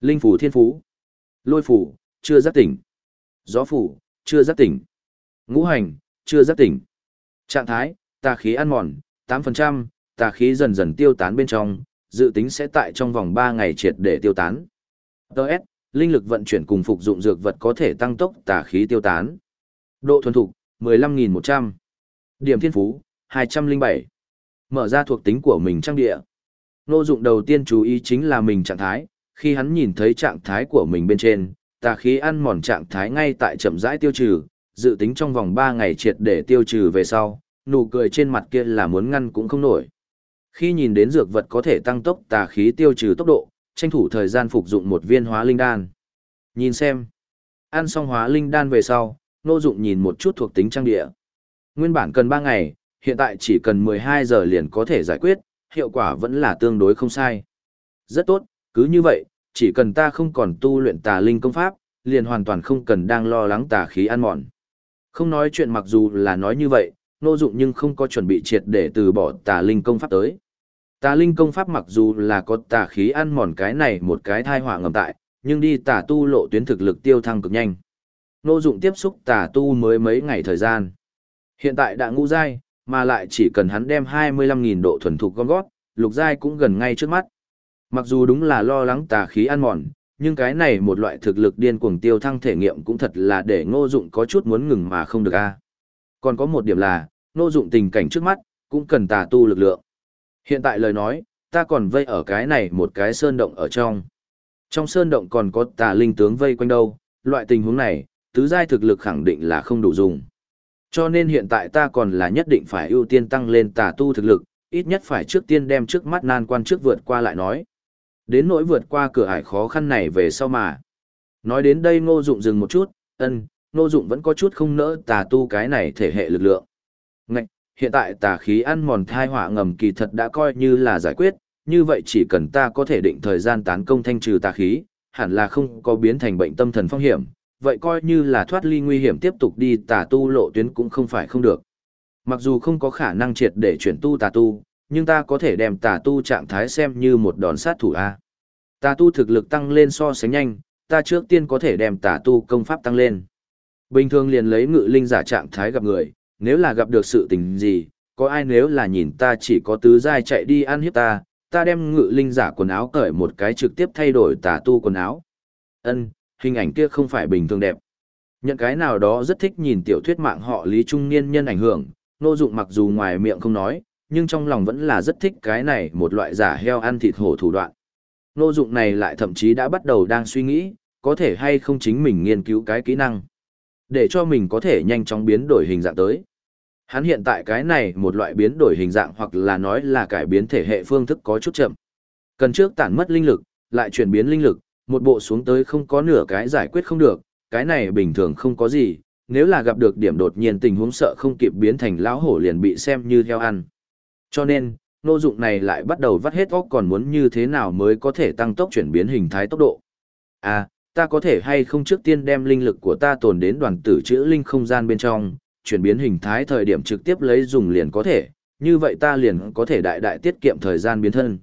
Linh phủ thiên phú. Lôi phủ, chưa giác tỉnh. Gió phủ, chưa giác tỉnh. Ngũ hành, chưa giác tỉnh. Trạng thái, tà khí ăn mòn, 8%, tà khí dần dần tiêu tán bên trong, dự tính sẽ tại trong vòng 3 ngày triệt để tiêu tán. Đợt, linh lực vận chuyển cùng phục dụng dược vật có thể tăng tốc tà khí tiêu tán. Độ thuần thục, 15.100. Điểm thiên phú, 207. Mở ra thuộc tính của mình trang địa. Nô dụng đầu tiên chú ý chính là mình trạng thái, khi hắn nhìn thấy trạng thái của mình bên trên, tà khí ăn mòn trạng thái ngay tại chậm rãi tiêu trừ, dự tính trong vòng 3 ngày triệt để tiêu trừ về sau, nụ cười trên mặt kia là muốn ngăn cũng không nổi. Khi nhìn đến dược vật có thể tăng tốc tà khí tiêu trừ tốc độ, tranh thủ thời gian phục dụng một viên hóa linh đan. Nhìn xem. Ăn xong hóa linh đan về sau, nô dụng nhìn một chút thuộc tính trang địa. Nguyên bản cần 3 ngày, hiện tại chỉ cần 12 giờ liền có thể giải quyết, hiệu quả vẫn là tương đối không sai. Rất tốt, cứ như vậy, chỉ cần ta không còn tu luyện tà linh công pháp, liền hoàn toàn không cần đang lo lắng tà khí ăn mòn. Không nói chuyện mặc dù là nói như vậy, nô dụng nhưng không có chuẩn bị triệt để từ bỏ tà linh công pháp tới. Tà linh công pháp mặc dù là có tà khí ăn mòn cái này một cái thai họa ngầm tại, nhưng đi tà tu lộ tuyến thực lực tiêu thăng cực nhanh. Nô dụng tiếp xúc tà tu mới mấy ngày thời gian. Hiện tại đã ngũ giai, mà lại chỉ cần hắn đem 25.000 độ thuần thục gom gót, lục giai cũng gần ngay trước mắt. Mặc dù đúng là lo lắng tà khí ăn mòn, nhưng cái này một loại thực lực điên cuồng tiêu thăng thể nghiệm cũng thật là để ngô dụng có chút muốn ngừng mà không được a. Còn có một điểm là, ngô dụng tình cảnh trước mắt, cũng cần tà tu lực lượng. Hiện tại lời nói, ta còn vây ở cái này một cái sơn động ở trong. Trong sơn động còn có tà linh tướng vây quanh đâu, loại tình huống này, tứ giai thực lực khẳng định là không đủ dùng. Cho nên hiện tại ta còn là nhất định phải ưu tiên tăng lên tà tu thực lực, ít nhất phải trước tiên đem trước mắt nan quan trước vượt qua lại nói. Đến nỗi vượt qua cửa ải khó khăn này về sau mà. Nói đến đây ngô dụng dừng một chút, ân, ngô dụng vẫn có chút không nỡ tà tu cái này thể hệ lực lượng. Ngạch, hiện tại tà khí ăn mòn thai hỏa ngầm kỳ thật đã coi như là giải quyết, như vậy chỉ cần ta có thể định thời gian tán công thanh trừ tà khí, hẳn là không có biến thành bệnh tâm thần phong hiểm, vậy coi như là thoát ly nguy hiểm tiếp tục đi tà tu lộ tuyến cũng không phải không được. Mặc dù không có khả năng triệt để chuyển tu tà tu, nhưng ta có thể đem tà tu trạng thái xem như một đòn sát thủ A. Tà tu thực lực tăng lên so sánh nhanh, ta trước tiên có thể đem tà tu công pháp tăng lên. Bình thường liền lấy ngự linh giả trạng thái gặp người, nếu là gặp được sự tình gì, có ai nếu là nhìn ta chỉ có tứ giai chạy đi ăn hiếp ta, ta đem ngự linh giả quần áo cởi một cái trực tiếp thay đổi tà tu quần áo. Ân, hình ảnh kia không phải bình thường đẹp. Nhận cái nào đó rất thích nhìn tiểu thuyết mạng họ Lý Trung Niên nhân ảnh hưởng, nô dụng mặc dù ngoài miệng không nói, nhưng trong lòng vẫn là rất thích cái này một loại giả heo ăn thịt hổ thủ đoạn. Nô dụng này lại thậm chí đã bắt đầu đang suy nghĩ, có thể hay không chính mình nghiên cứu cái kỹ năng. Để cho mình có thể nhanh chóng biến đổi hình dạng tới. Hắn hiện tại cái này một loại biến đổi hình dạng hoặc là nói là cải biến thể hệ phương thức có chút chậm. Cần trước tản mất linh lực, lại chuyển biến linh lực, một bộ xuống tới không có nửa cái giải quyết không được, cái này bình thường không có gì, nếu là gặp được điểm đột nhiên tình huống sợ không kịp biến thành lão hổ liền bị xem như theo ăn. Cho nên, nô dụng này lại bắt đầu vắt hết óc còn muốn như thế nào mới có thể tăng tốc chuyển biến hình thái tốc độ. À, ta có thể hay không trước tiên đem linh lực của ta tồn đến đoàn tử chữ linh không gian bên trong, chuyển biến hình thái thời điểm trực tiếp lấy dùng liền có thể, như vậy ta liền có thể đại đại tiết kiệm thời gian biến thân.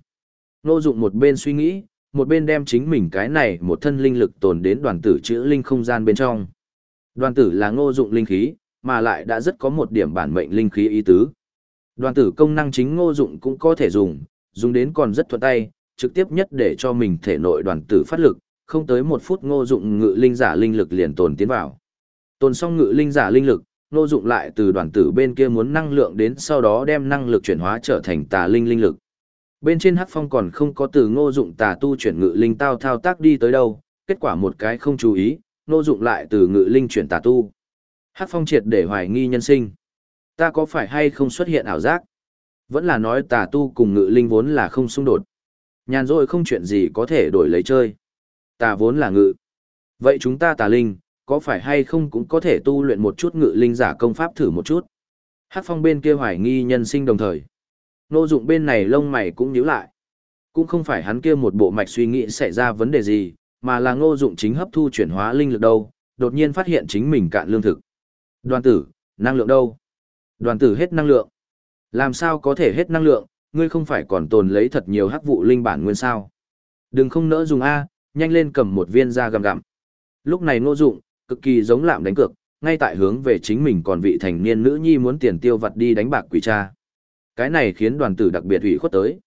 Nô dụng một bên suy nghĩ, một bên đem chính mình cái này một thân linh lực tồn đến đoàn tử chữ linh không gian bên trong. Đoàn tử là ngô dụng linh khí, mà lại đã rất có một điểm bản mệnh linh khí ý tứ. Đoàn tử công năng chính ngô dụng cũng có thể dùng, dùng đến còn rất thuận tay, trực tiếp nhất để cho mình thể nội đoàn tử phát lực, không tới một phút ngô dụng ngự linh giả linh lực liền tồn tiến vào. Tồn xong ngự linh giả linh lực, ngô dụng lại từ đoàn tử bên kia muốn năng lượng đến sau đó đem năng lực chuyển hóa trở thành tà linh linh lực. Bên trên hắc phong còn không có từ ngô dụng tà tu chuyển ngự linh tao thao tác đi tới đâu, kết quả một cái không chú ý, ngô dụng lại từ ngự linh chuyển tà tu. Hắc phong triệt để hoài nghi nhân sinh. Ta có phải hay không xuất hiện ảo giác? Vẫn là nói tà tu cùng ngự linh vốn là không xung đột. Nhàn rỗi không chuyện gì có thể đổi lấy chơi. Tà vốn là ngự. Vậy chúng ta tà linh, có phải hay không cũng có thể tu luyện một chút ngự linh giả công pháp thử một chút? hát phong bên kia hoài nghi nhân sinh đồng thời. Nô dụng bên này lông mày cũng nhíu lại. Cũng không phải hắn kia một bộ mạch suy nghĩ xảy ra vấn đề gì, mà là ngô dụng chính hấp thu chuyển hóa linh lực đâu, đột nhiên phát hiện chính mình cạn lương thực. Đoàn tử, năng lượng đâu? Đoàn tử hết năng lượng. Làm sao có thể hết năng lượng, ngươi không phải còn tồn lấy thật nhiều hắc vụ linh bản nguyên sao? Đừng không nỡ dùng A, nhanh lên cầm một viên ra gặm gặm. Lúc này ngô dụng, cực kỳ giống lạm đánh cược, ngay tại hướng về chính mình còn vị thành niên nữ nhi muốn tiền tiêu vặt đi đánh bạc quỷ cha. Cái này khiến đoàn tử đặc biệt ủy khuất tới.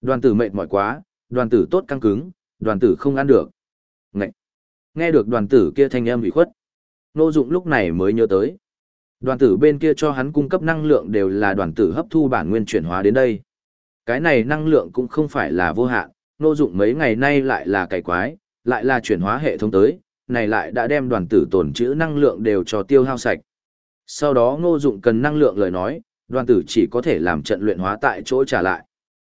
Đoàn tử mệt mỏi quá, đoàn tử tốt căng cứng, đoàn tử không ăn được. Ngậy! Nghe được đoàn tử kia thanh âm ủy khuất. Ngô dụng lúc này mới nhớ tới. Đoàn tử bên kia cho hắn cung cấp năng lượng đều là đoàn tử hấp thu bản nguyên chuyển hóa đến đây. Cái này năng lượng cũng không phải là vô hạn, nô dụng mấy ngày nay lại là cải quái, lại là chuyển hóa hệ thống tới, này lại đã đem đoàn tử tồn trữ năng lượng đều cho tiêu hao sạch. Sau đó ngô dụng cần năng lượng lời nói, đoàn tử chỉ có thể làm trận luyện hóa tại chỗ trả lại.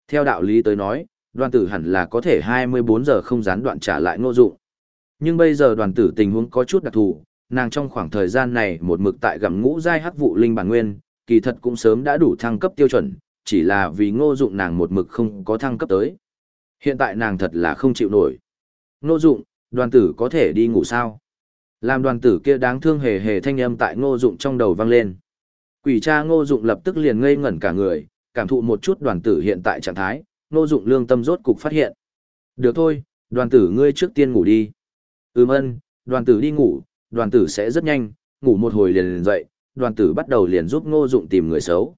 Theo đạo lý tới nói, đoàn tử hẳn là có thể 24 giờ không gián đoạn trả lại ngô dụng. Nhưng bây giờ đoàn tử tình huống có chút đặc thù, nàng trong khoảng thời gian này một mực tại gặm ngũ giai hắc vụ linh bản nguyên, kỳ thật cũng sớm đã đủ thăng cấp tiêu chuẩn, chỉ là vì ngô dụng nàng một mực không có thăng cấp tới. Hiện tại nàng thật là không chịu nổi. Ngô dụng, đoàn tử có thể đi ngủ sao? Làm đoàn tử kia đáng thương hề hề thanh âm tại ngô dụng trong đầu vang lên. Quỷ cha ngô dụng lập tức liền ngây ngẩn cả người, cảm thụ một chút đoàn tử hiện tại trạng thái, ngô dụng lương tâm rốt cục phát hiện. Được thôi, đoàn tử ngươi trước tiên ngủ đi. Ừm ân, đoàn tử đi ngủ, đoàn tử sẽ rất nhanh, ngủ một hồi liền liền dậy, đoàn tử bắt đầu liền giúp ngô dụng tìm người xấu.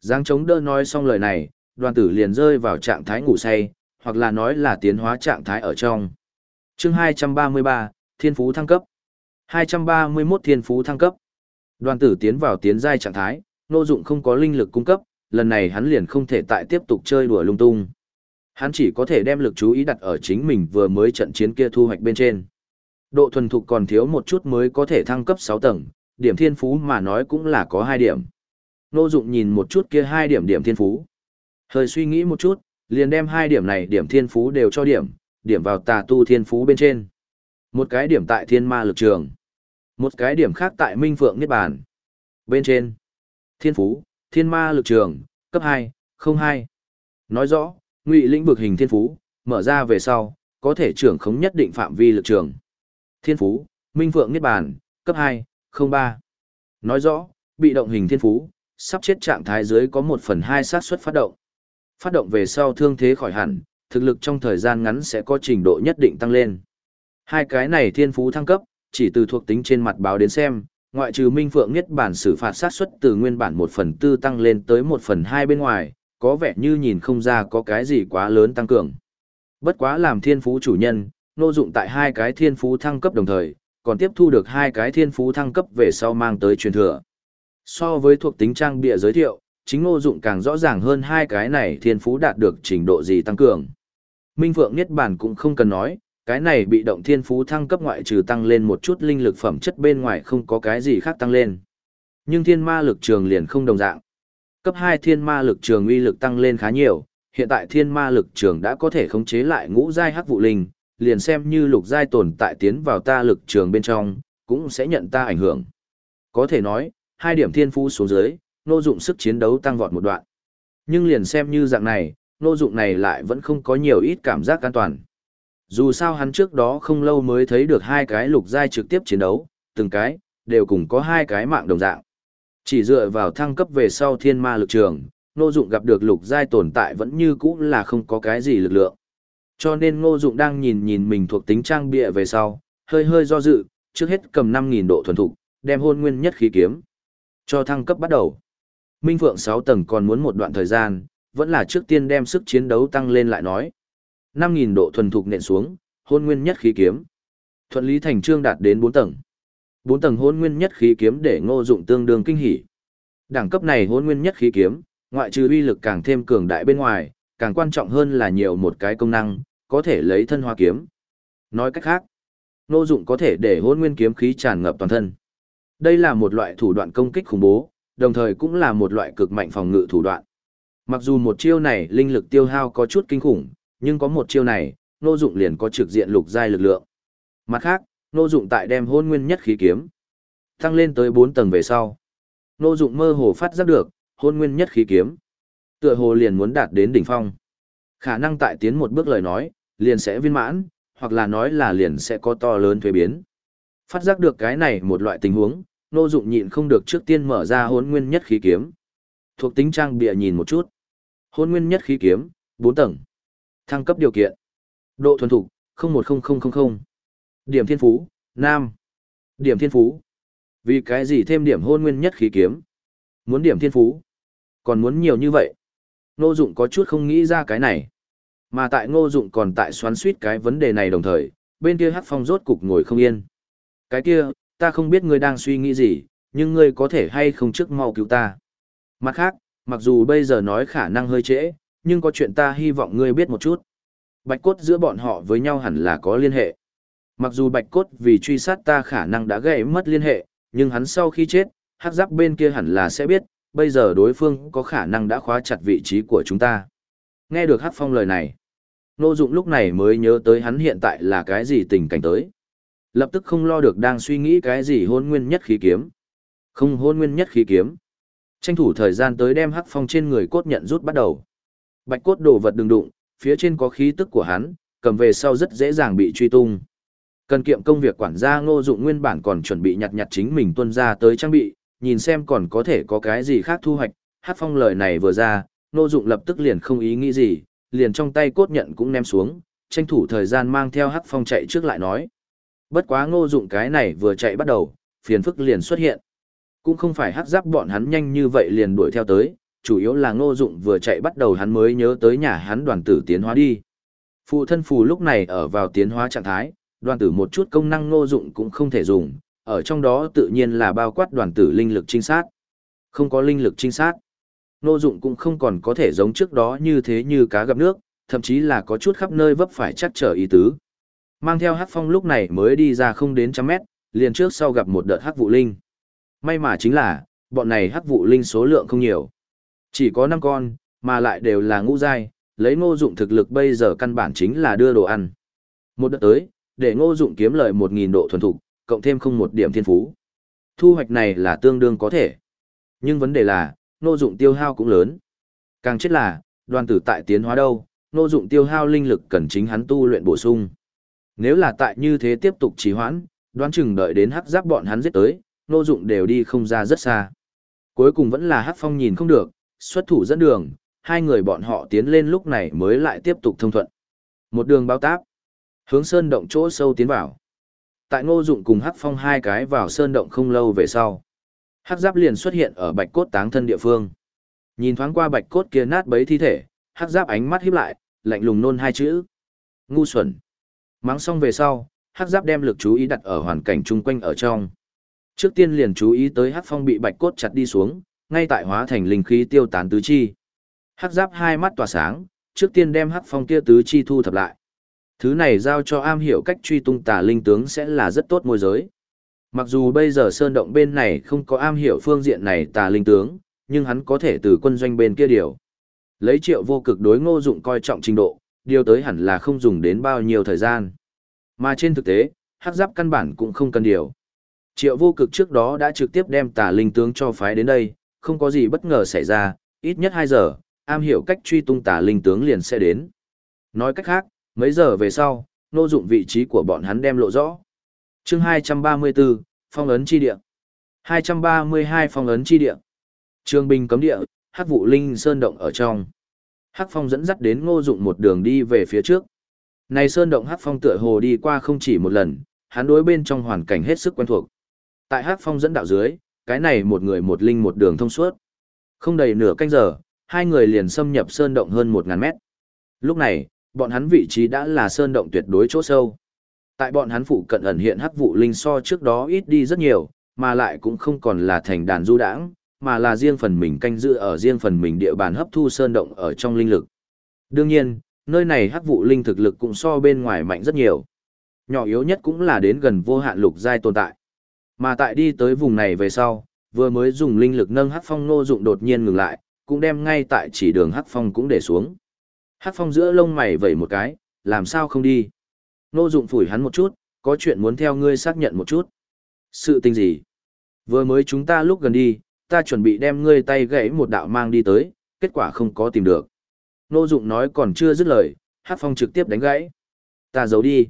Giang chống đỡ nói xong lời này, đoàn tử liền rơi vào trạng thái ngủ say, hoặc là nói là tiến hóa trạng thái ở trong. chương 233, Thiên Phú thăng cấp. 231 Thiên Phú thăng cấp. Đoàn tử tiến vào tiến giai trạng thái, ngô dụng không có linh lực cung cấp, lần này hắn liền không thể tại tiếp tục chơi đùa lung tung. Hắn chỉ có thể đem lực chú ý đặt ở chính mình vừa mới trận chiến kia thu hoạch bên trên. Độ thuần thục còn thiếu một chút mới có thể thăng cấp 6 tầng, điểm thiên phú mà nói cũng là có 2 điểm. Nô dụng nhìn một chút kia 2 điểm điểm thiên phú. Hơi suy nghĩ một chút, liền đem 2 điểm này điểm thiên phú đều cho điểm, điểm vào tà tu thiên phú bên trên. Một cái điểm tại thiên ma lực trường. Một cái điểm khác tại minh phượng niết bàn. Bên trên. Thiên phú, thiên ma lực trường, cấp 2, 02. Nói rõ, ngụy lĩnh vực hình thiên phú, mở ra về sau, có thể trưởng khống nhất định phạm vi lực trường. Thiên phú, Minh Phượng Niết Bàn, cấp 2, 03. Nói rõ, bị động hình thiên phú, sắp chết trạng thái dưới có 1 phần 2 xác suất phát động. Phát động về sau thương thế khỏi hẳn, thực lực trong thời gian ngắn sẽ có trình độ nhất định tăng lên. Hai cái này thiên phú thăng cấp, chỉ từ thuộc tính trên mặt báo đến xem, ngoại trừ Minh Phượng Niết Bản xử phạt sát suất từ nguyên bản 1 phần 4 tăng lên tới 1 phần 2 bên ngoài, có vẻ như nhìn không ra có cái gì quá lớn tăng cường. Bất quá làm thiên phú chủ nhân, nô dụng tại hai cái thiên phú thăng cấp đồng thời, còn tiếp thu được hai cái thiên phú thăng cấp về sau mang tới truyền thừa. So với thuộc tính trang bịa giới thiệu, chính ngô dụng càng rõ ràng hơn hai cái này thiên phú đạt được trình độ gì tăng cường. Minh Phượng Niết Bàn cũng không cần nói, cái này bị động thiên phú thăng cấp ngoại trừ tăng lên một chút linh lực phẩm chất bên ngoài không có cái gì khác tăng lên. Nhưng thiên ma lực trường liền không đồng dạng. Cấp 2 thiên ma lực trường uy lực tăng lên khá nhiều, hiện tại thiên ma lực trường đã có thể khống chế lại ngũ giai hắc vụ linh, liền xem như lục giai tồn tại tiến vào ta lực trường bên trong, cũng sẽ nhận ta ảnh hưởng. Có thể nói, hai điểm thiên phú xuống dưới, nô dụng sức chiến đấu tăng vọt một đoạn. Nhưng liền xem như dạng này, nô dụng này lại vẫn không có nhiều ít cảm giác an toàn. Dù sao hắn trước đó không lâu mới thấy được hai cái lục giai trực tiếp chiến đấu, từng cái, đều cùng có hai cái mạng đồng dạng. Chỉ dựa vào thăng cấp về sau thiên ma lực trường, nô dụng gặp được lục giai tồn tại vẫn như cũ là không có cái gì lực lượng. Cho nên ngô dụng đang nhìn nhìn mình thuộc tính trang bịa về sau, hơi hơi do dự, trước hết cầm 5.000 độ thuần thục, đem hôn nguyên nhất khí kiếm. Cho thăng cấp bắt đầu. Minh Phượng 6 tầng còn muốn một đoạn thời gian, vẫn là trước tiên đem sức chiến đấu tăng lên lại nói. 5.000 độ thuần thục nện xuống, hôn nguyên nhất khí kiếm. Thuận lý thành trương đạt đến 4 tầng. 4 tầng hôn nguyên nhất khí kiếm để ngô dụng tương đương kinh hỉ. Đẳng cấp này hôn nguyên nhất khí kiếm, ngoại trừ uy lực càng thêm cường đại bên ngoài, càng quan trọng hơn là nhiều một cái công năng, có thể lấy thân hoa kiếm. Nói cách khác, nô dụng có thể để hôn nguyên kiếm khí tràn ngập toàn thân. Đây là một loại thủ đoạn công kích khủng bố, đồng thời cũng là một loại cực mạnh phòng ngự thủ đoạn. Mặc dù một chiêu này linh lực tiêu hao có chút kinh khủng, nhưng có một chiêu này, nô dụng liền có trực diện lục giai lực lượng. Mặt khác, nô dụng tại đem hôn nguyên nhất khí kiếm tăng lên tới 4 tầng về sau. Nô dụng mơ hồ phát giác được, hôn nguyên nhất khí kiếm Tựa hồ liền muốn đạt đến đỉnh phong. Khả năng tại tiến một bước lời nói, liền sẽ viên mãn, hoặc là nói là liền sẽ có to lớn thuế biến. Phát giác được cái này một loại tình huống, nô dụng nhịn không được trước tiên mở ra hôn nguyên nhất khí kiếm. Thuộc tính trang bịa nhìn một chút. Hôn nguyên nhất khí kiếm, 4 tầng. Thăng cấp điều kiện. Độ thuần thục, 010000, Điểm thiên phú, nam. Điểm thiên phú. Vì cái gì thêm điểm hôn nguyên nhất khí kiếm? Muốn điểm thiên phú. Còn muốn nhiều như vậy. Ngô Dụng có chút không nghĩ ra cái này. Mà tại Ngô Dụng còn tại xoắn xuýt cái vấn đề này đồng thời, bên kia Hắc Phong rốt cục ngồi không yên. Cái kia, ta không biết ngươi đang suy nghĩ gì, nhưng ngươi có thể hay không trước mau cứu ta. Mặt khác, mặc dù bây giờ nói khả năng hơi trễ, nhưng có chuyện ta hy vọng ngươi biết một chút. Bạch cốt giữa bọn họ với nhau hẳn là có liên hệ. Mặc dù bạch cốt vì truy sát ta khả năng đã gãy mất liên hệ, nhưng hắn sau khi chết, hắc giáp bên kia hẳn là sẽ biết, bây giờ đối phương có khả năng đã khóa chặt vị trí của chúng ta. Nghe được hắc phong lời này, nô dụng lúc này mới nhớ tới hắn hiện tại là cái gì tình cảnh tới. Lập tức không lo được đang suy nghĩ cái gì hôn nguyên nhất khí kiếm. Không hôn nguyên nhất khí kiếm. Tranh thủ thời gian tới đem hắc phong trên người cốt nhận rút bắt đầu. Bạch cốt đồ vật đừng đụng, phía trên có khí tức của hắn, cầm về sau rất dễ dàng bị truy tung. Cần kiệm công việc quản gia ngô dụng nguyên bản còn chuẩn bị nhặt nhặt chính mình tuân ra tới trang bị, nhìn xem còn có thể có cái gì khác thu hoạch. Hát phong lời này vừa ra, ngô dụng lập tức liền không ý nghĩ gì, liền trong tay cốt nhận cũng ném xuống, tranh thủ thời gian mang theo hát phong chạy trước lại nói. Bất quá ngô dụng cái này vừa chạy bắt đầu, phiền phức liền xuất hiện. Cũng không phải hát giáp bọn hắn nhanh như vậy liền đuổi theo tới, chủ yếu là ngô dụng vừa chạy bắt đầu hắn mới nhớ tới nhà hắn đoàn tử tiến hóa đi. Phụ thân phù lúc này ở vào tiến hóa trạng thái, đoàn tử một chút công năng ngô dụng cũng không thể dùng, ở trong đó tự nhiên là bao quát đoàn tử linh lực trinh sát. Không có linh lực trinh sát, ngô dụng cũng không còn có thể giống trước đó như thế như cá gặp nước, thậm chí là có chút khắp nơi vấp phải chắc trở ý tứ. Mang theo hắc phong lúc này mới đi ra không đến trăm mét, liền trước sau gặp một đợt hắc vụ linh. May mà chính là, bọn này hắc vụ linh số lượng không nhiều. Chỉ có 5 con, mà lại đều là ngũ giai, lấy ngô dụng thực lực bây giờ căn bản chính là đưa đồ ăn. Một đợt tới, để ngô dụng kiếm lợi 1.000 độ thuần thục, cộng thêm không một điểm thiên phú. Thu hoạch này là tương đương có thể. Nhưng vấn đề là, nô dụng tiêu hao cũng lớn. Càng chết là, đoàn tử tại tiến hóa đâu, nô dụng tiêu hao linh lực cần chính hắn tu luyện bổ sung. Nếu là tại như thế tiếp tục trì hoãn, đoán chừng đợi đến hắc giáp bọn hắn giết tới, nô dụng đều đi không ra rất xa. Cuối cùng vẫn là hắc phong nhìn không được, xuất thủ dẫn đường, hai người bọn họ tiến lên lúc này mới lại tiếp tục thông thuận. Một đường bao táp, hướng sơn động chỗ sâu tiến vào. Tại ngô dụng cùng hắc phong hai cái vào sơn động không lâu về sau. Hắc giáp liền xuất hiện ở bạch cốt táng thân địa phương. Nhìn thoáng qua bạch cốt kia nát bấy thi thể, hắc giáp ánh mắt híp lại, lạnh lùng nôn hai chữ. Ngu xuẩn. Mắng xong về sau, hắc giáp đem lực chú ý đặt ở hoàn cảnh chung quanh ở trong. Trước tiên liền chú ý tới hắc phong bị bạch cốt chặt đi xuống, ngay tại hóa thành linh khí tiêu tán tứ chi. Hắc giáp hai mắt tỏa sáng, trước tiên đem hắc phong kia tứ chi thu thập lại. Thứ này giao cho am hiểu cách truy tung tà linh tướng sẽ là rất tốt môi giới. Mặc dù bây giờ sơn động bên này không có am hiểu phương diện này tà linh tướng, nhưng hắn có thể từ quân doanh bên kia điều. Lấy triệu vô cực đối ngô dụng coi trọng trình độ, điều tới hẳn là không dùng đến bao nhiêu thời gian. Mà trên thực tế, hắc giáp căn bản cũng không cần điều. Triệu vô cực trước đó đã trực tiếp đem tà linh tướng cho phái đến đây, không có gì bất ngờ xảy ra, ít nhất 2 giờ, am hiểu cách truy tung tà linh tướng liền sẽ đến. Nói cách khác, mấy giờ về sau, nô dụng vị trí của bọn hắn đem lộ rõ. chương 234, phong ấn chi địa. 232 phong ấn chi địa. Trương binh cấm địa, hắc vụ linh sơn động ở trong. Hắc phong dẫn dắt đến ngô dụng một đường đi về phía trước. Này sơn động hắc phong tựa hồ đi qua không chỉ một lần, hắn đối bên trong hoàn cảnh hết sức quen thuộc. Tại hắc phong dẫn đạo dưới, cái này một người một linh một đường thông suốt. Không đầy nửa canh giờ, hai người liền xâm nhập sơn động hơn một ngàn mét. Lúc này, bọn hắn vị trí đã là sơn động tuyệt đối chỗ sâu. Tại bọn hắn phụ cận ẩn hiện hắc vụ linh so trước đó ít đi rất nhiều, mà lại cũng không còn là thành đàn du đãng, mà là riêng phần mình canh giữ ở riêng phần mình địa bàn hấp thu sơn động ở trong linh lực. Đương nhiên, nơi này hắc vụ linh thực lực cũng so bên ngoài mạnh rất nhiều. Nhỏ yếu nhất cũng là đến gần vô hạn lục giai tồn tại. Mà tại đi tới vùng này về sau, vừa mới dùng linh lực nâng hắc phong nô dụng đột nhiên ngừng lại, cũng đem ngay tại chỉ đường hắc phong cũng để xuống. Hắc phong giữa lông mày vẩy một cái, làm sao không đi. Nô dụng phủi hắn một chút, có chuyện muốn theo ngươi xác nhận một chút. Sự tình gì? Vừa mới chúng ta lúc gần đi, ta chuẩn bị đem ngươi tay gãy một đạo mang đi tới, kết quả không có tìm được. Nô dụng nói còn chưa dứt lời, Hắc phong trực tiếp đánh gãy. Ta giấu đi.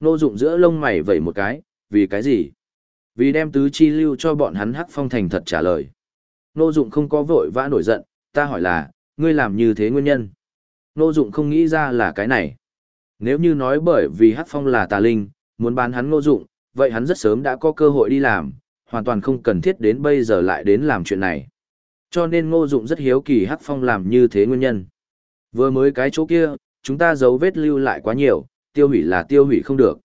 Nô dụng giữa lông mày vẩy một cái, vì cái gì? Vì đem tứ chi lưu cho bọn hắn hắc phong thành thật trả lời. Nô dụng không có vội vã nổi giận, ta hỏi là, ngươi làm như thế nguyên nhân. Nô dụng không nghĩ ra là cái này. Nếu như nói bởi vì Hắc Phong là tà linh, muốn bán hắn ngô dụng, vậy hắn rất sớm đã có cơ hội đi làm, hoàn toàn không cần thiết đến bây giờ lại đến làm chuyện này. Cho nên ngô dụng rất hiếu kỳ Hắc Phong làm như thế nguyên nhân. Vừa mới cái chỗ kia, chúng ta giấu vết lưu lại quá nhiều, tiêu hủy là tiêu hủy không được.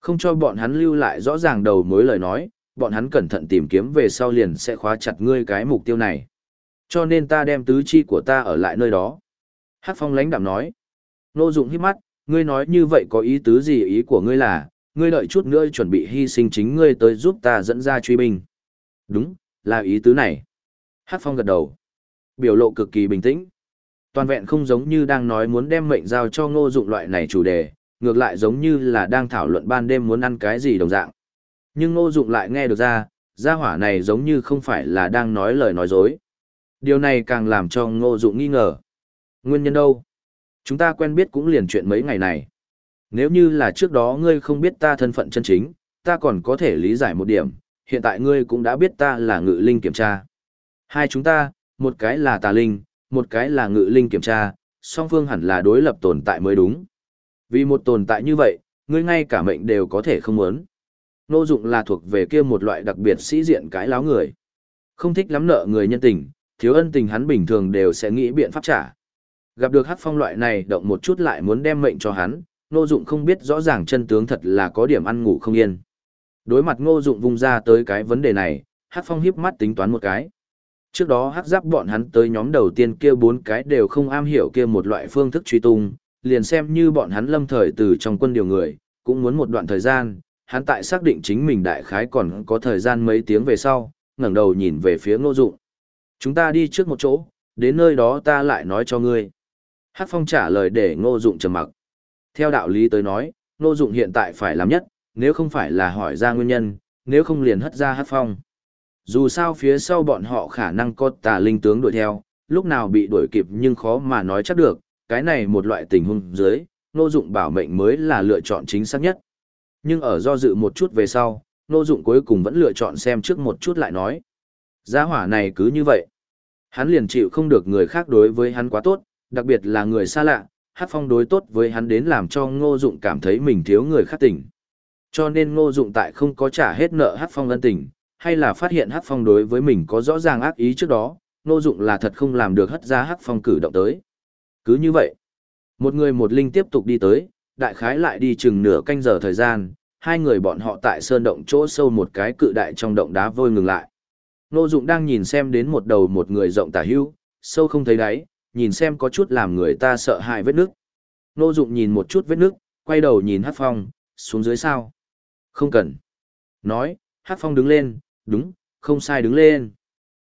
Không cho bọn hắn lưu lại rõ ràng đầu mối lời nói, bọn hắn cẩn thận tìm kiếm về sau liền sẽ khóa chặt ngươi cái mục tiêu này. Cho nên ta đem tứ chi của ta ở lại nơi đó. Hắc Phong lãnh đạm nói. Nô Dụng hít mắt, ngươi nói như vậy có ý tứ gì ý của ngươi là, ngươi đợi chút nữa chuẩn bị hy sinh chính ngươi tới giúp ta dẫn ra truy binh. Đúng, là ý tứ này. Hắc Phong gật đầu. Biểu lộ cực kỳ bình tĩnh. Toàn vẹn không giống như đang nói muốn đem mệnh giao cho ngô dụng loại này chủ đề, ngược lại giống như là đang thảo luận ban đêm muốn ăn cái gì đồng dạng. Nhưng ngô dụng lại nghe được ra, gia hỏa này giống như không phải là đang nói lời nói dối. Điều này càng làm cho ngô dụng nghi ngờ. Nguyên nhân đâu? Chúng ta quen biết cũng liền chuyện mấy ngày này. Nếu như là trước đó ngươi không biết ta thân phận chân chính, ta còn có thể lý giải một điểm, hiện tại ngươi cũng đã biết ta là ngự linh kiểm tra. Hai chúng ta, một cái là tà linh, một cái là ngự linh kiểm tra, song phương hẳn là đối lập tồn tại mới đúng. Vì một tồn tại như vậy, ngươi ngay cả mệnh đều có thể không muốn. Nô dụng là thuộc về kia một loại đặc biệt sĩ diện cái láo người. Không thích lắm nợ người nhân tình, thiếu ân tình hắn bình thường đều sẽ nghĩ biện pháp trả. Gặp được hắc phong loại này động một chút lại muốn đem mệnh cho hắn, nô dụng không biết rõ ràng chân tướng thật là có điểm ăn ngủ không yên. Đối mặt ngô dụng vung ra tới cái vấn đề này, hắc phong hiếp mắt tính toán một cái. Trước đó hắc giáp bọn hắn tới nhóm đầu tiên kia bốn cái đều không am hiểu kia một loại phương thức truy tung, liền xem như bọn hắn lâm thời từ trong quân điều người, cũng muốn một đoạn thời gian, hắn tại xác định chính mình đại khái còn có thời gian mấy tiếng về sau, ngẩng đầu nhìn về phía ngô dụng. Chúng ta đi trước một chỗ, đến nơi đó ta lại nói cho ngươi. Hắc Phong trả lời để ngô dụng trầm mặc. Theo đạo lý tới nói, ngô dụng hiện tại phải làm nhất, nếu không phải là hỏi ra nguyên nhân, nếu không liền hất ra Hắc Phong. Dù sao phía sau bọn họ khả năng có tà linh tướng đuổi theo, lúc nào bị đuổi kịp nhưng khó mà nói chắc được, cái này một loại tình huống dưới, Ngô dụng bảo mệnh mới là lựa chọn chính xác nhất. Nhưng ở do dự một chút về sau, Ngô dụng cuối cùng vẫn lựa chọn xem trước một chút lại nói. Gia hỏa này cứ như vậy. Hắn liền chịu không được người khác đối với hắn quá tốt, đặc biệt là người xa lạ, hát phong đối tốt với hắn đến làm cho ngô dụng cảm thấy mình thiếu người khác tỉnh. Cho nên ngô dụng tại không có trả hết nợ hát phong ân tình, hay là phát hiện hắc phong đối với mình có rõ ràng ác ý trước đó, Ngô dụng là thật không làm được hất ra hắc phong cử động tới. Cứ như vậy, một người một linh tiếp tục đi tới, đại khái lại đi chừng nửa canh giờ thời gian, hai người bọn họ tại sơn động chỗ sâu một cái cự đại trong động đá vôi ngừng lại. Nô dụng đang nhìn xem đến một đầu một người rộng tả hữu, sâu không thấy đáy, nhìn xem có chút làm người ta sợ hãi vết nước. Nô dụng nhìn một chút vết nước, quay đầu nhìn hắc phong, xuống dưới sao. Không cần. Nói, hắc phong đứng lên, đúng, không sai đứng lên.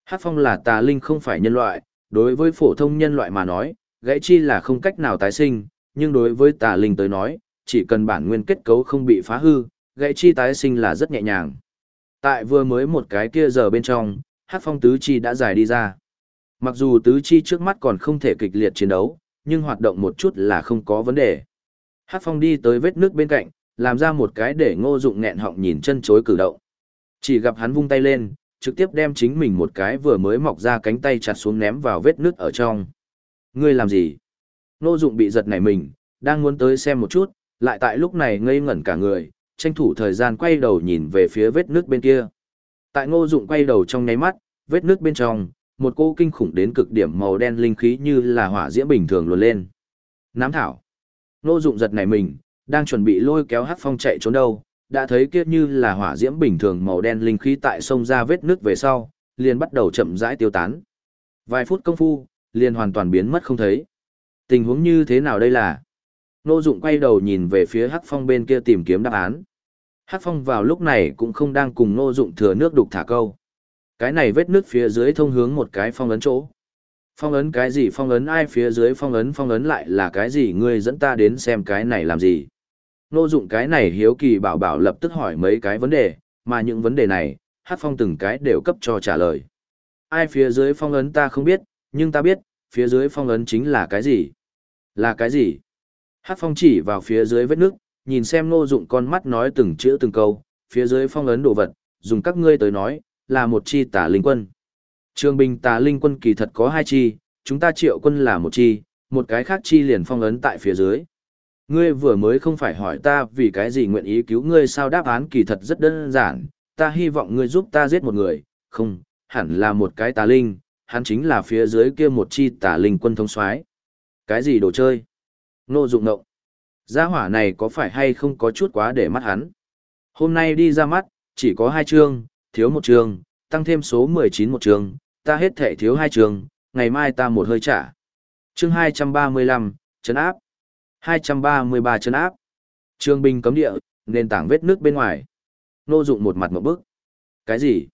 Hát phong là tà linh không phải nhân loại, đối với phổ thông nhân loại mà nói, gãy chi là không cách nào tái sinh, nhưng đối với tà linh tới nói, chỉ cần bản nguyên kết cấu không bị phá hư, gãy chi tái sinh là rất nhẹ nhàng. Tại vừa mới một cái kia giờ bên trong, hát phong tứ chi đã dài đi ra. Mặc dù tứ chi trước mắt còn không thể kịch liệt chiến đấu, nhưng hoạt động một chút là không có vấn đề. Hát phong đi tới vết nước bên cạnh, làm ra một cái để ngô dụng nghẹn họng nhìn chân chối cử động. Chỉ gặp hắn vung tay lên, trực tiếp đem chính mình một cái vừa mới mọc ra cánh tay chặt xuống ném vào vết nước ở trong. Ngươi làm gì? Ngô dụng bị giật nảy mình, đang muốn tới xem một chút, lại tại lúc này ngây ngẩn cả người, tranh thủ thời gian quay đầu nhìn về phía vết nước bên kia. Tại ngô dụng quay đầu trong nháy mắt, vết nước bên trong, một cô kinh khủng đến cực điểm màu đen linh khí như là hỏa diễm bình thường luồn lên. Nám thảo. nô dụng giật nảy mình, đang chuẩn bị lôi kéo hát phong chạy trốn đâu, đã thấy kia như là hỏa diễm bình thường màu đen linh khí tại sông ra vết nước về sau, liền bắt đầu chậm rãi tiêu tán. Vài phút công phu, liền hoàn toàn biến mất không thấy. Tình huống như thế nào đây là? Nô Dụng quay đầu nhìn về phía Hắc Phong bên kia tìm kiếm đáp án. Hắc Phong vào lúc này cũng không đang cùng Nô Dụng thừa nước đục thả câu. Cái này vết nước phía dưới thông hướng một cái phong ấn chỗ. Phong ấn cái gì phong ấn ai phía dưới phong ấn phong ấn lại là cái gì ngươi dẫn ta đến xem cái này làm gì? Nô dụng cái này hiếu kỳ bảo bảo lập tức hỏi mấy cái vấn đề, mà những vấn đề này, hát phong từng cái đều cấp cho trả lời. Ai phía dưới phong ấn ta không biết, nhưng ta biết, phía dưới phong ấn chính là cái gì? Là cái gì? Hát phong chỉ vào phía dưới vết nước, nhìn xem nô dụng con mắt nói từng chữ từng câu, phía dưới phong ấn đồ vật, dùng các ngươi tới nói, là một chi tà linh quân. Trường bình tà linh quân kỳ thật có hai chi, chúng ta triệu quân là một chi, một cái khác chi liền phong ấn tại phía dưới. Ngươi vừa mới không phải hỏi ta vì cái gì nguyện ý cứu ngươi sao đáp án kỳ thật rất đơn giản, ta hy vọng ngươi giúp ta giết một người, không, hẳn là một cái tà linh, hắn chính là phía dưới kia một chi tà linh quân thống soái. Cái gì đồ chơi? Nô dụng nộng. Gia hỏa này có phải hay không có chút quá để mắt hắn? Hôm nay đi ra mắt, chỉ có hai chương, thiếu một trường, tăng thêm số 19 một trường, ta hết thể thiếu hai trường, ngày mai ta một hơi trả. Chương 235, chấn áp. 233 chấn áp. trường binh cấm địa, nền tảng vết nước bên ngoài. Nô dụng một mặt một bức. Cái gì?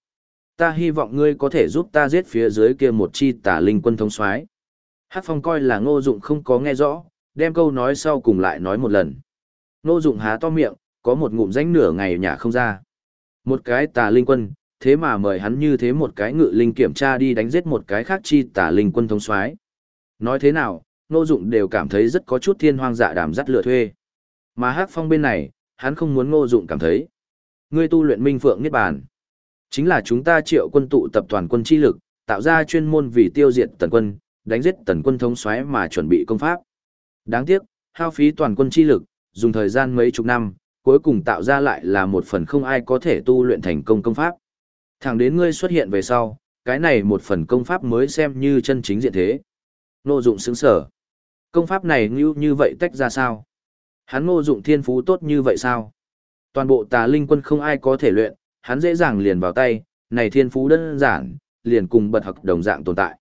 Ta hy vọng ngươi có thể giúp ta giết phía dưới kia một chi tả linh quân thống soái. Hát phong coi là ngô dụng không có nghe rõ, đem câu nói sau cùng lại nói một lần. Ngô dụng há to miệng, có một ngụm ránh nửa ngày nhà không ra. Một cái tà linh quân, thế mà mời hắn như thế một cái ngự linh kiểm tra đi đánh giết một cái khác chi tà linh quân thống soái. Nói thế nào, Ngô Dụng đều cảm thấy rất có chút thiên hoang dạ đàm dắt lựa thuê. Mà Hắc Phong bên này, hắn không muốn Ngô Dụng cảm thấy. Ngươi tu luyện Minh Phượng Niết Bàn, chính là chúng ta triệu quân tụ tập toàn quân chi lực, tạo ra chuyên môn vì tiêu diệt tần quân, đánh giết tần quân thống soái mà chuẩn bị công pháp. Đáng tiếc, hao phí toàn quân chi lực, dùng thời gian mấy chục năm, cuối cùng tạo ra lại là một phần không ai có thể tu luyện thành công công pháp. Thẳng đến ngươi xuất hiện về sau, cái này một phần công pháp mới xem như chân chính diện thế. Nô dụng sững sở. Công pháp này như như vậy tách ra sao? Hắn ngô dụng thiên phú tốt như vậy sao? Toàn bộ tà linh quân không ai có thể luyện, hắn dễ dàng liền vào tay, này thiên phú đơn giản, liền cùng bật hậc đồng dạng tồn tại.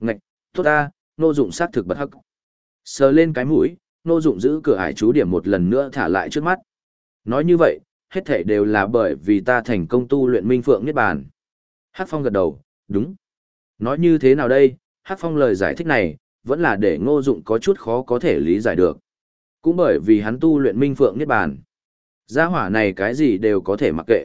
Ngạch, tốt ta, ngô dụng sát thực bật hậc. Sờ lên cái mũi, ngô dụng giữ cửa ải chú điểm một lần nữa thả lại trước mắt. Nói như vậy, hết thể đều là bởi vì ta thành công tu luyện minh phượng niết bàn. Hắc Phong gật đầu, đúng. Nói như thế nào đây, Hắc Phong lời giải thích này, vẫn là để ngô dụng có chút khó có thể lý giải được. Cũng bởi vì hắn tu luyện minh phượng niết bàn. Gia hỏa này cái gì đều có thể mặc kệ.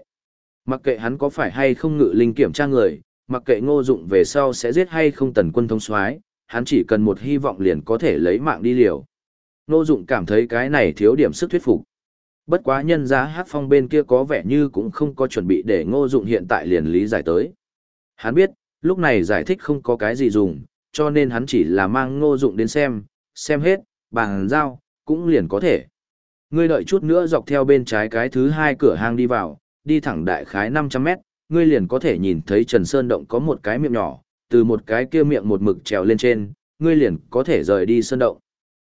Mặc kệ hắn có phải hay không ngự linh kiểm tra người, mặc kệ ngô dụng về sau sẽ giết hay không tần quân thông soái hắn chỉ cần một hy vọng liền có thể lấy mạng đi liều. Ngô dụng cảm thấy cái này thiếu điểm sức thuyết phục. Bất quá nhân giá hát phong bên kia có vẻ như cũng không có chuẩn bị để ngô dụng hiện tại liền lý giải tới. Hắn biết, lúc này giải thích không có cái gì dùng, cho nên hắn chỉ là mang ngô dụng đến xem, xem hết, bằng giao, cũng liền có thể. Ngươi đợi chút nữa dọc theo bên trái cái thứ hai cửa hang đi vào, đi thẳng đại khái 500 mét, ngươi liền có thể nhìn thấy Trần Sơn Động có một cái miệng nhỏ, từ một cái kia miệng một mực trèo lên trên, ngươi liền có thể rời đi Sơn Động.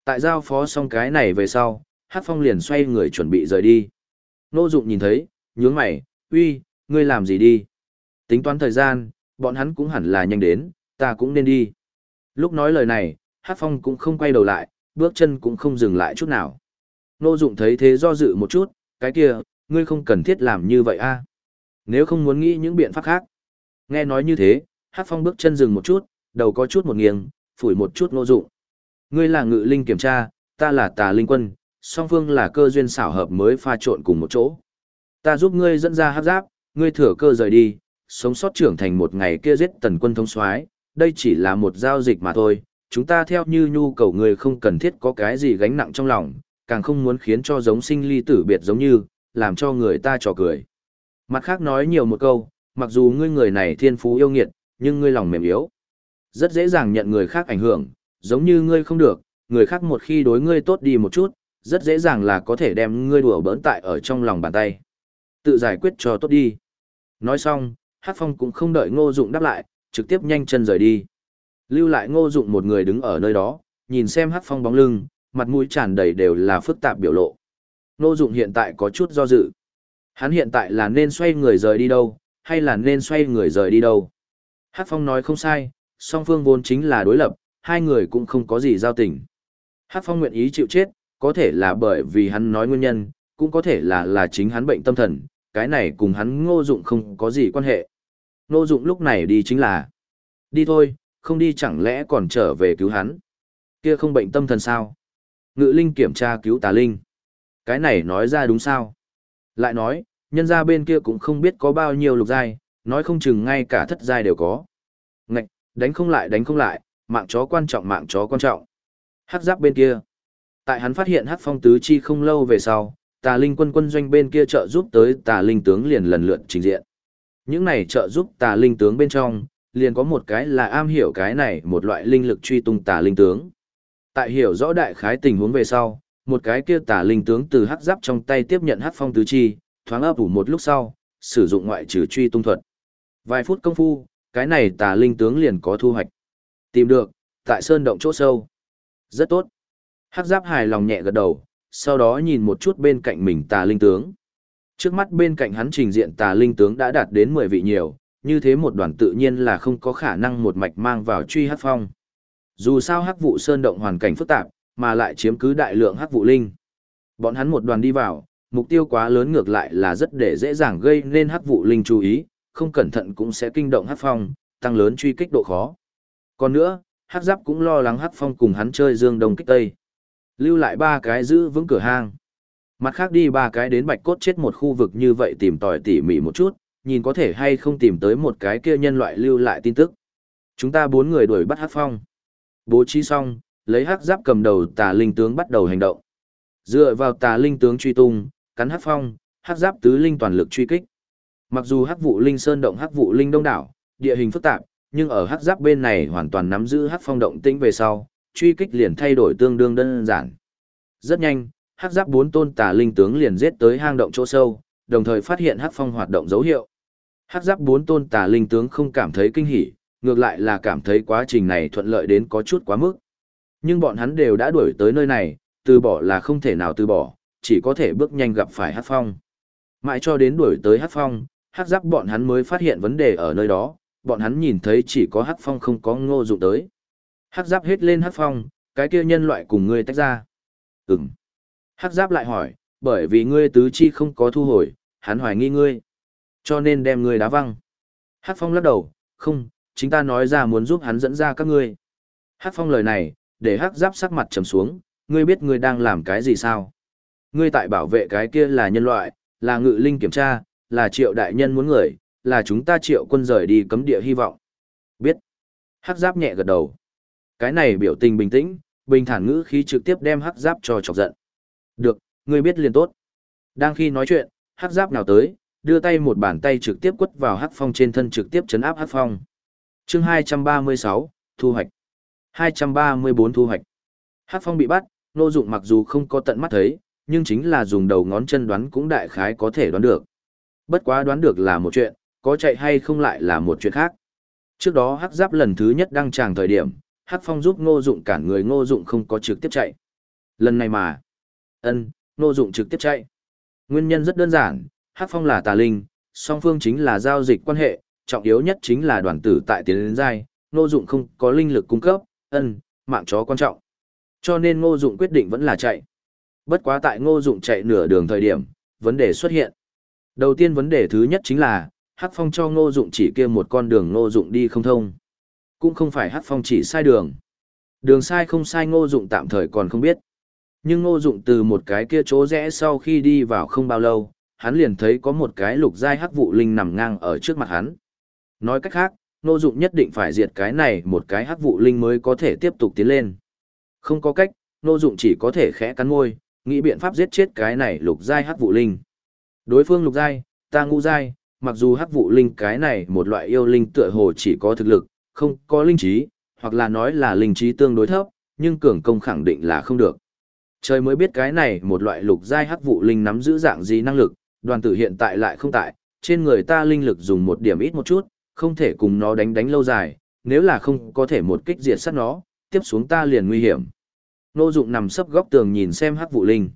Tại giao phó xong cái này về sau, Hát Phong liền xoay người chuẩn bị rời đi. Nô Dụng nhìn thấy, nhướng mày, uy, ngươi làm gì đi? Tính toán thời gian, bọn hắn cũng hẳn là nhanh đến, ta cũng nên đi. Lúc nói lời này, Hát Phong cũng không quay đầu lại, bước chân cũng không dừng lại chút nào. Nô Dụng thấy thế do dự một chút, cái kia, ngươi không cần thiết làm như vậy a. Nếu không muốn nghĩ những biện pháp khác. Nghe nói như thế, Hát Phong bước chân dừng một chút, đầu có chút một nghiêng, phủi một chút Nô Dụng. Ngươi là ngự linh kiểm tra, ta là tà linh quân, song phương là cơ duyên xảo hợp mới pha trộn cùng một chỗ. Ta giúp ngươi dẫn ra hấp giáp, ngươi thừa cơ rời đi, sống sót trưởng thành một ngày kia giết tần quân thống soái, đây chỉ là một giao dịch mà thôi, chúng ta theo như nhu cầu người không cần thiết có cái gì gánh nặng trong lòng, càng không muốn khiến cho giống sinh ly tử biệt giống như, làm cho người ta trò cười. Mặt khác nói nhiều một câu, mặc dù ngươi người này thiên phú yêu nghiệt, nhưng ngươi lòng mềm yếu. Rất dễ dàng nhận người khác ảnh hưởng, giống như ngươi không được, người khác một khi đối ngươi tốt đi một chút, rất dễ dàng là có thể đem ngươi đùa bỡn tại ở trong lòng bàn tay. Tự giải quyết cho tốt đi. Nói xong, Hắc Phong cũng không đợi Ngô Dụng đáp lại, trực tiếp nhanh chân rời đi. Lưu lại Ngô Dụng một người đứng ở nơi đó, nhìn xem Hắc Phong bóng lưng, mặt mũi tràn đầy đều là phức tạp biểu lộ. Ngô Dụng hiện tại có chút do dự. Hắn hiện tại là nên xoay người rời đi đâu, hay là nên xoay người rời đi đâu? Hắc Phong nói không sai, song phương vốn chính là đối lập, hai người cũng không có gì giao tình. Hắc Phong nguyện ý chịu chết, có thể là bởi vì hắn nói nguyên nhân, cũng có thể là là chính hắn bệnh tâm thần, cái này cùng hắn ngô dụng không có gì quan hệ. Ngô dụng lúc này đi chính là, đi thôi, không đi chẳng lẽ còn trở về cứu hắn. Kia không bệnh tâm thần sao? Ngự linh kiểm tra cứu tà linh. Cái này nói ra đúng sao? Lại nói, nhân ra bên kia cũng không biết có bao nhiêu lục giai, nói không chừng ngay cả thất giai đều có. Ngạch, đánh không lại đánh không lại, mạng chó quan trọng mạng chó quan trọng. Hắc giáp bên kia tại hắn phát hiện hắc phong tứ chi không lâu về sau, tà linh quân quân doanh bên kia trợ giúp tới tà linh tướng liền lần lượt trình diện. Những này trợ giúp tà linh tướng bên trong, liền có một cái là am hiểu cái này một loại linh lực truy tung tà linh tướng. Tại hiểu rõ đại khái tình huống về sau, một cái kia tà linh tướng từ hắc giáp trong tay tiếp nhận hắc phong tứ chi, thoáng ấp ủ một lúc sau, sử dụng ngoại trừ truy tung thuật. Vài phút công phu, cái này tà linh tướng liền có thu hoạch. Tìm được, tại sơn động chỗ sâu. Rất tốt. Hắc giáp hài lòng nhẹ gật đầu, sau đó nhìn một chút bên cạnh mình tà linh tướng. Trước mắt bên cạnh hắn trình diện tà linh tướng đã đạt đến 10 vị nhiều, như thế một đoàn tự nhiên là không có khả năng một mạch mang vào truy hắc phong. Dù sao hắc vụ sơn động hoàn cảnh phức tạp, mà lại chiếm cứ đại lượng hắc vụ linh. Bọn hắn một đoàn đi vào, mục tiêu quá lớn ngược lại là rất để dễ dàng gây nên hắc vụ linh chú ý, không cẩn thận cũng sẽ kinh động hắc phong, tăng lớn truy kích độ khó. Còn nữa, hắc giáp cũng lo lắng hắc phong cùng hắn chơi dương đông kích tây. Lưu lại ba cái giữ vững cửa hang. Mặt khác đi ba cái đến bạch cốt chết một khu vực như vậy tìm tòi tỉ mỉ một chút, nhìn có thể hay không tìm tới một cái kia nhân loại lưu lại tin tức. Chúng ta bốn người đuổi bắt hắc phong. Bố trí xong, lấy hắc giáp cầm đầu tà linh tướng bắt đầu hành động. Dựa vào tà linh tướng truy tung, cắn hắc phong, hắc giáp tứ linh toàn lực truy kích. Mặc dù hắc vụ linh sơn động hắc vụ linh đông đảo, địa hình phức tạp, nhưng ở hắc giáp bên này hoàn toàn nắm giữ hắc phong động tĩnh về sau, truy kích liền thay đổi tương đương đơn giản. Rất nhanh, hắc giáp bốn tôn tà linh tướng liền giết tới hang động chỗ sâu, đồng thời phát hiện hắc phong hoạt động dấu hiệu. Hắc giáp bốn tôn tà linh tướng không cảm thấy kinh hỉ, ngược lại là cảm thấy quá trình này thuận lợi đến có chút quá mức. Nhưng bọn hắn đều đã đuổi tới nơi này, từ bỏ là không thể nào từ bỏ, chỉ có thể bước nhanh gặp phải hắc phong. Mãi cho đến đuổi tới hắc phong, hắc giáp bọn hắn mới phát hiện vấn đề ở nơi đó, bọn hắn nhìn thấy chỉ có hắc phong không có ngô dụng tới. Hắc giáp hết lên hắc phong, cái kia nhân loại cùng ngươi tách ra. Ừm. Hắc giáp lại hỏi, bởi vì ngươi tứ chi không có thu hồi, hắn hoài nghi ngươi. Cho nên đem ngươi đá văng. Hắc phong lắc đầu, không, chính ta nói ra muốn giúp hắn dẫn ra các ngươi. Hắc phong lời này, để hắc giáp sắc mặt trầm xuống, ngươi biết ngươi đang làm cái gì sao? Ngươi tại bảo vệ cái kia là nhân loại, là ngự linh kiểm tra, là triệu đại nhân muốn người, là chúng ta triệu quân rời đi cấm địa hy vọng. Biết. Hắc giáp nhẹ gật đầu. Cái này biểu tình bình tĩnh, bình thản ngữ khí trực tiếp đem hắc giáp cho chọc giận. Được, ngươi biết liền tốt. Đang khi nói chuyện, hắc giáp nào tới, đưa tay một bàn tay trực tiếp quất vào hắc phong trên thân trực tiếp chấn áp hắc phong. Chương 236, thu hoạch. 234 thu hoạch. Hắc phong bị bắt, nô dụng mặc dù không có tận mắt thấy, nhưng chính là dùng đầu ngón chân đoán cũng đại khái có thể đoán được. Bất quá đoán được là một chuyện, có chạy hay không lại là một chuyện khác. Trước đó hắc giáp lần thứ nhất đăng tràng thời điểm, hắc phong giúp ngô dụng cản người ngô dụng không có trực tiếp chạy. Lần này mà, ân, ngô dụng trực tiếp chạy. Nguyên nhân rất đơn giản, hắc phong là tà linh, song phương chính là giao dịch quan hệ, trọng yếu nhất chính là đoàn tử tại tiến đến giai, ngô dụng không có linh lực cung cấp, ân, mạng chó quan trọng. Cho nên ngô dụng quyết định vẫn là chạy. Bất quá tại ngô dụng chạy nửa đường thời điểm, vấn đề xuất hiện. Đầu tiên vấn đề thứ nhất chính là, Hắc Phong cho ngô dụng chỉ kia một con đường ngô dụng đi không thông. Cũng không phải Hắc Phong chỉ sai đường. Đường sai không sai ngô dụng tạm thời còn không biết. Nhưng ngô dụng từ một cái kia chỗ rẽ sau khi đi vào không bao lâu, hắn liền thấy có một cái lục giai hắc vụ linh nằm ngang ở trước mặt hắn. Nói cách khác, ngô dụng nhất định phải diệt cái này một cái hắc vụ linh mới có thể tiếp tục tiến lên. Không có cách, ngô dụng chỉ có thể khẽ cắn môi, nghĩ biện pháp giết chết cái này lục giai hắc vụ linh. Đối phương lục giai, ta ngũ giai, mặc dù hắc vụ linh cái này một loại yêu linh tựa hồ chỉ có thực lực, không có linh trí, hoặc là nói là linh trí tương đối thấp, nhưng cường công khẳng định là không được. Trời mới biết cái này một loại lục giai hắc vụ linh nắm giữ dạng gì năng lực, đoàn tử hiện tại lại không tại, trên người ta linh lực dùng một điểm ít một chút, không thể cùng nó đánh đánh lâu dài, nếu là không có thể một kích diệt sát nó, tiếp xuống ta liền nguy hiểm. Nô dụng nằm sấp góc tường nhìn xem hắc vụ linh.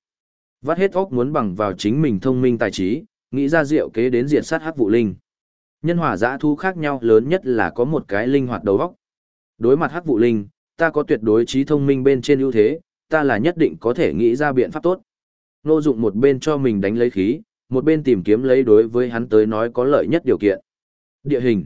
Vắt hết óc muốn bằng vào chính mình thông minh tài trí, nghĩ ra diệu kế đến diệt sát hắc vụ linh. Nhân hỏa giã thu khác nhau lớn nhất là có một cái linh hoạt đầu óc. Đối mặt hắc vụ linh, ta có tuyệt đối trí thông minh bên trên ưu thế, ta là nhất định có thể nghĩ ra biện pháp tốt. Nô dụng một bên cho mình đánh lấy khí, một bên tìm kiếm lấy đối với hắn tới nói có lợi nhất điều kiện. Địa hình.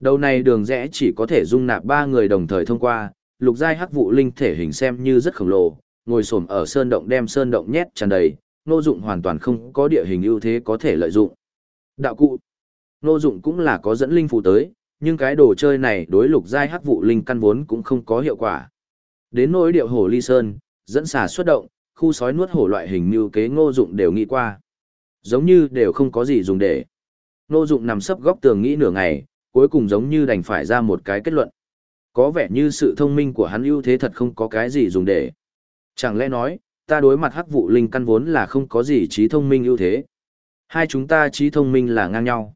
Đầu này đường rẽ chỉ có thể dung nạp ba người đồng thời thông qua, lục giai hắc vụ linh thể hình xem như rất khổng lồ, ngồi xổm ở sơn động đem sơn động nhét tràn đầy, nô dụng hoàn toàn không có địa hình ưu thế có thể lợi dụng. Đạo cụ. Nô dụng cũng là có dẫn linh phù tới, nhưng cái đồ chơi này đối lục giai hắc vụ linh căn vốn cũng không có hiệu quả. Đến nỗi điệu hổ ly sơn, dẫn xà xuất động, khu sói nuốt hổ loại hình như kế ngô dụng đều nghĩ qua. Giống như đều không có gì dùng để. Ngô dụng nằm sấp góc tường nghĩ nửa ngày, cuối cùng giống như đành phải ra một cái kết luận. Có vẻ như sự thông minh của hắn ưu thế thật không có cái gì dùng để. Chẳng lẽ nói, ta đối mặt hắc vụ linh căn vốn là không có gì trí thông minh ưu thế. Hai chúng ta trí thông minh là ngang nhau.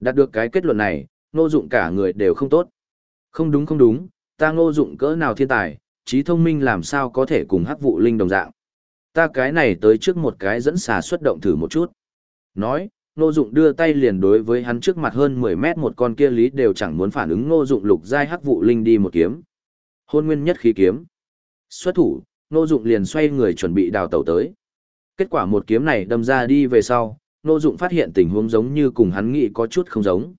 Đạt được cái kết luận này, ngô dụng cả người đều không tốt. Không đúng không đúng, ta ngô dụng cỡ nào thiên tài, trí thông minh làm sao có thể cùng hắc vụ linh đồng dạng. Ta cái này tới trước một cái dẫn xà xuất động thử một chút. Nói, ngô dụng đưa tay liền đối với hắn trước mặt hơn 10 mét một con kia lý đều chẳng muốn phản ứng ngô dụng lục giai hắc vụ linh đi một kiếm. Hôn nguyên nhất khí kiếm. Xuất thủ, ngô dụng liền xoay người chuẩn bị đào tẩu tới. Kết quả một kiếm này đâm ra đi về sau, Ngô Dụng phát hiện tình huống giống như cùng hắn nghĩ có chút không giống.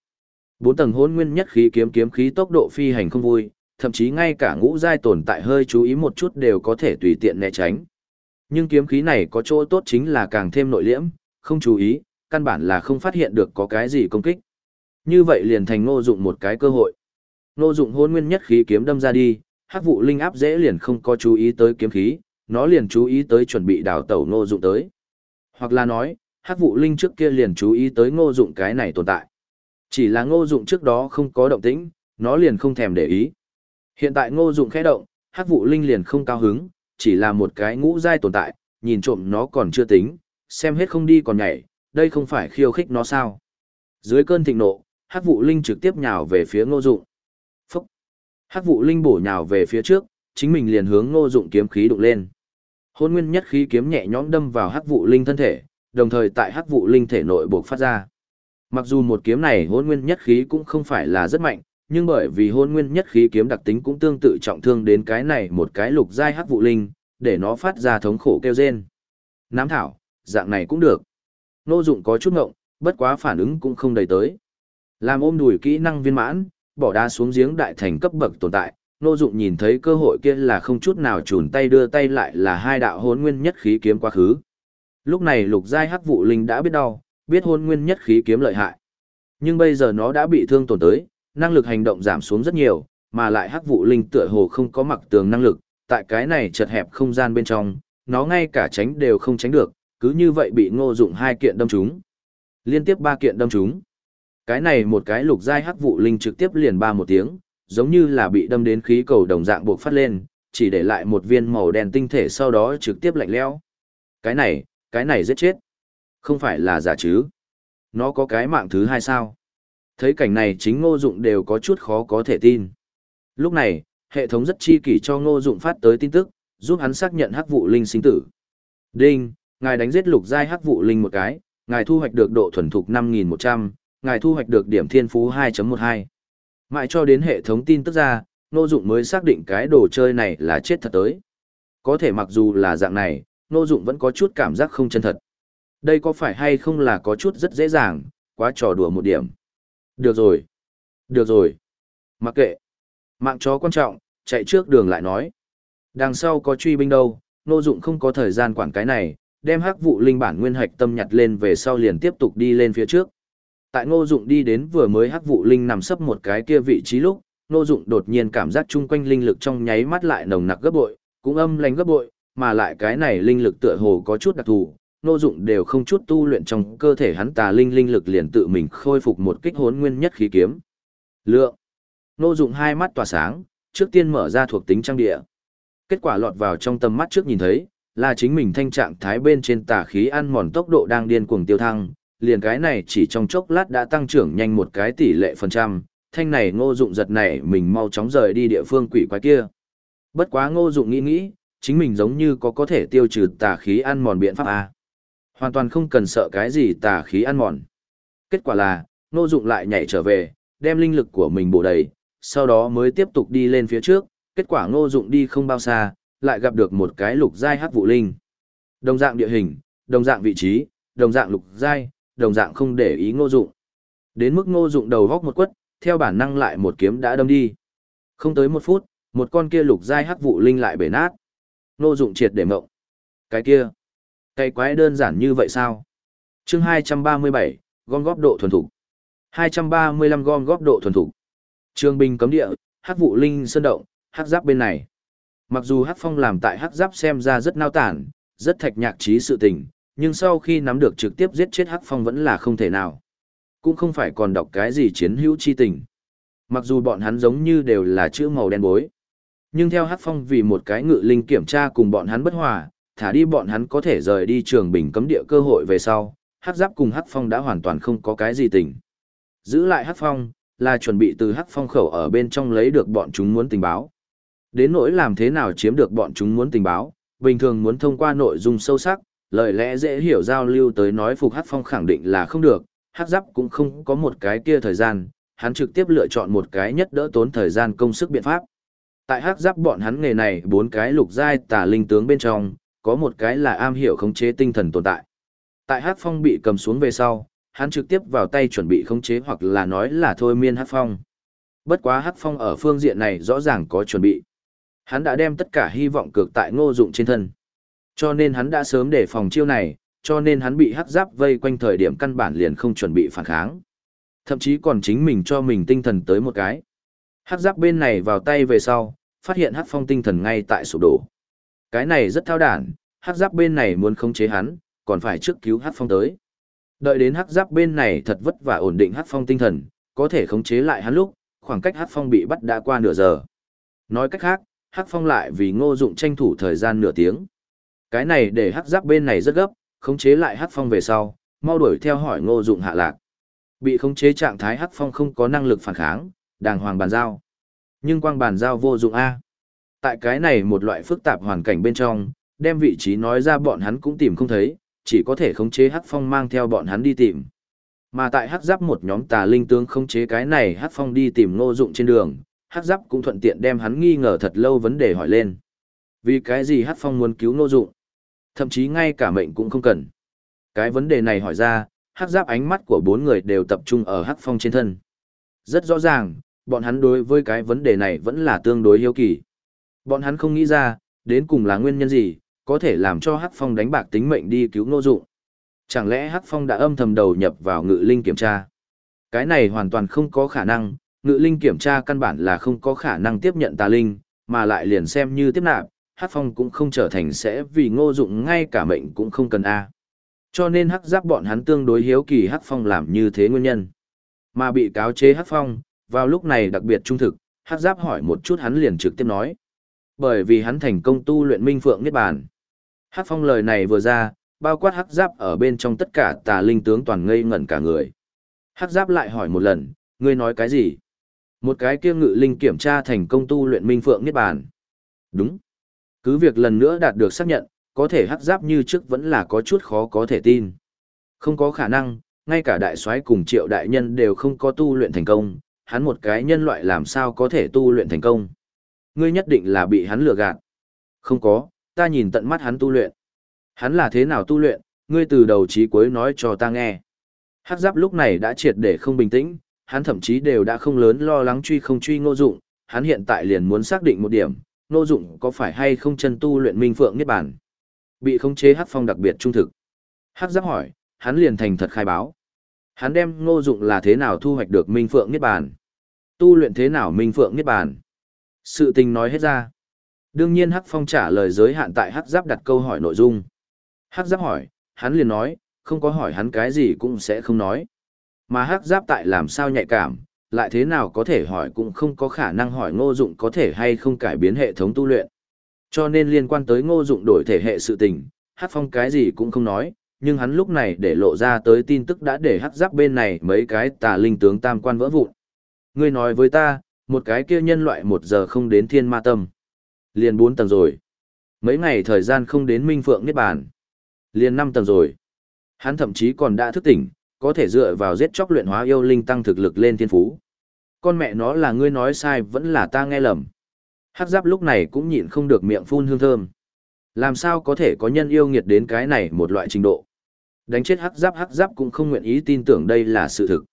Bốn tầng hỗn nguyên nhất khí kiếm kiếm khí tốc độ phi hành không vui, thậm chí ngay cả ngũ giai tồn tại hơi chú ý một chút đều có thể tùy tiện né tránh. Nhưng kiếm khí này có chỗ tốt chính là càng thêm nội liễm, không chú ý, căn bản là không phát hiện được có cái gì công kích. Như vậy liền thành Ngô Dụng một cái cơ hội. Ngô Dụng hỗn nguyên nhất khí kiếm đâm ra đi, Hắc vụ linh áp dễ liền không có chú ý tới kiếm khí, nó liền chú ý tới chuẩn bị đào tẩu Ngô Dụng tới. Hoặc là nói, hắc vụ linh trước kia liền chú ý tới ngô dụng cái này tồn tại. Chỉ là ngô dụng trước đó không có động tĩnh, nó liền không thèm để ý. Hiện tại ngô dụng khẽ động, hắc vụ linh liền không cao hứng, chỉ là một cái ngũ giai tồn tại, nhìn trộm nó còn chưa tính, xem hết không đi còn nhảy, đây không phải khiêu khích nó sao. Dưới cơn thịnh nộ, hắc vụ linh trực tiếp nhào về phía ngô dụng. Phúc! Hắc vụ linh bổ nhào về phía trước, chính mình liền hướng ngô dụng kiếm khí đụng lên. Hôn nguyên nhất khí kiếm nhẹ nhõm đâm vào hắc vụ linh thân thể, đồng thời tại hắc vụ linh thể nội buộc phát ra. Mặc dù một kiếm này hôn nguyên nhất khí cũng không phải là rất mạnh, nhưng bởi vì hôn nguyên nhất khí kiếm đặc tính cũng tương tự trọng thương đến cái này một cái lục giai hắc vụ linh, để nó phát ra thống khổ kêu rên. Nám thảo, dạng này cũng được. Nô dụng có chút ngộng, bất quá phản ứng cũng không đầy tới. Làm ôm đùi kỹ năng viên mãn, bỏ đá xuống giếng đại thành cấp bậc tồn tại, nô dụng nhìn thấy cơ hội kia là không chút nào chùn tay đưa tay lại là hai đạo hôn nguyên nhất khí kiếm quá khứ. Lúc này lục giai hắc vụ linh đã biết đau, biết hôn nguyên nhất khí kiếm lợi hại. Nhưng bây giờ nó đã bị thương tổn tới, năng lực hành động giảm xuống rất nhiều, mà lại hắc vụ linh tựa hồ không có mặc tường năng lực, tại cái này chật hẹp không gian bên trong, nó ngay cả tránh đều không tránh được, cứ như vậy bị ngô dụng hai kiện đâm trúng. Liên tiếp ba kiện đâm trúng. Cái này một cái lục giai hắc vụ linh trực tiếp liền ba một tiếng, giống như là bị đâm đến khí cầu đồng dạng buộc phát lên, chỉ để lại một viên màu đen tinh thể sau đó trực tiếp lạnh lẽo. Cái này, cái này giết chết. Không phải là giả chứ. Nó có cái mạng thứ hai sao. Thấy cảnh này chính ngô dụng đều có chút khó có thể tin. Lúc này, hệ thống rất chi kỷ cho ngô dụng phát tới tin tức, giúp hắn xác nhận hắc vụ linh sinh tử. Đinh, ngài đánh giết lục giai hắc vụ linh một cái, ngài thu hoạch được độ thuần thục 5100, ngài thu hoạch được điểm thiên phú 2.12. Mãi cho đến hệ thống tin tức ra, Ngô Dụng mới xác định cái đồ chơi này là chết thật tới. Có thể mặc dù là dạng này, Ngô Dụng vẫn có chút cảm giác không chân thật. Đây có phải hay không là có chút rất dễ dàng, quá trò đùa một điểm. Được rồi. Được rồi. Mặc kệ. Mạng chó quan trọng, chạy trước đường lại nói. Đằng sau có truy binh đâu, Ngô Dụng không có thời gian quản cái này, đem hắc vụ linh bản nguyên hạch tâm nhặt lên về sau liền tiếp tục đi lên phía trước. Tại Ngô Dụng đi đến vừa mới hắc vụ linh nằm sấp một cái kia vị trí lúc, Ngô Dụng đột nhiên cảm giác chung quanh linh lực trong nháy mắt lại nồng nặc gấp bội, cũng âm lạnh gấp bội, mà lại cái này linh lực tựa hồ có chút đặc thù, Ngô Dụng đều không chút tu luyện trong cơ thể hắn tà linh linh lực liền tự mình khôi phục một kích hốn nguyên nhất khí kiếm. Lượng. Ngô Dụng hai mắt tỏa sáng, trước tiên mở ra thuộc tính trang địa. Kết quả lọt vào trong tầm mắt trước nhìn thấy, là chính mình thanh trạng thái bên trên tà khí ăn mòn tốc độ đang điên cuồng tiêu thăng, liền cái này chỉ trong chốc lát đã tăng trưởng nhanh một cái tỷ lệ phần trăm, thanh này ngô dụng giật này mình mau chóng rời đi địa phương quỷ quái kia. Bất quá ngô dụng nghĩ nghĩ, chính mình giống như có có thể tiêu trừ tà khí ăn mòn biện pháp A. Hoàn toàn không cần sợ cái gì tà khí ăn mòn. Kết quả là, ngô dụng lại nhảy trở về, đem linh lực của mình bổ đầy, sau đó mới tiếp tục đi lên phía trước, kết quả ngô dụng đi không bao xa, lại gặp được một cái lục giai hắc vụ linh. Đồng dạng địa hình, đồng dạng vị trí, đồng dạng lục giai, đồng dạng không để ý ngô dụng. Đến mức ngô dụng đầu góc một quất, theo bản năng lại một kiếm đã đâm đi. Không tới một phút, một con kia lục giai hắc vụ linh lại bể nát. Ngô dụng triệt để mộng. Cái kia, cái quái đơn giản như vậy sao? Chương 237, gom góp độ thuần thủ. 235 gom góp độ thuần thủ. Trương binh cấm địa, hắc vụ linh sơn động, hắc giáp bên này. Mặc dù hắc phong làm tại hắc giáp xem ra rất nao tản, rất thạch nhạc trí sự tình, nhưng sau khi nắm được trực tiếp giết chết Hắc Phong vẫn là không thể nào. Cũng không phải còn đọc cái gì chiến hữu chi tình. Mặc dù bọn hắn giống như đều là chữ màu đen bối. Nhưng theo Hắc Phong vì một cái ngự linh kiểm tra cùng bọn hắn bất hòa, thả đi bọn hắn có thể rời đi trường bình cấm địa cơ hội về sau, Hắc Giáp cùng Hắc Phong đã hoàn toàn không có cái gì tình. Giữ lại Hắc Phong, là chuẩn bị từ Hắc Phong khẩu ở bên trong lấy được bọn chúng muốn tình báo. Đến nỗi làm thế nào chiếm được bọn chúng muốn tình báo, bình thường muốn thông qua nội dung sâu sắc, lời lẽ dễ hiểu giao lưu tới nói phục Hắc Phong khẳng định là không được, Hắc Giáp cũng không có một cái kia thời gian, hắn trực tiếp lựa chọn một cái nhất đỡ tốn thời gian công sức biện pháp. Tại Hắc Giáp bọn hắn nghề này bốn cái lục giai tà linh tướng bên trong, có một cái là am hiểu khống chế tinh thần tồn tại. Tại Hắc Phong bị cầm xuống về sau, hắn trực tiếp vào tay chuẩn bị khống chế hoặc là nói là thôi miên Hắc Phong. Bất quá Hắc Phong ở phương diện này rõ ràng có chuẩn bị. Hắn đã đem tất cả hy vọng cược tại ngô dụng trên thân. Cho nên hắn đã sớm để phòng chiêu này, cho nên hắn bị hắc giáp vây quanh thời điểm căn bản liền không chuẩn bị phản kháng. Thậm chí còn chính mình cho mình tinh thần tới một cái. Hắc giáp bên này vào tay về sau, phát hiện hắc phong tinh thần ngay tại sụp đổ. Cái này rất thao đản, hắc giáp bên này muốn khống chế hắn, còn phải trước cứu hắc phong tới. Đợi đến hắc giáp bên này thật vất vả ổn định hắc phong tinh thần, có thể khống chế lại hắn lúc, khoảng cách hắc phong bị bắt đã qua nửa giờ. Nói cách khác, hắc phong lại vì ngô dụng tranh thủ thời gian nửa tiếng. Cái này để hắc giáp bên này rất gấp, khống chế lại hắc phong về sau, mau đuổi theo hỏi ngô dụng hạ lạc. Bị khống chế trạng thái hắc phong không có năng lực phản kháng, đàng hoàng bàn giao. Nhưng quang bàn giao vô dụng A. Tại cái này một loại phức tạp hoàn cảnh bên trong, đem vị trí nói ra bọn hắn cũng tìm không thấy, chỉ có thể khống chế hắc phong mang theo bọn hắn đi tìm. Mà tại hắc giáp một nhóm tà linh tướng khống chế cái này hắc phong đi tìm ngô dụng trên đường, hắc giáp cũng thuận tiện đem hắn nghi ngờ thật lâu vấn đề hỏi lên. Vì cái gì hắc phong muốn cứu ngô dụng? Thậm chí ngay cả mệnh cũng không cần. Cái vấn đề này hỏi ra, hắc giáp ánh mắt của bốn người đều tập trung ở hắc phong trên thân. Rất rõ ràng, bọn hắn đối với cái vấn đề này vẫn là tương đối hiếu kỳ. Bọn hắn không nghĩ ra, đến cùng là nguyên nhân gì, có thể làm cho hắc phong đánh bạc tính mệnh đi cứu ngô dụng. Chẳng lẽ hắc phong đã âm thầm đầu nhập vào ngự linh kiểm tra? Cái này hoàn toàn không có khả năng, ngự linh kiểm tra căn bản là không có khả năng tiếp nhận tà linh, mà lại liền xem như tiếp nạp, Hắc Phong cũng không trở thành sẽ vì ngô dụng ngay cả mệnh cũng không cần A. Cho nên Hắc Giáp bọn hắn tương đối hiếu kỳ Hắc Phong làm như thế nguyên nhân. Mà bị cáo chế Hắc Phong, vào lúc này đặc biệt trung thực, Hắc Giáp hỏi một chút hắn liền trực tiếp nói. Bởi vì hắn thành công tu luyện minh phượng niết bàn. Hắc Phong lời này vừa ra, bao quát Hắc Giáp ở bên trong tất cả tà linh tướng toàn ngây ngẩn cả người. Hắc Giáp lại hỏi một lần, ngươi nói cái gì? Một cái kia ngự linh kiểm tra thành công tu luyện minh phượng niết bàn. Đúng. Cứ việc lần nữa đạt được xác nhận, có thể hắc giáp như trước vẫn là có chút khó có thể tin. Không có khả năng, ngay cả đại soái cùng triệu đại nhân đều không có tu luyện thành công, hắn một cái nhân loại làm sao có thể tu luyện thành công. Ngươi nhất định là bị hắn lừa gạt. Không có, ta nhìn tận mắt hắn tu luyện. Hắn là thế nào tu luyện, ngươi từ đầu chí cuối nói cho ta nghe. Hắc giáp lúc này đã triệt để không bình tĩnh, hắn thậm chí đều đã không lớn lo lắng truy không truy ngô dụng, hắn hiện tại liền muốn xác định một điểm, ngô dụng có phải hay không chân tu luyện minh phượng niết bản? Bị khống chế hắc phong đặc biệt trung thực. Hắc giáp hỏi, hắn liền thành thật khai báo. Hắn đem ngô dụng là thế nào thu hoạch được minh phượng niết bàn. Tu luyện thế nào minh phượng niết bàn. Sự tình nói hết ra. Đương nhiên Hắc Phong trả lời giới hạn tại Hắc Giáp đặt câu hỏi nội dung. Hắc Giáp hỏi, hắn liền nói, không có hỏi hắn cái gì cũng sẽ không nói. Mà hắc giáp tại làm sao nhạy cảm, lại thế nào có thể hỏi cũng không có khả năng hỏi ngô dụng có thể hay không cải biến hệ thống tu luyện. Cho nên liên quan tới ngô dụng đổi thể hệ sự tình, hắc phong cái gì cũng không nói, nhưng hắn lúc này để lộ ra tới tin tức đã để hắc giáp bên này mấy cái tà linh tướng tam quan vỡ vụn. Ngươi nói với ta, một cái kia nhân loại một giờ không đến thiên ma tâm. Liền bốn tầng rồi. Mấy ngày thời gian không đến minh phượng niết bàn. Liền năm tầng rồi. Hắn thậm chí còn đã thức tỉnh, có thể dựa vào giết chóc luyện hóa yêu linh tăng thực lực lên thiên phú. Con mẹ nó là ngươi nói sai vẫn là ta nghe lầm. Hắc giáp lúc này cũng nhịn không được miệng phun hương thơm. Làm sao có thể có nhân yêu nghiệt đến cái này một loại trình độ. Đánh chết hắc giáp hắc giáp cũng không nguyện ý tin tưởng đây là sự thực.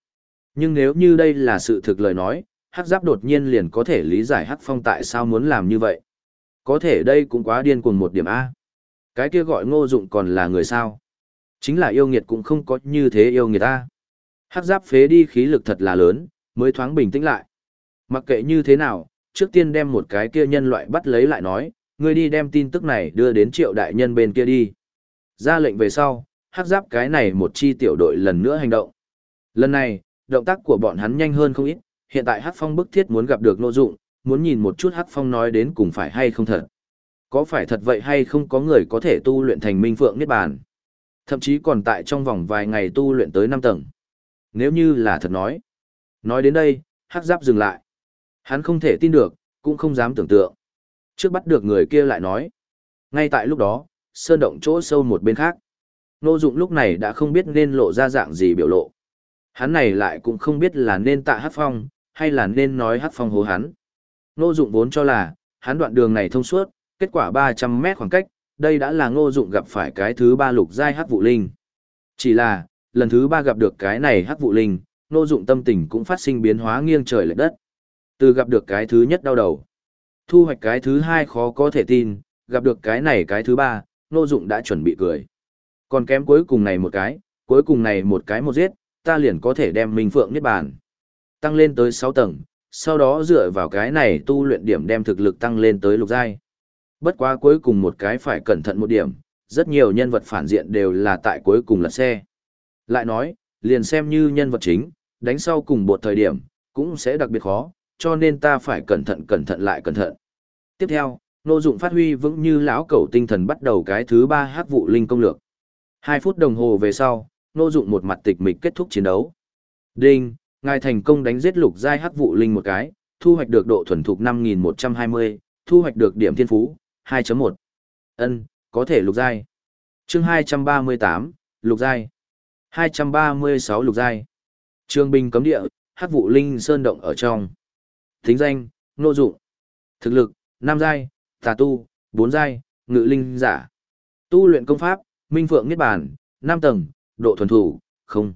Nhưng nếu như đây là sự thực lời nói, hắc giáp đột nhiên liền có thể lý giải hắc phong tại sao muốn làm như vậy. Có thể đây cũng quá điên cuồng một điểm A. Cái kia gọi ngô dụng còn là người sao. Chính là yêu nghiệt cũng không có như thế yêu nghiệt ta. Hắc giáp phế đi khí lực thật là lớn, mới thoáng bình tĩnh lại. Mặc kệ như thế nào, trước tiên đem một cái kia nhân loại bắt lấy lại nói, ngươi đi đem tin tức này đưa đến triệu đại nhân bên kia đi. Ra lệnh về sau, hắc giáp cái này một chi tiểu đội lần nữa hành động. Lần này, động tác của bọn hắn nhanh hơn không ít, hiện tại hắc phong bức thiết muốn gặp được nô dụng, muốn nhìn một chút hắc phong nói đến cùng phải hay không thật. Có phải thật vậy hay không có người có thể tu luyện thành minh phượng niết bàn? Thậm chí còn tại trong vòng vài ngày tu luyện tới 5 tầng. Nếu như là thật nói. Nói đến đây, hắc giáp dừng lại. Hắn không thể tin được, cũng không dám tưởng tượng. Trước bắt được người kia lại nói. Ngay tại lúc đó, sơn động chỗ sâu một bên khác. Nô dụng lúc này đã không biết nên lộ ra dạng gì biểu lộ. Hắn này lại cũng không biết là nên tạ hát phong, hay là nên nói hát phong hố hắn. Nô dụng vốn cho là, hắn đoạn đường này thông suốt, kết quả 300 mét khoảng cách, đây đã là ngô dụng gặp phải cái thứ ba lục giai hắc vụ linh. Chỉ là, lần thứ ba gặp được cái này hắc vụ linh, ngô dụng tâm tình cũng phát sinh biến hóa nghiêng trời lệch đất. Từ gặp được cái thứ nhất đau đầu, thu hoạch cái thứ hai khó có thể tin, gặp được cái này cái thứ ba, ngô dụng đã chuẩn bị cười. Còn kém cuối cùng này một cái, cuối cùng này một cái một giết, ta liền có thể đem Minh Phượng Niết Bàn. Tăng lên tới 6 tầng, sau đó dựa vào cái này tu luyện điểm đem thực lực tăng lên tới lục giai. Bất quá cuối cùng một cái phải cẩn thận một điểm, rất nhiều nhân vật phản diện đều là tại cuối cùng là xe. Lại nói, liền xem như nhân vật chính, đánh sau cùng một thời điểm, cũng sẽ đặc biệt khó, cho nên ta phải cẩn thận cẩn thận lại cẩn thận. Tiếp theo, nô dụng phát huy vững như lão cẩu tinh thần bắt đầu cái thứ ba hắc vụ linh công lược. Hai phút đồng hồ về sau, nô dụng một mặt tịch mịch kết thúc chiến đấu. Đinh, ngài thành công đánh giết lục giai hắc vụ linh một cái, thu hoạch được độ thuần thục 5120, thu hoạch được điểm thiên phú 2.1. Ân, có thể lục giai. Chương 238, lục giai. 236 lục giai. Trường binh cấm địa, hắc vụ linh sơn động ở trong. Thính danh, nô dụng. Thực lực, nam giai, tà tu, bốn giai, ngự linh giả. Tu luyện công pháp, minh phượng niết bàn, 5 tầng, độ thuần thủ, không.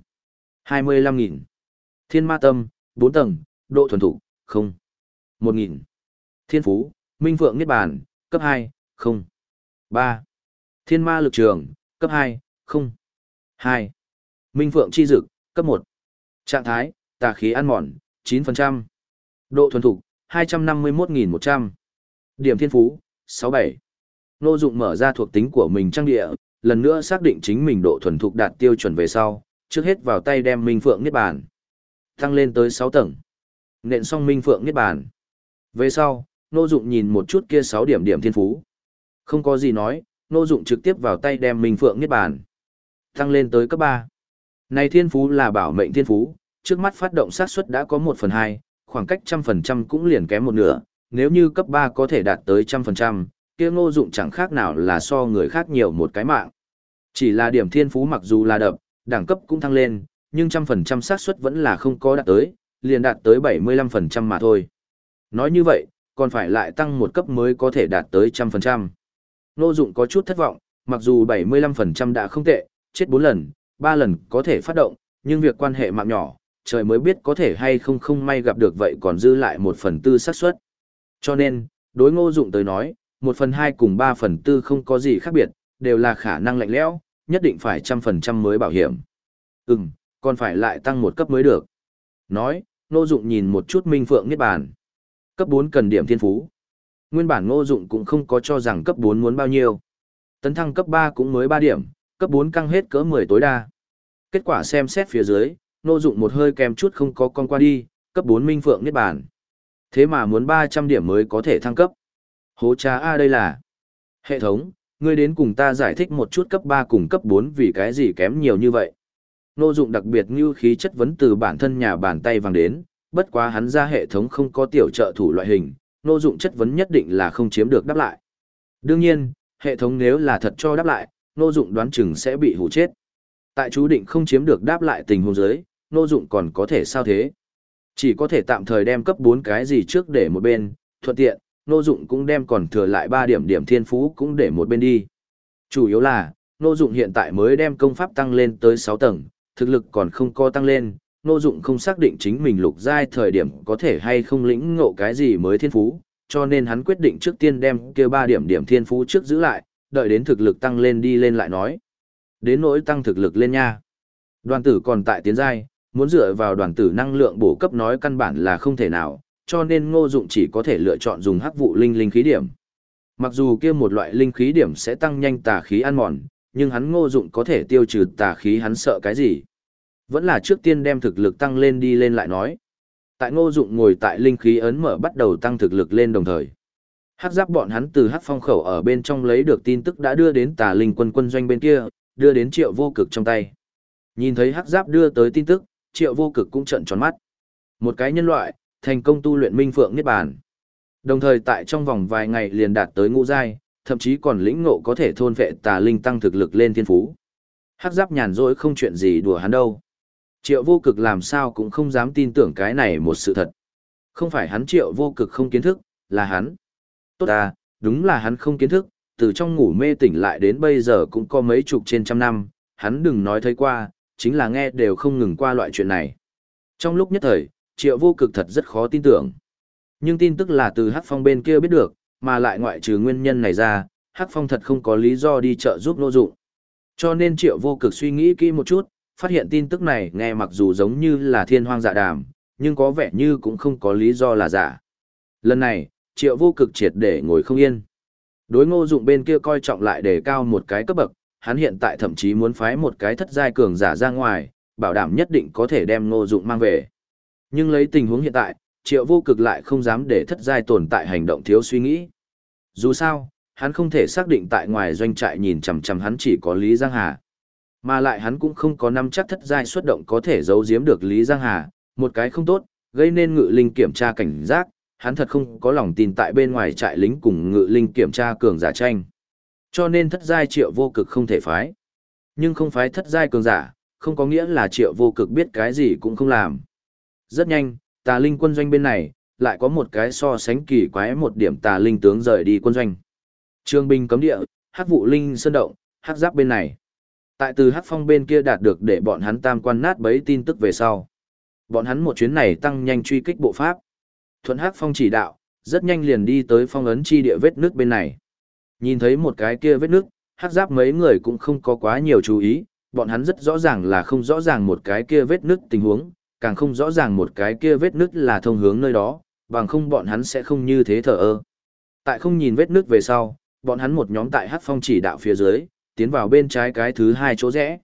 25.000. Thiên ma tâm, 4 tầng, độ thuần thủ, không. 1.000. Thiên phú, minh phượng niết bàn, cấp 2, không. 3. Thiên ma lực trường, cấp 2, không. 2. Minh phượng chi dực, cấp 1. Trạng thái, tà khí ăn mòn, 9%. Độ thuần thục, 251.100. Điểm thiên phú, 67. Nô dụng mở ra thuộc tính của mình trang địa, lần nữa xác định chính mình độ thuần thục đạt tiêu chuẩn về sau, trước hết vào tay đem Minh Phượng Niết Bàn. Tăng lên tới 6 tầng. Nện xong Minh Phượng Niết Bàn. Về sau, Nô Dụng nhìn một chút kia 6 điểm điểm thiên phú. Không có gì nói, Nô Dụng trực tiếp vào tay đem Minh Phượng Niết Bàn. Tăng lên tới cấp 3. Này thiên phú là bảo mệnh thiên phú, trước mắt phát động xác suất đã có 1 phần 2, khoảng cách trăm phần trăm cũng liền kém một nửa, nếu như cấp 3 có thể đạt tới trăm phần trăm, kia ngô dụng chẳng khác nào là so người khác nhiều một cái mạng. Chỉ là điểm thiên phú mặc dù là đập, đẳng cấp cũng thăng lên, nhưng trăm phần trăm xác suất vẫn là không có đạt tới, liền đạt tới 75% mà thôi. Nói như vậy, còn phải lại tăng một cấp mới có thể đạt tới trăm phần trăm. Ngô dụng có chút thất vọng, mặc dù 75% đã không tệ, chết 4 lần, 3 lần có thể phát động, nhưng việc quan hệ mạng nhỏ, trời mới biết có thể hay không không may gặp được vậy còn dư lại một phần tư xác suất. Cho nên, đối ngô dụng tới nói, một phần hai cùng ba phần tư không có gì khác biệt, đều là khả năng lạnh lẽo, nhất định phải trăm phần trăm mới bảo hiểm. Ừm, còn phải lại tăng một cấp mới được. Nói, Ngô Dụng nhìn một chút Minh Phượng Niết Bàn. Cấp 4 cần điểm thiên phú. Nguyên bản Ngô Dụng cũng không có cho rằng cấp 4 muốn bao nhiêu. Tấn thăng cấp 3 cũng mới 3 điểm, cấp 4 căng hết cỡ 10 tối đa. Kết quả xem xét phía dưới, Ngô Dụng một hơi kèm chút không có con qua đi, cấp 4 Minh Phượng Niết Bàn. Thế mà muốn 300 điểm mới có thể thăng cấp. Hố cha A đây là. Hệ thống, ngươi đến cùng ta giải thích một chút cấp 3 cùng cấp 4 vì cái gì kém nhiều như vậy. Nô dụng đặc biệt như khí chất vấn từ bản thân nhà bàn tay vàng đến, bất quá hắn ra hệ thống không có tiểu trợ thủ loại hình, nô dụng chất vấn nhất định là không chiếm được đáp lại. Đương nhiên, hệ thống nếu là thật cho đáp lại, nô dụng đoán chừng sẽ bị hủ chết. Tại chú định không chiếm được đáp lại tình huống giới, nô dụng còn có thể sao thế? Chỉ có thể tạm thời đem cấp 4 cái gì trước để một bên, thuận tiện, Nô Dụng cũng đem còn thừa lại 3 điểm điểm thiên phú cũng để một bên đi. Chủ yếu là, Nô Dụng hiện tại mới đem công pháp tăng lên tới 6 tầng, thực lực còn không có tăng lên, Nô Dụng không xác định chính mình lục giai thời điểm có thể hay không lĩnh ngộ cái gì mới thiên phú, cho nên hắn quyết định trước tiên đem kia 3 điểm điểm thiên phú trước giữ lại, đợi đến thực lực tăng lên đi lên lại nói. Đến nỗi tăng thực lực lên nha. Đoàn tử còn tại tiến giai, muốn dựa vào đoàn tử năng lượng bổ cấp nói căn bản là không thể nào, cho nên ngô dụng chỉ có thể lựa chọn dùng hắc vụ linh linh khí điểm. Mặc dù kia một loại linh khí điểm sẽ tăng nhanh tà khí ăn mòn, nhưng hắn ngô dụng có thể tiêu trừ tà khí hắn sợ cái gì. Vẫn là trước tiên đem thực lực tăng lên đi lên lại nói. Tại ngô dụng ngồi tại linh khí ấn mở bắt đầu tăng thực lực lên đồng thời. Hắc giáp bọn hắn từ hắc phong khẩu ở bên trong lấy được tin tức đã đưa đến tà linh quân quân doanh bên kia, đưa đến triệu vô cực trong tay. Nhìn thấy hắc giáp đưa tới tin tức, triệu vô cực cũng trận tròn mắt. Một cái nhân loại, thành công tu luyện minh phượng niết bàn. Đồng thời tại trong vòng vài ngày liền đạt tới ngũ giai, thậm chí còn lĩnh ngộ có thể thôn vệ tà linh tăng thực lực lên thiên phú. Hắc giáp nhàn rỗi không chuyện gì đùa hắn đâu. Triệu vô cực làm sao cũng không dám tin tưởng cái này một sự thật. Không phải hắn triệu vô cực không kiến thức, là hắn. Tốt à, đúng là hắn không kiến thức, từ trong ngủ mê tỉnh lại đến bây giờ cũng có mấy chục trên trăm năm, hắn đừng nói thấy qua, chính là nghe đều không ngừng qua loại chuyện này. Trong lúc nhất thời, triệu vô cực thật rất khó tin tưởng. Nhưng tin tức là từ Hắc Phong bên kia biết được, mà lại ngoại trừ nguyên nhân này ra, Hắc Phong thật không có lý do đi chợ giúp nô dụng. Cho nên triệu vô cực suy nghĩ kỹ một chút, phát hiện tin tức này nghe mặc dù giống như là thiên hoang dạ đàm, nhưng có vẻ như cũng không có lý do là giả. Lần này, triệu vô cực triệt để ngồi không yên. Đối ngô dụng bên kia coi trọng lại để cao một cái cấp bậc, hắn hiện tại thậm chí muốn phái một cái thất giai cường giả ra ngoài, bảo đảm nhất định có thể đem ngô dụng mang về. Nhưng lấy tình huống hiện tại, triệu vô cực lại không dám để thất giai tồn tại hành động thiếu suy nghĩ. Dù sao, hắn không thể xác định tại ngoài doanh trại nhìn chằm chằm hắn chỉ có Lý Giang Hà. Mà lại hắn cũng không có năm chắc thất giai xuất động có thể giấu giếm được Lý Giang Hà, một cái không tốt, gây nên ngự linh kiểm tra cảnh giác, hắn thật không có lòng tin tại bên ngoài trại lính cùng ngự linh kiểm tra cường giả tranh. Cho nên thất giai triệu vô cực không thể phái. Nhưng không phái thất giai cường giả, không có nghĩa là triệu vô cực biết cái gì cũng không làm. Rất nhanh, tà linh quân doanh bên này, lại có một cái so sánh kỳ quái một điểm tà linh tướng rời đi quân doanh. Trương binh cấm địa, hắc vụ linh sơn động, hắc giáp bên này. Tại từ hắc phong bên kia đạt được để bọn hắn tam quan nát bấy tin tức về sau. Bọn hắn một chuyến này tăng nhanh truy kích bộ pháp. Thuận hắc phong chỉ đạo, rất nhanh liền đi tới phong ấn chi địa vết nước bên này. Nhìn thấy một cái kia vết nước, hắc giáp mấy người cũng không có quá nhiều chú ý, bọn hắn rất rõ ràng là không rõ ràng một cái kia vết nước tình huống, càng không rõ ràng một cái kia vết nứt là thông hướng nơi đó, bằng không bọn hắn sẽ không như thế thở ơ. Tại không nhìn vết nứt về sau, bọn hắn một nhóm tại hắc phong chỉ đạo phía dưới, tiến vào bên trái cái thứ hai chỗ rẽ.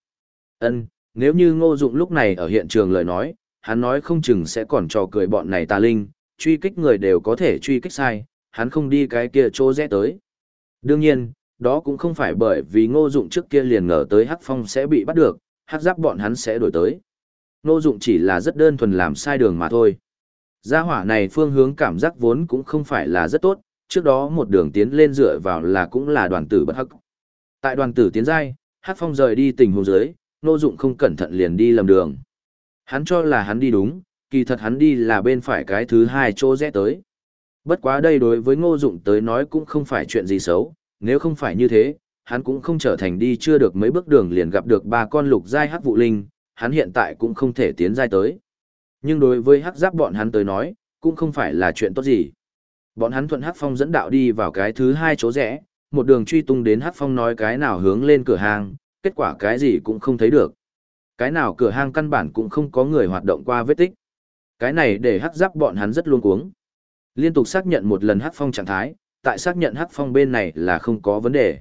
Ân, nếu như ngô dụng lúc này ở hiện trường lời nói, hắn nói không chừng sẽ còn trò cười bọn này tà linh, truy kích người đều có thể truy kích sai, hắn không đi cái kia chỗ rẽ tới. Đương nhiên, đó cũng không phải bởi vì ngô dụng trước kia liền ngờ tới hắc phong sẽ bị bắt được, hắc giáp bọn hắn sẽ đổi tới. Ngô dụng chỉ là rất đơn thuần làm sai đường mà thôi. Gia hỏa này phương hướng cảm giác vốn cũng không phải là rất tốt, trước đó một đường tiến lên dựa vào là cũng là đoàn tử bất hắc. Tại đoàn tử tiến giai, hắc phong rời đi tình huống dưới, Ngô dụng không cẩn thận liền đi lầm đường. Hắn cho là hắn đi đúng, kỳ thật hắn đi là bên phải cái thứ hai chỗ rẽ tới. Bất quá đây đối với ngô dụng tới nói cũng không phải chuyện gì xấu, nếu không phải như thế, hắn cũng không trở thành đi chưa được mấy bước đường liền gặp được ba con lục giai hắc vụ linh, hắn hiện tại cũng không thể tiến giai tới. Nhưng đối với hắc giáp bọn hắn tới nói, cũng không phải là chuyện tốt gì. Bọn hắn thuận hắc phong dẫn đạo đi vào cái thứ hai chỗ rẽ, một đường truy tung đến hắc phong nói cái nào hướng lên cửa hàng, kết quả cái gì cũng không thấy được. Cái nào cửa hàng căn bản cũng không có người hoạt động qua vết tích. Cái này để hắc giáp bọn hắn rất luôn cuống. Liên tục xác nhận một lần hắc phong trạng thái, tại xác nhận hắc phong bên này là không có vấn đề.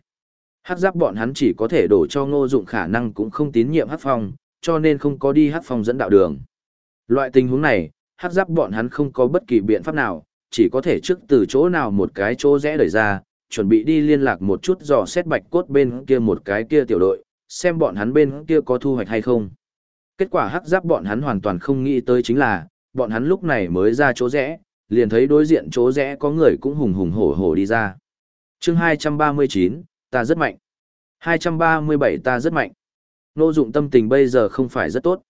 Hắc giáp bọn hắn chỉ có thể đổ cho ngô dụng khả năng cũng không tín nhiệm hắc phong, cho nên không có đi hát phong dẫn đạo đường. Loại tình huống này, hát giáp bọn hắn không có bất kỳ biện pháp nào, chỉ có thể trước từ chỗ nào một cái chỗ rẽ đẩy ra, chuẩn bị đi liên lạc một chút dò xét bạch cốt bên kia một cái kia tiểu đội, xem bọn hắn bên kia có thu hoạch hay không. Kết quả hắc giáp bọn hắn hoàn toàn không nghĩ tới chính là, bọn hắn lúc này mới ra chỗ rẽ, liền thấy đối diện chỗ rẽ có người cũng hùng hùng hổ hổ đi ra. chương 239, ta rất mạnh. 237 ta rất mạnh. Nô dụng tâm tình bây giờ không phải rất tốt.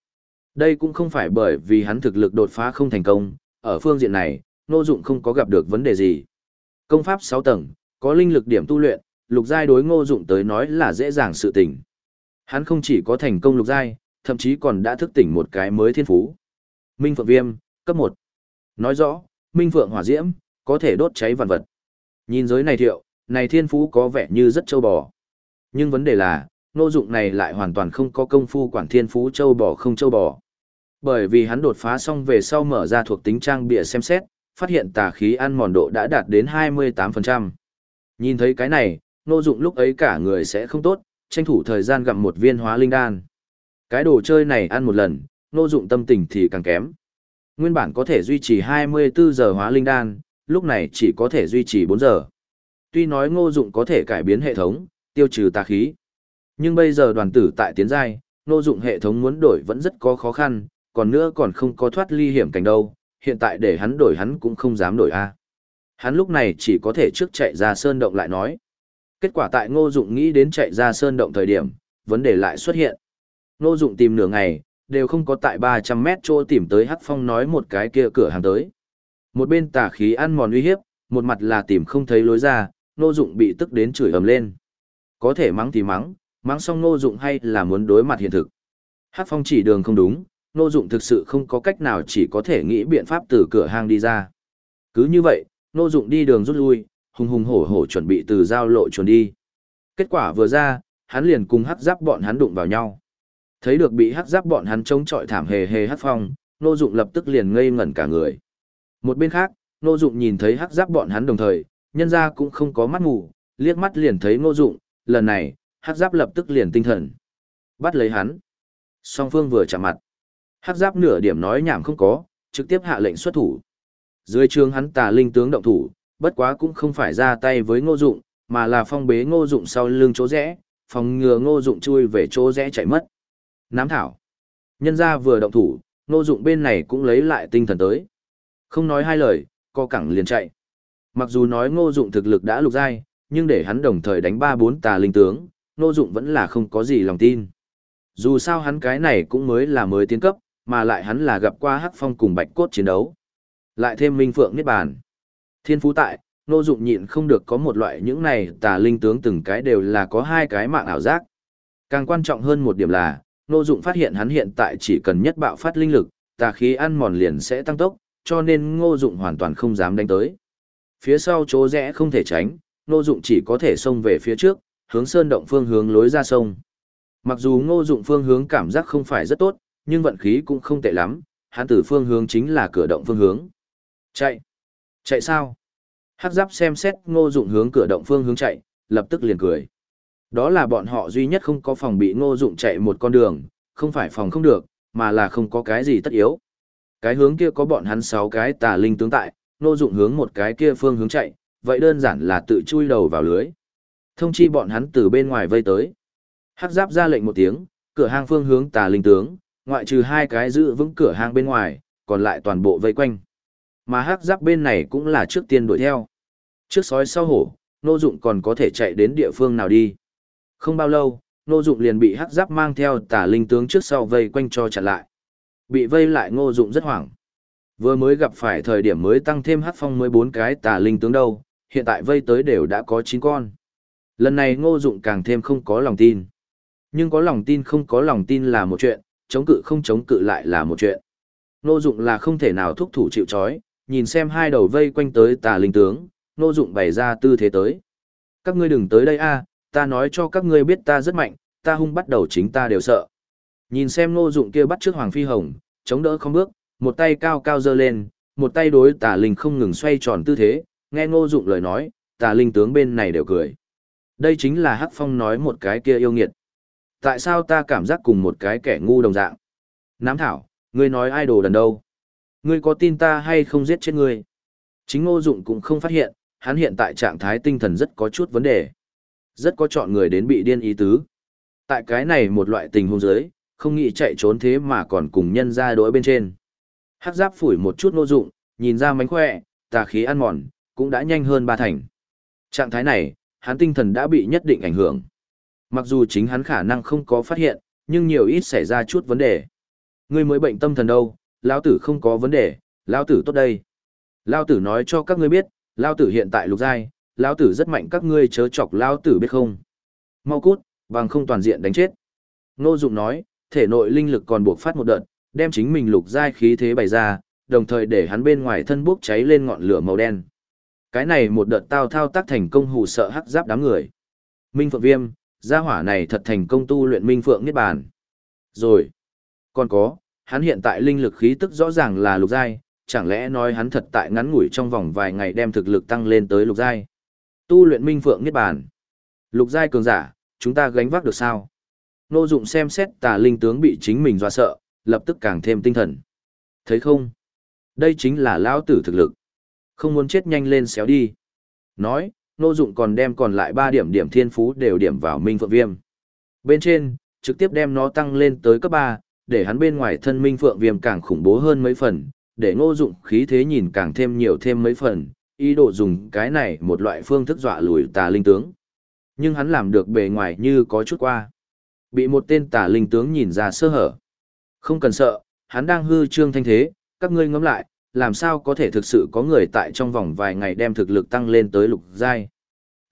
Đây cũng không phải bởi vì hắn thực lực đột phá không thành công, ở phương diện này, nô dụng không có gặp được vấn đề gì. Công pháp 6 tầng, có linh lực điểm tu luyện, lục giai đối ngô dụng tới nói là dễ dàng sự tình. Hắn không chỉ có thành công lục giai, thậm chí còn đã thức tỉnh một cái mới thiên phú. Minh Phượng Viêm, cấp 1. Nói rõ, Minh Phượng Hỏa Diễm, có thể đốt cháy vạn vật. Nhìn giới này thiệu, này thiên phú có vẻ như rất châu bò. Nhưng vấn đề là, nô dụng này lại hoàn toàn không có công phu quản thiên phú châu bò không châu bò. Bởi vì hắn đột phá xong về sau mở ra thuộc tính trang bịa xem xét, phát hiện tà khí ăn mòn độ đã đạt đến 28%. Nhìn thấy cái này, nô dụng lúc ấy cả người sẽ không tốt, tranh thủ thời gian gặm một viên hóa linh đan. Cái đồ chơi này ăn một lần, nô dụng tâm tình thì càng kém. Nguyên bản có thể duy trì 24 giờ hóa linh đan, lúc này chỉ có thể duy trì 4 giờ, Tuy nói ngô dụng có thể cải biến hệ thống, tiêu trừ tà khí. Nhưng bây giờ đoàn tử tại tiến giai, ngô dụng hệ thống muốn đổi vẫn rất có khó khăn, còn nữa còn không có thoát ly hiểm cảnh đâu, hiện tại để hắn đổi hắn cũng không dám đổi a. Hắn lúc này chỉ có thể trước chạy ra sơn động lại nói. Kết quả tại ngô dụng nghĩ đến chạy ra sơn động thời điểm, vấn đề lại xuất hiện. Ngô dụng tìm nửa ngày, đều không có tại 300 mét chỗ tìm tới Hắc Phong nói một cái kia cửa hàng tới. Một bên tà khí ăn mòn uy hiếp, một mặt là tìm không thấy lối ra, Ngô Dụng bị tức đến chửi ầm lên. Có thể mắng thì mắng, mang xong Ngô Dụng hay là muốn đối mặt hiện thực. Hắc Phong chỉ đường không đúng, Ngô Dụng thực sự không có cách nào chỉ có thể nghĩ biện pháp từ cửa hang đi ra. Cứ như vậy, Ngô Dụng đi đường rút lui, hùng hùng hổ hổ chuẩn bị từ giao lộ chuẩn đi. Kết quả vừa ra, hắn liền cùng hắc giáp bọn hắn đụng vào nhau. Thấy được bị hắc giáp bọn hắn chống chọi thảm hề hề hắc phong, Nô Dụng lập tức liền ngây ngẩn cả người. Một bên khác, Nô Dụng nhìn thấy hắc giáp bọn hắn đồng thời, nhân ra cũng không có mắt ngủ, liếc mắt liền thấy Nô Dụng, lần này, hắc giáp lập tức liền tinh thần. Bắt lấy hắn. Song phương vừa chạm mặt. Hắc giáp nửa điểm nói nhảm không có, trực tiếp hạ lệnh xuất thủ. Dưới trường hắn tà linh tướng động thủ, bất quá cũng không phải ra tay với Ngô Dụng, mà là phong bế Ngô Dụng sau lưng chỗ rẽ, phòng ngừa Ngô Dụng chui về chỗ rẽ chạy mất. Nám thảo. Nhân ra vừa động thủ, Ngô Dụng bên này cũng lấy lại tinh thần tới. Không nói hai lời, co cẳng liền chạy. Mặc dù nói Ngô Dụng thực lực đã lục giai, nhưng để hắn đồng thời đánh ba bốn tà linh tướng, Ngô Dụng vẫn là không có gì lòng tin. Dù sao hắn cái này cũng mới là mới tiến cấp, mà lại hắn là gặp qua Hắc Phong cùng Bạch Cốt chiến đấu. Lại thêm Minh Phượng Niết Bàn. Thiên phú tại, Ngô Dụng nhịn không được có một loại những này tà linh tướng từng cái đều là có hai cái mạng ảo giác. Càng quan trọng hơn một điểm là, Ngô Dụng phát hiện hắn hiện tại chỉ cần nhất bạo phát linh lực, tà khí ăn mòn liền sẽ tăng tốc, cho nên Ngô Dụng hoàn toàn không dám đánh tới. Phía sau chỗ rẽ không thể tránh, Ngô Dụng chỉ có thể xông về phía trước, hướng sơn động phương hướng lối ra sông. Mặc dù Ngô Dụng phương hướng cảm giác không phải rất tốt, nhưng vận khí cũng không tệ lắm, hắn từ phương hướng chính là cửa động phương hướng. Chạy. Chạy sao? Hắc giáp xem xét Ngô Dụng hướng cửa động phương hướng chạy, lập tức liền cười. Đó là bọn họ duy nhất không có phòng bị Ngô Dụng chạy một con đường, không phải phòng không được, mà là không có cái gì tất yếu. Cái hướng kia có bọn hắn sáu cái tà linh tướng tại, Ngô Dụng hướng một cái kia phương hướng chạy, vậy đơn giản là tự chui đầu vào lưới. Thông chi bọn hắn từ bên ngoài vây tới. Hắc giáp ra lệnh một tiếng, cửa hang phương hướng tà linh tướng, ngoại trừ hai cái giữ vững cửa hang bên ngoài, còn lại toàn bộ vây quanh. Mà hắc giáp bên này cũng là trước tiên đuổi theo. Trước sói sau hổ, Nô Dụng còn có thể chạy đến địa phương nào đi. Không bao lâu, Nô Dụng liền bị hắc giáp mang theo tà linh tướng trước sau vây quanh cho chặn lại. Bị vây lại Ngô Dụng rất hoảng. Vừa mới gặp phải thời điểm mới tăng thêm hắc phong mới bốn cái tà linh tướng đâu, hiện tại vây tới đều đã có chín con. Lần này Ngô Dụng càng thêm không có lòng tin. Nhưng có lòng tin không có lòng tin là một chuyện, chống cự không chống cự lại là một chuyện. Ngô Dụng là không thể nào thúc thủ chịu chói, nhìn xem hai đầu vây quanh tới tà linh tướng, Ngô Dụng bày ra tư thế tới. Các ngươi đừng tới đây a, ta nói cho các ngươi biết ta rất mạnh, ta hung bắt đầu chính ta đều sợ. Nhìn xem Ngô Dụng kia bắt trước Hoàng Phi Hồng, chống đỡ không bước, một tay cao cao giơ lên, một tay đối tà linh không ngừng xoay tròn tư thế, nghe Ngô Dụng lời nói, tà linh tướng bên này đều cười. Đây chính là Hắc Phong nói một cái kia yêu nghiệt. Tại sao ta cảm giác cùng một cái kẻ ngu đồng dạng? Nám thảo, ngươi nói ai đồ đần đâu? Ngươi có tin ta hay không giết chết ngươi? Chính Ngô Dụng cũng không phát hiện, hắn hiện tại trạng thái tinh thần rất có chút vấn đề. Rất có chọn người đến bị điên ý tứ. Tại cái này một loại tình huống dưới, không nghĩ chạy trốn thế mà còn cùng nhân ra đối bên trên. Hắc giáp phủi một chút Ngô Dụng, nhìn ra mánh khỏe, tà khí ăn mòn, cũng đã nhanh hơn ba thành. Trạng thái này, hắn tinh thần đã bị nhất định ảnh hưởng. Mặc dù chính hắn khả năng không có phát hiện, nhưng nhiều ít xảy ra chút vấn đề. Ngươi mới bệnh tâm thần đâu, lão tử không có vấn đề, lão tử tốt đây. Lão tử nói cho các ngươi biết, lão tử hiện tại lục giai, lão tử rất mạnh các ngươi chớ chọc lão tử biết không. Mau cút, bằng không toàn diện đánh chết. Ngô Dụng nói, thể nội linh lực còn buộc phát một đợt, đem chính mình lục giai khí thế bày ra, đồng thời để hắn bên ngoài thân bốc cháy lên ngọn lửa màu đen. Cái này một đợt tao thao tác thành công hù sợ hắc giáp đám người. Minh Phượng Viêm, gia hỏa này thật thành công tu luyện Minh Phượng Niết Bàn. Rồi, còn có, hắn hiện tại linh lực khí tức rõ ràng là lục giai, chẳng lẽ nói hắn thật tại ngắn ngủi trong vòng vài ngày đem thực lực tăng lên tới lục giai. Tu luyện Minh Phượng Niết Bàn. Lục giai cường giả, chúng ta gánh vác được sao? Nô Dụng xem xét tà linh tướng bị chính mình dọa sợ, lập tức càng thêm tinh thần. Thấy không? Đây chính là lão tử thực lực. Không muốn chết nhanh lên xéo đi. Nói, Ngô Dụng còn đem còn lại 3 điểm điểm thiên phú đều điểm vào Minh Phượng Viêm. Bên trên, trực tiếp đem nó tăng lên tới cấp 3, để hắn bên ngoài thân Minh Phượng Viêm càng khủng bố hơn mấy phần, để Ngô Dụng khí thế nhìn càng thêm nhiều thêm mấy phần, ý đồ dùng cái này một loại phương thức dọa lùi tà linh tướng. Nhưng hắn làm được bề ngoài như có chút qua. Bị một tên tà linh tướng nhìn ra sơ hở. Không cần sợ, hắn đang hư trương thanh thế, các ngươi ngẫm lại, làm sao có thể thực sự có người tại trong vòng vài ngày đem thực lực tăng lên tới lục giai.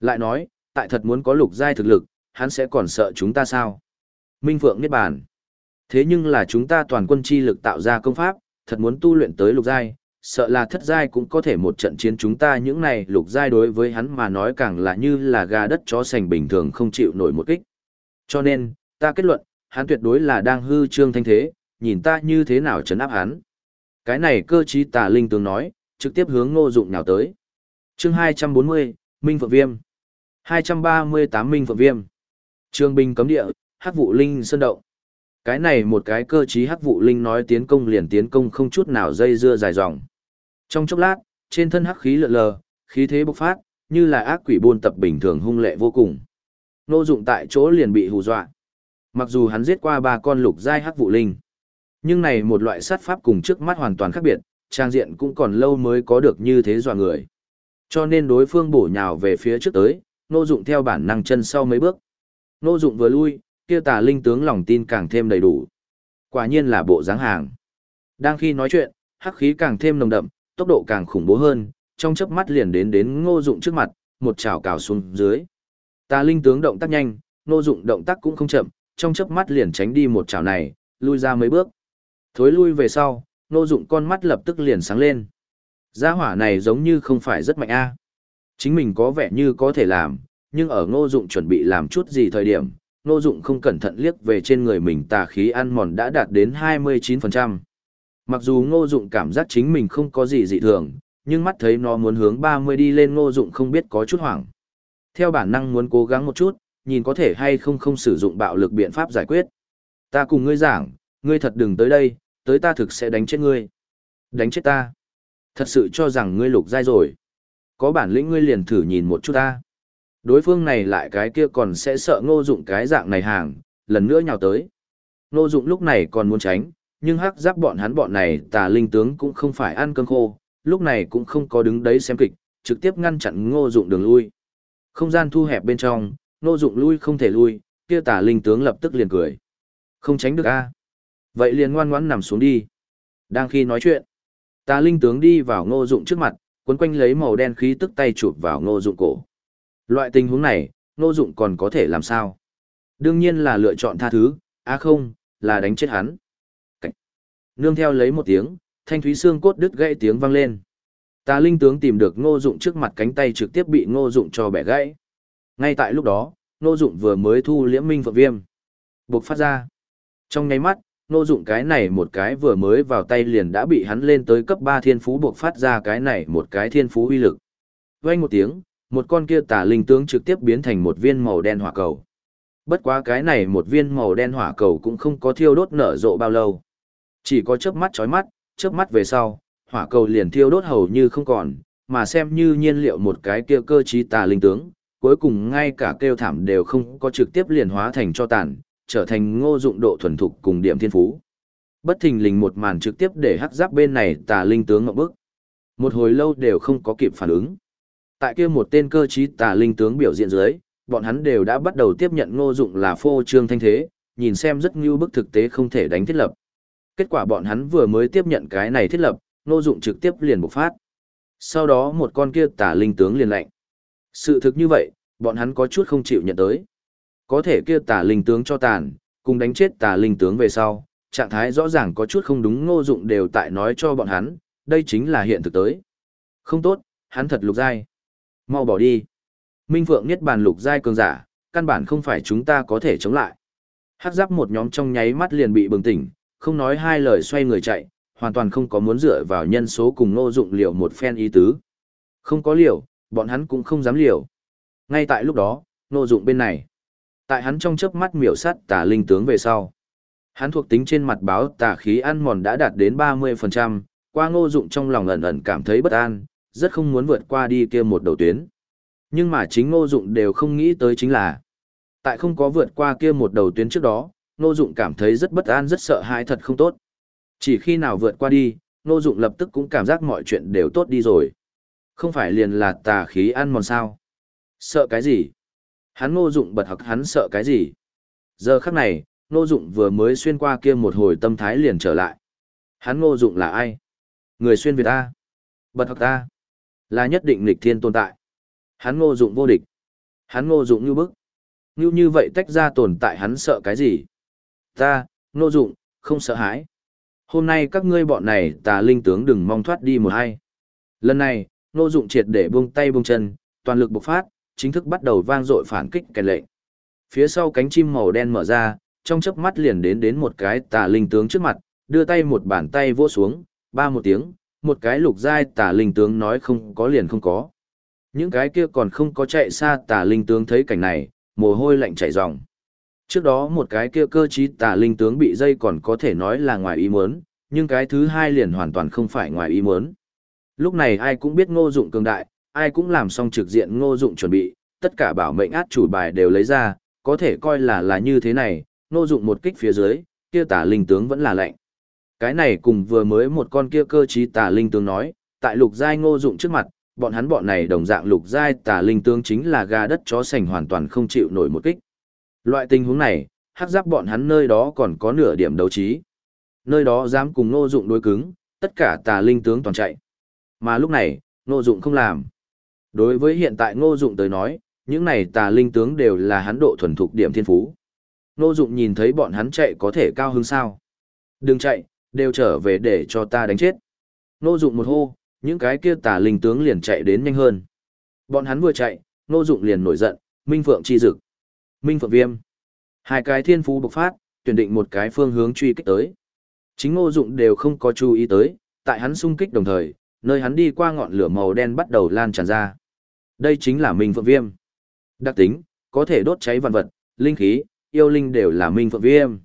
Lại nói, tại thật muốn có lục giai thực lực, hắn sẽ còn sợ chúng ta sao? Minh Phượng Niết Bàn. Thế nhưng là chúng ta toàn quân chi lực tạo ra công pháp, thật muốn tu luyện tới lục giai, sợ là thất giai cũng có thể một trận chiến chúng ta những này lục giai đối với hắn mà nói càng là như là gà đất chó sành bình thường không chịu nổi một kích. Cho nên, ta kết luận, hắn tuyệt đối là đang hư trương thanh thế, nhìn ta như thế nào chấn áp hắn. Cái này cơ trí tà linh tướng nói, trực tiếp hướng ngô dụng nào tới. chương 240, Minh Phượng Viêm. 238 Minh Phượng Viêm. Trường binh cấm địa, hắc vụ linh sơn động. Cái này một cái cơ trí hắc vụ linh nói tiến công liền tiến công không chút nào dây dưa dài dòng. Trong chốc lát, trên thân hắc khí lượn lờ, khí thế bộc phát, như là ác quỷ buôn tập bình thường hung lệ vô cùng. Nô dụng tại chỗ liền bị hù dọa. Mặc dù hắn giết qua ba con lục giai hắc vụ linh, nhưng này một loại sát pháp cùng trước mắt hoàn toàn khác biệt, trang diện cũng còn lâu mới có được như thế dọa người. Cho nên đối phương bổ nhào về phía trước tới, nô dụng theo bản năng chân sau mấy bước. Nô dụng vừa lui, kia tà linh tướng lòng tin càng thêm đầy đủ. Quả nhiên là bộ dáng hàng. Đang khi nói chuyện, hắc khí càng thêm nồng đậm, tốc độ càng khủng bố hơn, trong chớp mắt liền đến đến ngô dụng trước mặt, một chảo cào xuống dưới. Tà linh tướng động tác nhanh, ngô dụng động tác cũng không chậm, trong chớp mắt liền tránh đi một chảo này, lui ra mấy bước. Thối lui về sau, ngô dụng con mắt lập tức liền sáng lên. Gia hỏa này giống như không phải rất mạnh a. Chính mình có vẻ như có thể làm, nhưng ở ngô dụng chuẩn bị làm chút gì thời điểm, ngô dụng không cẩn thận liếc về trên người mình tà khí ăn mòn đã đạt đến 29%. Mặc dù ngô dụng cảm giác chính mình không có gì dị thường, nhưng mắt thấy nó muốn hướng 30 đi lên ngô dụng không biết có chút hoảng. Theo bản năng muốn cố gắng một chút, nhìn có thể hay không không sử dụng bạo lực biện pháp giải quyết. Ta cùng ngươi giảng, ngươi thật đừng tới đây, tới ta thực sẽ đánh chết ngươi. Đánh chết ta. Thật sự cho rằng ngươi lục dai rồi. Có bản lĩnh ngươi liền thử nhìn một chút ta. Đối phương này lại cái kia còn sẽ sợ ngô dụng cái dạng này hàng, lần nữa nhào tới. Ngô dụng lúc này còn muốn tránh, nhưng hắc giáp bọn hắn bọn này tà linh tướng cũng không phải ăn cơm khô, lúc này cũng không có đứng đấy xem kịch, trực tiếp ngăn chặn ngô dụng đường lui. Không gian thu hẹp bên trong, ngô dụng lui không thể lui, kia tà linh tướng lập tức liền cười. Không tránh được a Vậy liền ngoan ngoãn nằm xuống đi. Đang khi nói chuyện, tà linh tướng đi vào ngô dụng trước mặt, quấn quanh lấy màu đen khí tức tay chụp vào ngô dụng cổ. Loại tình huống này, ngô dụng còn có thể làm sao? Đương nhiên là lựa chọn tha thứ, á à không, là đánh chết hắn. Nương theo lấy một tiếng, thanh thúy xương cốt đứt gãy tiếng vang lên. Tà linh tướng tìm được ngô dụng trước mặt cánh tay trực tiếp bị ngô dụng cho bẻ gãy. Ngay tại lúc đó, ngô dụng vừa mới thu liễm minh phượng viêm. Bộc phát ra. Trong nháy mắt, Nô dụng cái này một cái vừa mới vào tay liền đã bị hắn lên tới cấp 3 thiên phú buộc phát ra cái này một cái thiên phú uy lực. Vang một tiếng, một con kia tà linh tướng trực tiếp biến thành một viên màu đen hỏa cầu. Bất quá cái này một viên màu đen hỏa cầu cũng không có thiêu đốt nở rộ bao lâu. Chỉ có chớp mắt chói mắt, chớp mắt về sau, hỏa cầu liền thiêu đốt hầu như không còn, mà xem như nhiên liệu một cái kia cơ trí tà linh tướng, cuối cùng ngay cả kêu thảm đều không có trực tiếp liền hóa thành cho tàn, trở thành ngô dụng độ thuần thục cùng điểm thiên phú. Bất thình lình một màn trực tiếp để hắc giáp bên này tà linh tướng ngậm bức. Một hồi lâu đều không có kịp phản ứng. Tại kia một tên cơ trí tà linh tướng biểu diện dưới, bọn hắn đều đã bắt đầu tiếp nhận ngô dụng là phô trương thanh thế, nhìn xem rất như bức thực tế không thể đánh thiết lập. Kết quả bọn hắn vừa mới tiếp nhận cái này thiết lập, Ngô Dụng trực tiếp liền bộc phát. Sau đó một con kia tà linh tướng liền lạnh. Sự thực như vậy, bọn hắn có chút không chịu nhận tới. Có thể kia tà linh tướng cho tàn, cùng đánh chết tà linh tướng về sau, trạng thái rõ ràng có chút không đúng Ngô Dụng đều tại nói cho bọn hắn, đây chính là hiện thực tới. Không tốt, hắn thật lục giai. Mau bỏ đi. Minh Phượng Niết Bàn lục giai cường giả, căn bản không phải chúng ta có thể chống lại. Hắc Giáp một nhóm trong nháy mắt liền bị bừng tỉnh, không nói hai lời xoay người chạy, hoàn toàn không có muốn dựa vào nhân số cùng ngô dụng liều một phen ý tứ. Không có liều, bọn hắn cũng không dám liều. Ngay tại lúc đó, ngô dụng bên này. Tại hắn trong chớp mắt miểu sát tà linh tướng về sau. Hắn thuộc tính trên mặt báo tà khí ăn mòn đã đạt đến 30%, qua ngô dụng trong lòng ẩn ẩn cảm thấy bất an, rất không muốn vượt qua đi kia một đầu tuyến. Nhưng mà chính ngô dụng đều không nghĩ tới chính là, tại không có vượt qua kia một đầu tuyến trước đó, ngô dụng cảm thấy rất bất an rất sợ hãi thật không tốt. Chỉ khi nào vượt qua đi, ngô dụng lập tức cũng cảm giác mọi chuyện đều tốt đi rồi. Không phải liền là tà khí ăn mòn sao. Sợ cái gì? Hắn ngô dụng bật học hắn sợ cái gì? Giờ khắc này, ngô dụng vừa mới xuyên qua kia một hồi tâm thái liền trở lại. Hắn ngô dụng là ai? Người xuyên Việt ta. Bật học ta. Là nhất định lịch thiên tồn tại. Hắn ngô dụng vô địch. Hắn ngô dụng như bức. Như như vậy tách ra tồn tại hắn sợ cái gì? Ta, ngô dụng, không sợ hãi. Hôm nay các ngươi bọn này tà linh tướng đừng mong thoát đi một hai. Lần này, ngô dụng triệt để buông tay buông chân, toàn lực bộc phát, chính thức bắt đầu vang dội phản kích kèn lệnh. Phía sau cánh chim màu đen mở ra, trong chớp mắt liền đến đến một cái tà linh tướng trước mặt, đưa tay một bàn tay vỗ xuống, ba một tiếng, một cái lục giai tà linh tướng nói không có liền không có. Những cái kia còn không có chạy xa tà linh tướng thấy cảnh này, mồ hôi lạnh chảy ròng. Trước đó một cái kia cơ trí tà linh tướng bị dây còn có thể nói là ngoài ý muốn, nhưng cái thứ hai liền hoàn toàn không phải ngoài ý muốn. Lúc này ai cũng biết ngô dụng cường đại, ai cũng làm xong trực diện ngô dụng chuẩn bị, tất cả bảo mệnh át chủ bài đều lấy ra, có thể coi là là như thế này, ngô dụng một kích phía dưới, kia tà linh tướng vẫn là lạnh. Cái này cùng vừa mới một con kia cơ trí tà linh tướng nói, tại lục giai ngô dụng trước mặt, bọn hắn bọn này đồng dạng lục giai tà linh tướng chính là gà đất chó sành hoàn toàn không chịu nổi một kích. Loại tình huống này, hắc giáp bọn hắn nơi đó còn có nửa điểm đấu trí. Nơi đó dám cùng ngô dụng đối cứng, tất cả tà linh tướng toàn chạy. Mà lúc này, ngô dụng không làm. Đối với hiện tại ngô dụng tới nói, những này tà linh tướng đều là hắn độ thuần thục điểm thiên phú. Ngô dụng nhìn thấy bọn hắn chạy có thể cao hơn sao. Đừng chạy, đều trở về để cho ta đánh chết. Ngô dụng một hô, những cái kia tà linh tướng liền chạy đến nhanh hơn. Bọn hắn vừa chạy, Ngô Dụng liền nổi giận, Minh Phượng chi dực, Minh Phượng Viêm. Hai cái thiên phú bộc phát, tuyển định một cái phương hướng truy kích tới. Chính Ngô Dụng đều không có chú ý tới, tại hắn xung kích đồng thời, nơi hắn đi qua ngọn lửa màu đen bắt đầu lan tràn ra. Đây chính là Minh Phượng Viêm. Đặc tính, có thể đốt cháy vạn vật, linh khí, yêu linh đều là Minh Phượng Viêm.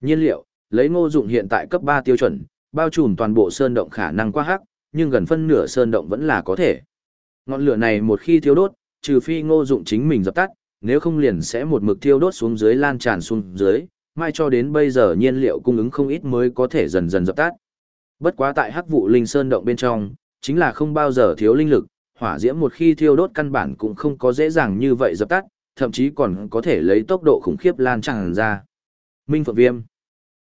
Nhiên liệu, lấy Ngô Dụng hiện tại cấp ba tiêu chuẩn, bao trùm toàn bộ sơn động khả năng qua hắc, nhưng gần phân nửa sơn động vẫn là có thể. Ngọn lửa này một khi thiêu đốt, trừ phi ngô dụng chính mình dập tắt, nếu không liền sẽ một mực thiêu đốt xuống dưới lan tràn xuống dưới, mai cho đến bây giờ nhiên liệu cung ứng không ít mới có thể dần dần dập tắt. Bất quá tại hắc vụ linh sơn động bên trong, chính là không bao giờ thiếu linh lực, hỏa diễm một khi thiêu đốt căn bản cũng không có dễ dàng như vậy dập tắt, thậm chí còn có thể lấy tốc độ khủng khiếp lan tràn ra. Minh Phượng Viêm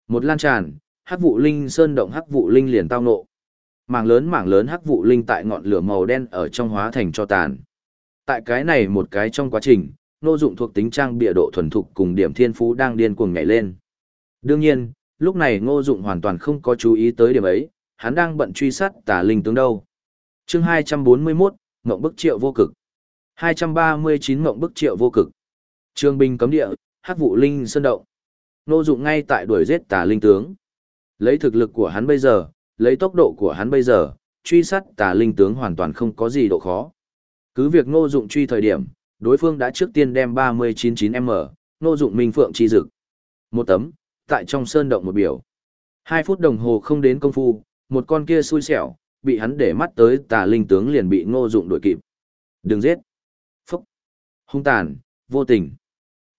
Một lan tràn, hắc vụ linh sơn động hắc vụ linh liền tao nộ. Mảng lớn mảng lớn hắc vụ linh tại ngọn lửa màu đen ở trong hóa thành cho tàn. Tại cái này một cái trong quá trình, nô dụng thuộc tính trang bịa độ thuần thục cùng điểm thiên phú đang điên cuồng nhảy lên. Đương nhiên, lúc này ngô dụng hoàn toàn không có chú ý tới điểm ấy, hắn đang bận truy sát tà linh tướng đâu. Chương 241, mộng bức triệu vô cực. 239 mộng bức triệu vô cực. Trương binh cấm địa, hắc vụ linh sơn động. Ngô dụng ngay tại đuổi giết tà linh tướng. Lấy thực lực của hắn bây giờ, lấy tốc độ của hắn bây giờ, truy sát tà linh tướng hoàn toàn không có gì độ khó. Cứ việc ngô dụng truy thời điểm, đối phương đã trước tiên đem 399 m. ngô dụng minh phượng chi dực. Một tấm, tại trong sơn động một biểu. Hai phút đồng hồ không đến công phu, một con kia xui xẻo, bị hắn để mắt tới tà linh tướng liền bị ngô dụng đuổi kịp. Đừng giết. Phúc. Hung tàn, vô tình.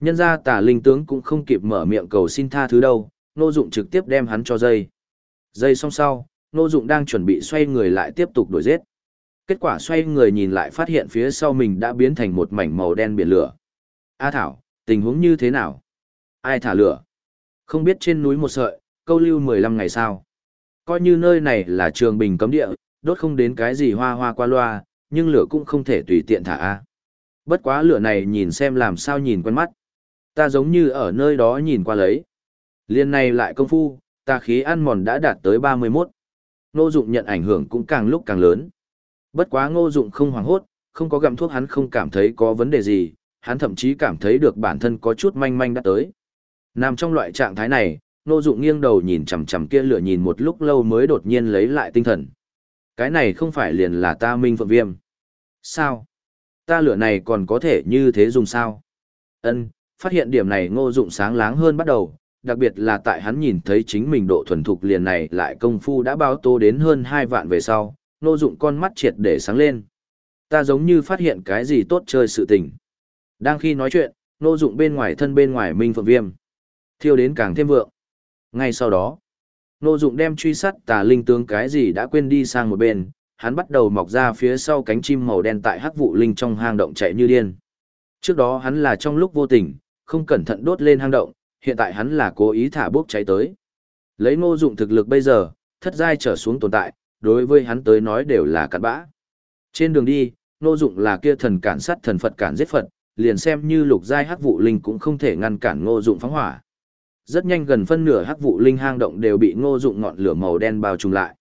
Nhân ra tà linh tướng cũng không kịp mở miệng cầu xin tha thứ đâu, ngô dụng trực tiếp đem hắn cho dây. Dây xong sau, Ngô Dụng đang chuẩn bị xoay người lại tiếp tục đuổi giết. Kết quả xoay người nhìn lại phát hiện phía sau mình đã biến thành một mảnh màu đen biển lửa. A Thảo, tình huống như thế nào? Ai thả lửa? Không biết trên núi một sợi, câu lưu 15 ngày sao? Coi như nơi này là trường bình cấm địa, đốt không đến cái gì hoa hoa qua loa, nhưng lửa cũng không thể tùy tiện thả A. Bất quá lửa này nhìn xem làm sao nhìn quen mắt. Ta giống như ở nơi đó nhìn qua lấy. Liên này lại công phu, ta khí ăn mòn đã đạt tới 31. Ngô Dụng nhận ảnh hưởng cũng càng lúc càng lớn. Bất quá Ngô Dụng không hoảng hốt, không có gặm thuốc hắn không cảm thấy có vấn đề gì, hắn thậm chí cảm thấy được bản thân có chút manh manh đã tới. Nằm trong loại trạng thái này, Nô Dụng nghiêng đầu nhìn chằm chằm kia lửa nhìn một lúc lâu mới đột nhiên lấy lại tinh thần. Cái này không phải liền là ta Minh Phượng Viêm. Sao? Ta lửa này còn có thể như thế dùng sao? Ân, phát hiện điểm này Ngô Dụng sáng láng hơn bắt đầu, đặc biệt là tại hắn nhìn thấy chính mình độ thuần thục liền này lại công phu đã báo tố đến hơn hai vạn về sau, Ngô dụng con mắt triệt để sáng lên. Ta giống như phát hiện cái gì tốt chơi sự tình. Đang khi nói chuyện, Ngô Dụng bên ngoài thân bên ngoài Minh Phượng Viêm. Thiêu đến càng thêm vượng. Ngay sau đó, Ngô Dụng đem truy sát tà linh tướng cái gì đã quên đi sang một bên, hắn bắt đầu mọc ra phía sau cánh chim màu đen tại hắc vụ linh trong hang động chạy như điên. Trước đó hắn là trong lúc vô tình, không cẩn thận đốt lên hang động, hiện tại hắn là cố ý thả bốc cháy tới. Lấy ngô dụng thực lực bây giờ, thất giai trở xuống tồn tại, đối với hắn tới nói đều là cặn bã. Trên đường đi, ngô dụng là kia thần cản sát thần Phật cản giết Phật, liền xem như lục giai hắc vụ linh cũng không thể ngăn cản ngô dụng phóng hỏa. Rất nhanh gần phân nửa hắc vụ linh hang động đều bị ngô dụng ngọn lửa màu đen bao trùm lại.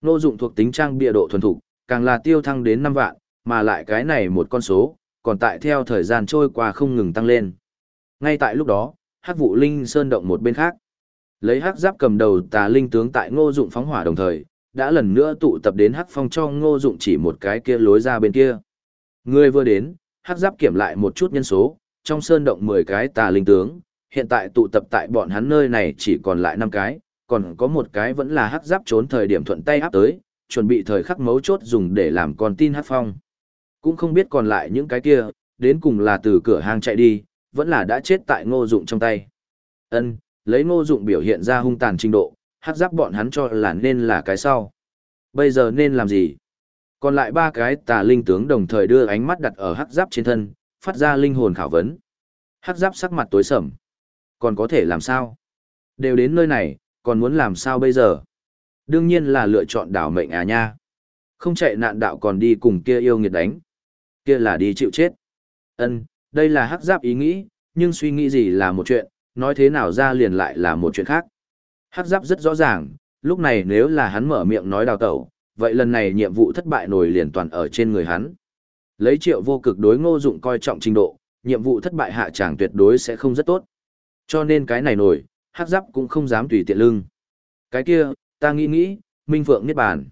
Ngô dụng thuộc tính trang bịa độ thuần thục, càng là tiêu thăng đến năm vạn, mà lại cái này một con số, còn tại theo thời gian trôi qua không ngừng tăng lên. Ngay tại lúc đó, hắc vụ linh sơn động một bên khác. Lấy hắc giáp cầm đầu tà linh tướng tại ngô dụng phóng hỏa đồng thời, đã lần nữa tụ tập đến hắc phong cho ngô dụng chỉ một cái kia lối ra bên kia. Người vừa đến, hắc giáp kiểm lại một chút nhân số, trong sơn động 10 cái tà linh tướng, hiện tại tụ tập tại bọn hắn nơi này chỉ còn lại 5 cái, còn có một cái vẫn là hắc giáp trốn thời điểm thuận tay áp tới, chuẩn bị thời khắc mấu chốt dùng để làm con tin hắc phong. Cũng không biết còn lại những cái kia, đến cùng là từ cửa hang chạy đi, vẫn là đã chết tại ngô dụng trong tay. Ân, lấy ngô dụng biểu hiện ra hung tàn trình độ, hắc giáp bọn hắn cho là nên là cái sau. Bây giờ nên làm gì? Còn lại ba cái tà linh tướng đồng thời đưa ánh mắt đặt ở hắc giáp trên thân, phát ra linh hồn khảo vấn. Hắc giáp sắc mặt tối sầm. Còn có thể làm sao? Đều đến nơi này, còn muốn làm sao bây giờ? Đương nhiên là lựa chọn đảo mệnh à nha. Không chạy nạn đạo còn đi cùng kia yêu nghiệt đánh. Kia là đi chịu chết. Ân, đây là hắc giáp ý nghĩ, nhưng suy nghĩ gì là một chuyện, nói thế nào ra liền lại là một chuyện khác. Hắc giáp rất rõ ràng, lúc này nếu là hắn mở miệng nói đào tẩu, vậy lần này nhiệm vụ thất bại nổi liền toàn ở trên người hắn. Lấy triệu vô cực đối ngô dụng coi trọng trình độ, nhiệm vụ thất bại hạ tràng tuyệt đối sẽ không rất tốt. Cho nên cái này nổi, hắc giáp cũng không dám tùy tiện lưng. Cái kia, ta nghĩ nghĩ, Minh Phượng Niết Bàn.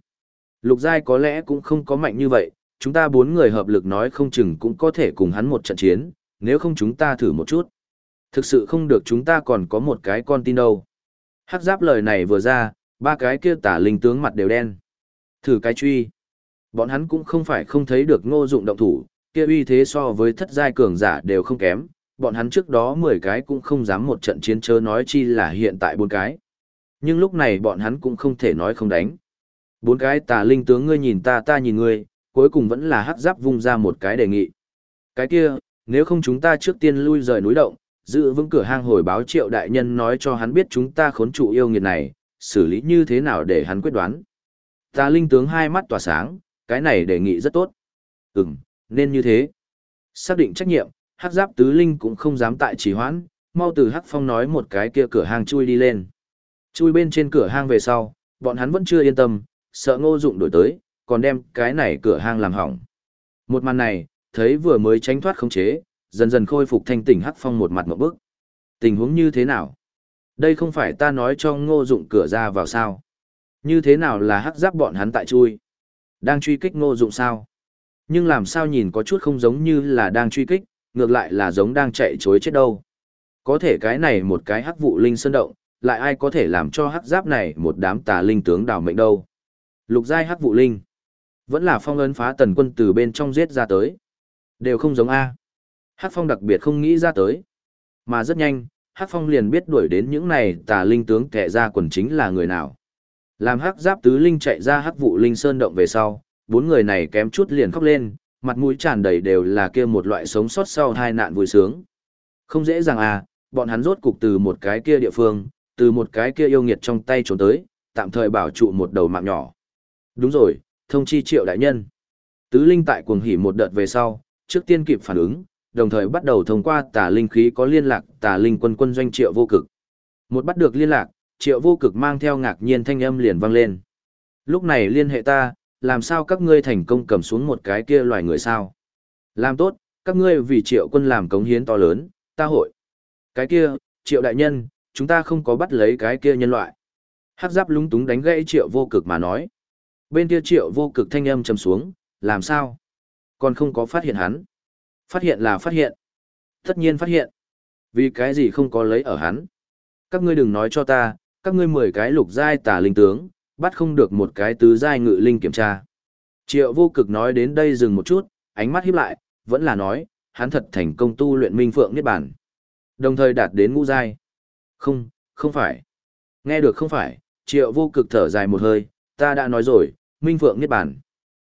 Lục Giai có lẽ cũng không có mạnh như vậy, chúng ta bốn người hợp lực nói không chừng cũng có thể cùng hắn một trận chiến, nếu không chúng ta thử một chút. Thực sự không được chúng ta còn có một cái con tin đâu. Hắc giáp lời này vừa ra, ba cái kia tả linh tướng mặt đều đen. Thử cái truy. Bọn hắn cũng không phải không thấy được ngô dụng động thủ, kia uy thế so với thất giai cường giả đều không kém. Bọn hắn trước đó 10 cái cũng không dám một trận chiến chớ nói chi là hiện tại bốn cái. Nhưng lúc này bọn hắn cũng không thể nói không đánh. Bốn cái tà linh tướng ngươi nhìn ta ta nhìn ngươi, cuối cùng vẫn là hắc giáp vung ra một cái đề nghị. Cái kia, nếu không chúng ta trước tiên lui rời núi động, giữ vững cửa hang hồi báo triệu đại nhân nói cho hắn biết chúng ta khốn trụ yêu nghiệt này, xử lý như thế nào để hắn quyết đoán. tà linh tướng hai mắt tỏa sáng, cái này đề nghị rất tốt. Ừm, nên như thế. Xác định trách nhiệm, hắc giáp tứ linh cũng không dám tại trì hoãn, mau từ hắc phong nói một cái kia cửa hang chui đi lên. Chui bên trên cửa hang về sau, bọn hắn vẫn chưa yên tâm, sợ ngô dụng đổi tới, còn đem cái này cửa hang làm hỏng. Một màn này, thấy vừa mới tránh thoát khống chế, dần dần khôi phục thanh tỉnh hắc phong một mặt một bước. Tình huống như thế nào? Đây không phải ta nói cho ngô dụng cửa ra vào sao? Như thế nào là hắc giáp bọn hắn tại chui? Đang truy kích ngô dụng sao? Nhưng làm sao nhìn có chút không giống như là đang truy kích, ngược lại là giống đang chạy chối chết đâu. Có thể cái này một cái hắc vụ linh sơn động, lại ai có thể làm cho hắc giáp này một đám tà linh tướng đào mệnh đâu. Lục giai hắc vụ linh. Vẫn là phong ấn phá tần quân từ bên trong giết ra tới. Đều không giống A. Hắc phong đặc biệt không nghĩ ra tới. Mà rất nhanh, Hắc phong liền biết đuổi đến những này tà linh tướng kẻ ra quần chính là người nào. Làm hắc giáp tứ linh chạy ra hắc vụ linh sơn động về sau, bốn người này kém chút liền khóc lên, mặt mũi tràn đầy đều là kia một loại sống sót sau hai nạn vui sướng. Không dễ dàng à, bọn hắn rốt cục từ một cái kia địa phương, từ một cái kia yêu nghiệt trong tay trốn tới, tạm thời bảo trụ một đầu mạng nhỏ. Đúng rồi, thông chi triệu đại nhân. Tứ linh tại cuồng hỉ một đợt về sau, trước tiên kịp phản ứng, đồng thời bắt đầu thông qua tà linh khí có liên lạc tà linh quân quân doanh triệu vô cực. Một bắt được liên lạc, triệu vô cực mang theo ngạc nhiên thanh âm liền vang lên. Lúc này liên hệ ta, làm sao các ngươi thành công cầm xuống một cái kia loài người sao? Làm tốt, các ngươi vì triệu quân làm cống hiến to lớn, ta hội. Cái kia, triệu đại nhân, chúng ta không có bắt lấy cái kia nhân loại. Hắc giáp lúng túng đánh gãy triệu vô cực mà nói. Bên kia triệu vô cực thanh âm trầm xuống, làm sao? Còn không có phát hiện hắn. Phát hiện là phát hiện. Tất nhiên phát hiện. Vì cái gì không có lấy ở hắn? Các ngươi đừng nói cho ta, các ngươi mười cái lục giai tà linh tướng, bắt không được một cái tứ giai ngự linh kiểm tra. Triệu vô cực nói đến đây dừng một chút, ánh mắt híp lại, vẫn là nói, hắn thật thành công tu luyện minh phượng niết bàn. Đồng thời đạt đến ngũ giai. Không, không phải. Nghe được không phải, triệu vô cực thở dài một hơi, ta đã nói rồi, minh phượng niết bàn.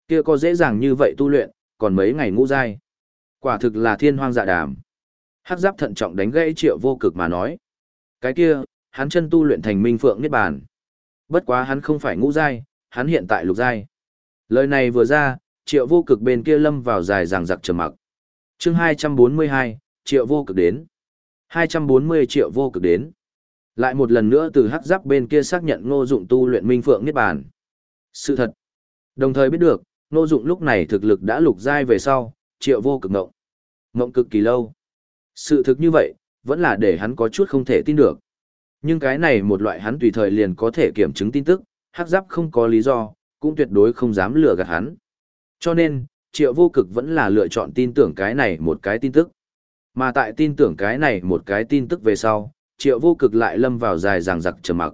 Kia có dễ dàng như vậy tu luyện, còn mấy ngày ngũ giai. Quả thực là thiên hoang dạ đàm. Hắc giáp thận trọng đánh gãy triệu vô cực mà nói. Cái kia, hắn chân tu luyện thành minh phượng niết bàn. Bất quá hắn không phải ngũ giai, hắn hiện tại lục giai. Lời này vừa ra, triệu vô cực bên kia lâm vào dài ràng giặc trầm mặc. chương 242, triệu vô cực đến. 240 triệu vô cực đến. Lại một lần nữa từ hắc giáp bên kia xác nhận ngô dụng tu luyện minh phượng niết bàn. Sự thật. Đồng thời biết được, ngô dụng lúc này thực lực đã lục giai về sau, triệu vô cực ngộng. Ngộng cực kỳ lâu. Sự thực như vậy, vẫn là để hắn có chút không thể tin được. Nhưng cái này một loại hắn tùy thời liền có thể kiểm chứng tin tức, hắc giáp không có lý do, cũng tuyệt đối không dám lừa gạt hắn. Cho nên, triệu vô cực vẫn là lựa chọn tin tưởng cái này một cái tin tức. Mà tại tin tưởng cái này một cái tin tức về sau, triệu vô cực lại lâm vào dài ràng giặc trầm mặc.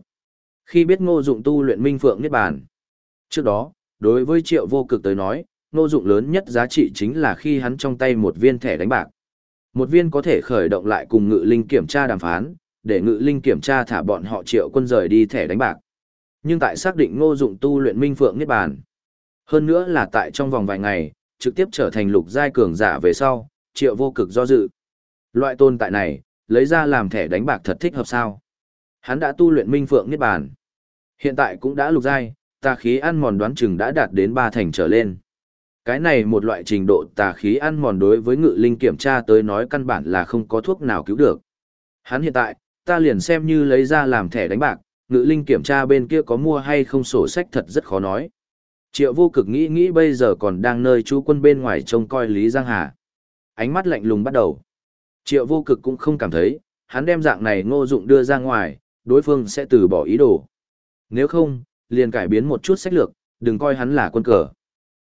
Khi biết ngô dụng tu luyện minh phượng niết bàn. Trước đó, đối với triệu vô cực tới nói, ngô dụng lớn nhất giá trị chính là khi hắn trong tay một viên thẻ đánh bạc. Một viên có thể khởi động lại cùng ngự linh kiểm tra đàm phán, để ngự linh kiểm tra thả bọn họ triệu quân rời đi thẻ đánh bạc. Nhưng tại xác định ngô dụng tu luyện minh phượng niết bàn. Hơn nữa là tại trong vòng vài ngày, trực tiếp trở thành lục giai cường giả về sau, triệu vô cực do dự. Loại tồn tại này, lấy ra làm thẻ đánh bạc thật thích hợp sao. Hắn đã tu luyện minh phượng niết bàn. Hiện tại cũng đã lục giai, tà khí ăn mòn đoán chừng đã đạt đến ba thành trở lên. Cái này một loại trình độ tà khí ăn mòn đối với ngự linh kiểm tra tới nói căn bản là không có thuốc nào cứu được. Hắn hiện tại, ta liền xem như lấy ra làm thẻ đánh bạc, ngự linh kiểm tra bên kia có mua hay không sổ sách thật rất khó nói. Triệu vô cực nghĩ nghĩ bây giờ còn đang nơi chú quân bên ngoài trông coi Lý Giang Hà. Ánh mắt lạnh lùng bắt đầu. Triệu vô cực cũng không cảm thấy, hắn đem dạng này ngô dụng đưa ra ngoài, đối phương sẽ từ bỏ ý đồ. Nếu không, liền cải biến một chút sách lược, đừng coi hắn là quân cờ.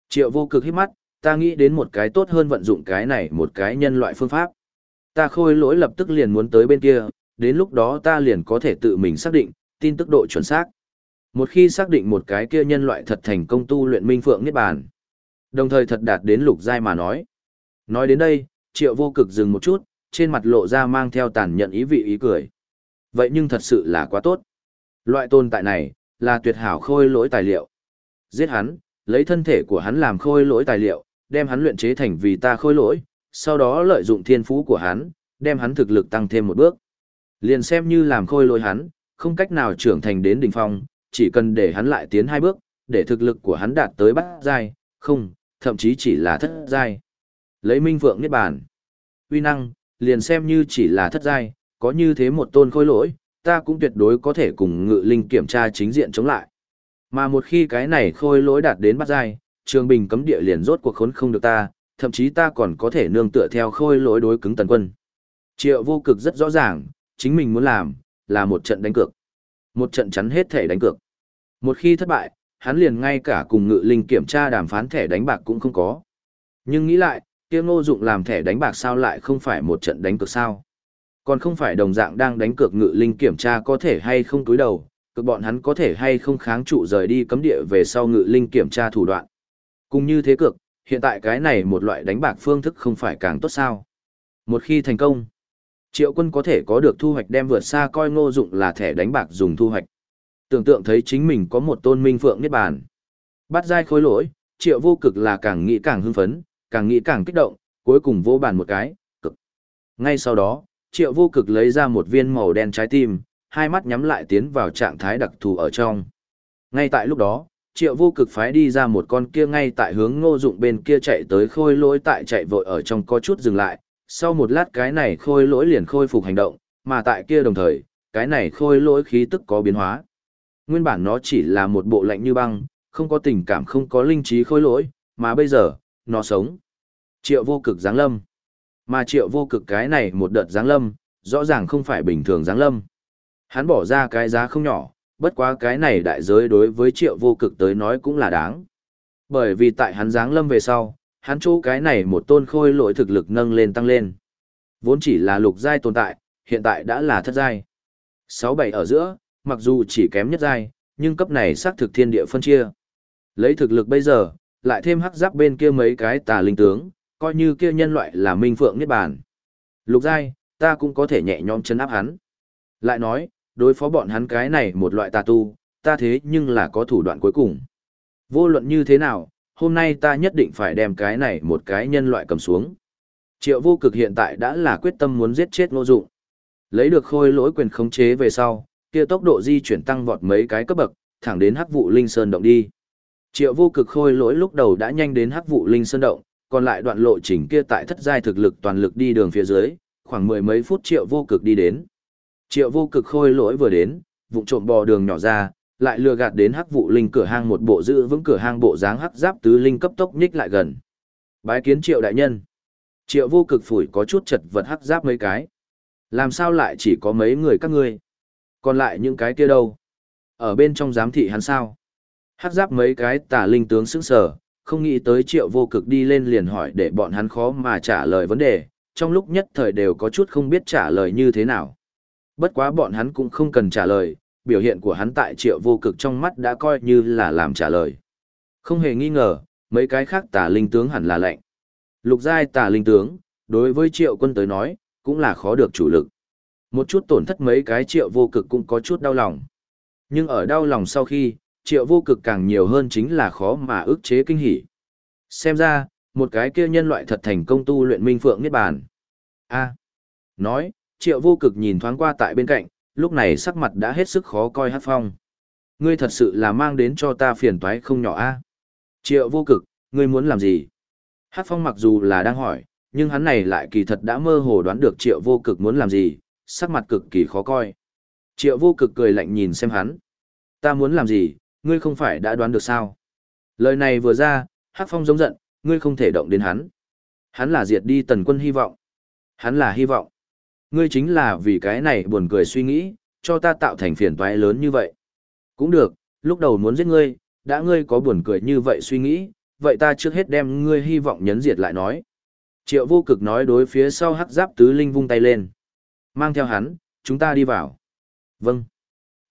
Triệu vô cực hít mắt, ta nghĩ đến một cái tốt hơn vận dụng cái này một cái nhân loại phương pháp. Ta khôi lỗi lập tức liền muốn tới bên kia, đến lúc đó ta liền có thể tự mình xác định, tin tức độ chuẩn xác. Một khi xác định một cái kia nhân loại thật thành công tu luyện minh phượng niết bàn, đồng thời thật đạt đến lục giai mà nói. Nói đến đây, triệu vô cực dừng một chút, trên mặt lộ ra mang theo tàn nhận ý vị ý cười. Vậy nhưng thật sự là quá tốt. Loại tồn tại này, là tuyệt hảo khôi lỗi tài liệu. Giết hắn, lấy thân thể của hắn làm khôi lỗi tài liệu, đem hắn luyện chế thành vì ta khôi lỗi, sau đó lợi dụng thiên phú của hắn, đem hắn thực lực tăng thêm một bước. Liền xem như làm khôi lỗi hắn, không cách nào trưởng thành đến đỉnh phong, chỉ cần để hắn lại tiến hai bước, để thực lực của hắn đạt tới bát giai, không, thậm chí chỉ là thất giai. Lấy Minh Phượng niết bàn, uy năng, liền xem như chỉ là thất giai, có như thế một tôn khôi lỗi, ta cũng tuyệt đối có thể cùng ngự linh kiểm tra chính diện chống lại. Mà một khi cái này khôi lỗi đạt đến bát giai, trường bình cấm địa liền rốt cuộc khốn không được ta, thậm chí ta còn có thể nương tựa theo khôi lỗi đối cứng tần quân. Triệu vô cực rất rõ ràng, chính mình muốn làm, là một trận đánh cược. Một trận chắn hết thể đánh cược. Một khi thất bại, hắn liền ngay cả cùng ngự linh kiểm tra đàm phán thẻ đánh bạc cũng không có. Nhưng nghĩ lại, kia ngô dụng làm thẻ đánh bạc sao lại không phải một trận đánh cược sao? Còn không phải đồng dạng đang đánh cược ngự linh kiểm tra có thể hay không túi đầu, cực bọn hắn có thể hay không kháng trụ rời đi cấm địa về sau ngự linh kiểm tra thủ đoạn. Cùng như thế cực, hiện tại cái này một loại đánh bạc phương thức không phải càng tốt sao. Một khi thành công, triệu quân có thể có được thu hoạch đem vượt xa coi ngô dụng là thẻ đánh bạc dùng thu hoạch. Tưởng tượng thấy chính mình có một tôn minh phượng niết bàn. Bắt dai khối lỗi, triệu vô cực là càng nghĩ càng hưng phấn, càng nghĩ càng kích động, cuối cùng vô bàn một cái, cực. Ngay sau đó, triệu vô cực lấy ra một viên màu đen trái tim, hai mắt nhắm lại tiến vào trạng thái đặc thù ở trong. Ngay tại lúc đó, triệu vô cực phái đi ra một con kia ngay tại hướng ngô dụng bên kia chạy tới khôi lỗi tại chạy vội ở trong có chút dừng lại, sau một lát cái này khôi lỗi liền khôi phục hành động, mà tại kia đồng thời, cái này khôi lỗi khí tức có biến hóa. Nguyên bản nó chỉ là một bộ lạnh như băng, không có tình cảm không có linh trí khôi lỗi, mà bây giờ, nó sống. Triệu vô cực giáng lâm. Mà triệu vô cực cái này một đợt giáng lâm, rõ ràng không phải bình thường giáng lâm. Hắn bỏ ra cái giá không nhỏ, bất quá cái này đại giới đối với triệu vô cực tới nói cũng là đáng. Bởi vì tại hắn giáng lâm về sau, hắn chỗ cái này một tôn khôi lỗi thực lực nâng lên tăng lên. Vốn chỉ là lục giai tồn tại, hiện tại đã là thất giai. Sáu bảy ở giữa, mặc dù chỉ kém nhất giai, nhưng cấp này xác thực thiên địa phân chia. Lấy thực lực bây giờ, lại thêm hắc giáp bên kia mấy cái tà linh tướng, coi như kia nhân loại là minh phượng niết bàn. Lục giai, ta cũng có thể nhẹ nhõm chân áp hắn. Lại nói, đối phó bọn hắn cái này một loại tà tu, ta thế nhưng là có thủ đoạn cuối cùng. Vô luận như thế nào, hôm nay ta nhất định phải đem cái này một cái nhân loại cầm xuống. Triệu vô cực hiện tại đã là quyết tâm muốn giết chết ngô dụng. Lấy được khôi lỗi quyền khống chế về sau, kia tốc độ di chuyển tăng vọt mấy cái cấp bậc, thẳng đến hắc vụ linh sơn động đi. Triệu vô cực khôi lỗi lúc đầu đã nhanh đến hắc vụ linh sơn động, còn lại đoạn lộ trình kia tại thất giai thực lực toàn lực đi đường phía dưới, khoảng mười mấy phút triệu vô cực đi đến. Triệu vô cực khôi lỗi vừa đến, vụng trộm bò đường nhỏ ra, lại lừa gạt đến hắc vụ linh cửa hang một bộ giữ vững cửa hang bộ dáng hắc giáp tứ linh cấp tốc nhích lại gần. Bái kiến triệu đại nhân. Triệu vô cực phủi có chút chật vật hắc giáp mấy cái. Làm sao lại chỉ có mấy người các ngươi? Còn lại những cái kia đâu? Ở bên trong giám thị hắn sao? Hắc giáp mấy cái tà linh tướng sững sờ, không nghĩ tới triệu vô cực đi lên liền hỏi để bọn hắn khó mà trả lời vấn đề, trong lúc nhất thời đều có chút không biết trả lời như thế nào. Bất quá bọn hắn cũng không cần trả lời, biểu hiện của hắn tại triệu vô cực trong mắt đã coi như là làm trả lời. Không hề nghi ngờ, mấy cái khác tà linh tướng hẳn là lệnh. Lục giai tà linh tướng, đối với triệu quân tới nói, cũng là khó được chủ lực. Một chút tổn thất mấy cái triệu vô cực cũng có chút đau lòng. Nhưng ở đau lòng sau khi, triệu vô cực càng nhiều hơn chính là khó mà ức chế kinh hỉ. Xem ra, một cái kia nhân loại thật thành công tu luyện minh phượng niết bàn. A. Nói, triệu vô cực nhìn thoáng qua tại bên cạnh, lúc này sắc mặt đã hết sức khó coi hát phong. Ngươi thật sự là mang đến cho ta phiền toái không nhỏ a. Triệu vô cực, ngươi muốn làm gì? Hát phong mặc dù là đang hỏi, nhưng hắn này lại kỳ thật đã mơ hồ đoán được triệu vô cực muốn làm gì, sắc mặt cực kỳ khó coi. Triệu vô cực cười lạnh nhìn xem hắn. Ta muốn làm gì, ngươi không phải đã đoán được sao? Lời này vừa ra, Hắc Phong giống giận, ngươi không thể động đến hắn. Hắn là diệt đi tần quân hy vọng. Hắn là hy vọng. Ngươi chính là vì cái này buồn cười suy nghĩ, cho ta tạo thành phiền toái lớn như vậy. Cũng được, lúc đầu muốn giết ngươi, đã ngươi có buồn cười như vậy suy nghĩ, vậy ta trước hết đem ngươi hy vọng nhấn diệt lại nói. Triệu vô cực nói đối phía sau hắc giáp tứ linh vung tay lên. Mang theo hắn, chúng ta đi vào. Vâng.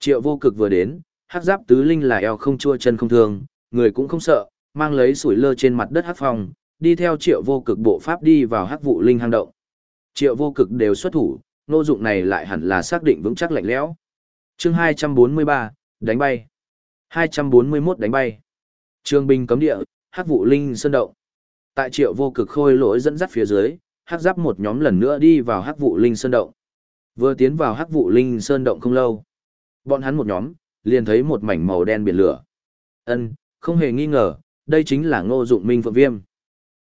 Triệu vô cực vừa đến, hắc giáp tứ linh là eo không chua chân không thương, người cũng không sợ, mang lấy sủi lơ trên mặt đất hắc phong, đi theo triệu vô cực bộ pháp đi vào hắc vụ linh hang động. Triệu vô cực đều xuất thủ, nô dụng này lại hẳn là xác định vững chắc lạnh lẽo. Chương 243, đánh bay. 241 đánh bay. Trương binh cấm địa, hắc vụ linh sơn động. Tại triệu vô cực khôi lỗi dẫn dắt phía dưới, hắc giáp một nhóm lần nữa đi vào hắc vụ linh sơn động. Vừa tiến vào hắc vụ linh sơn động không lâu. Bọn hắn một nhóm, liền thấy một mảnh màu đen biển lửa. Ân, không hề nghi ngờ, đây chính là ngô dụng minh phượng viêm.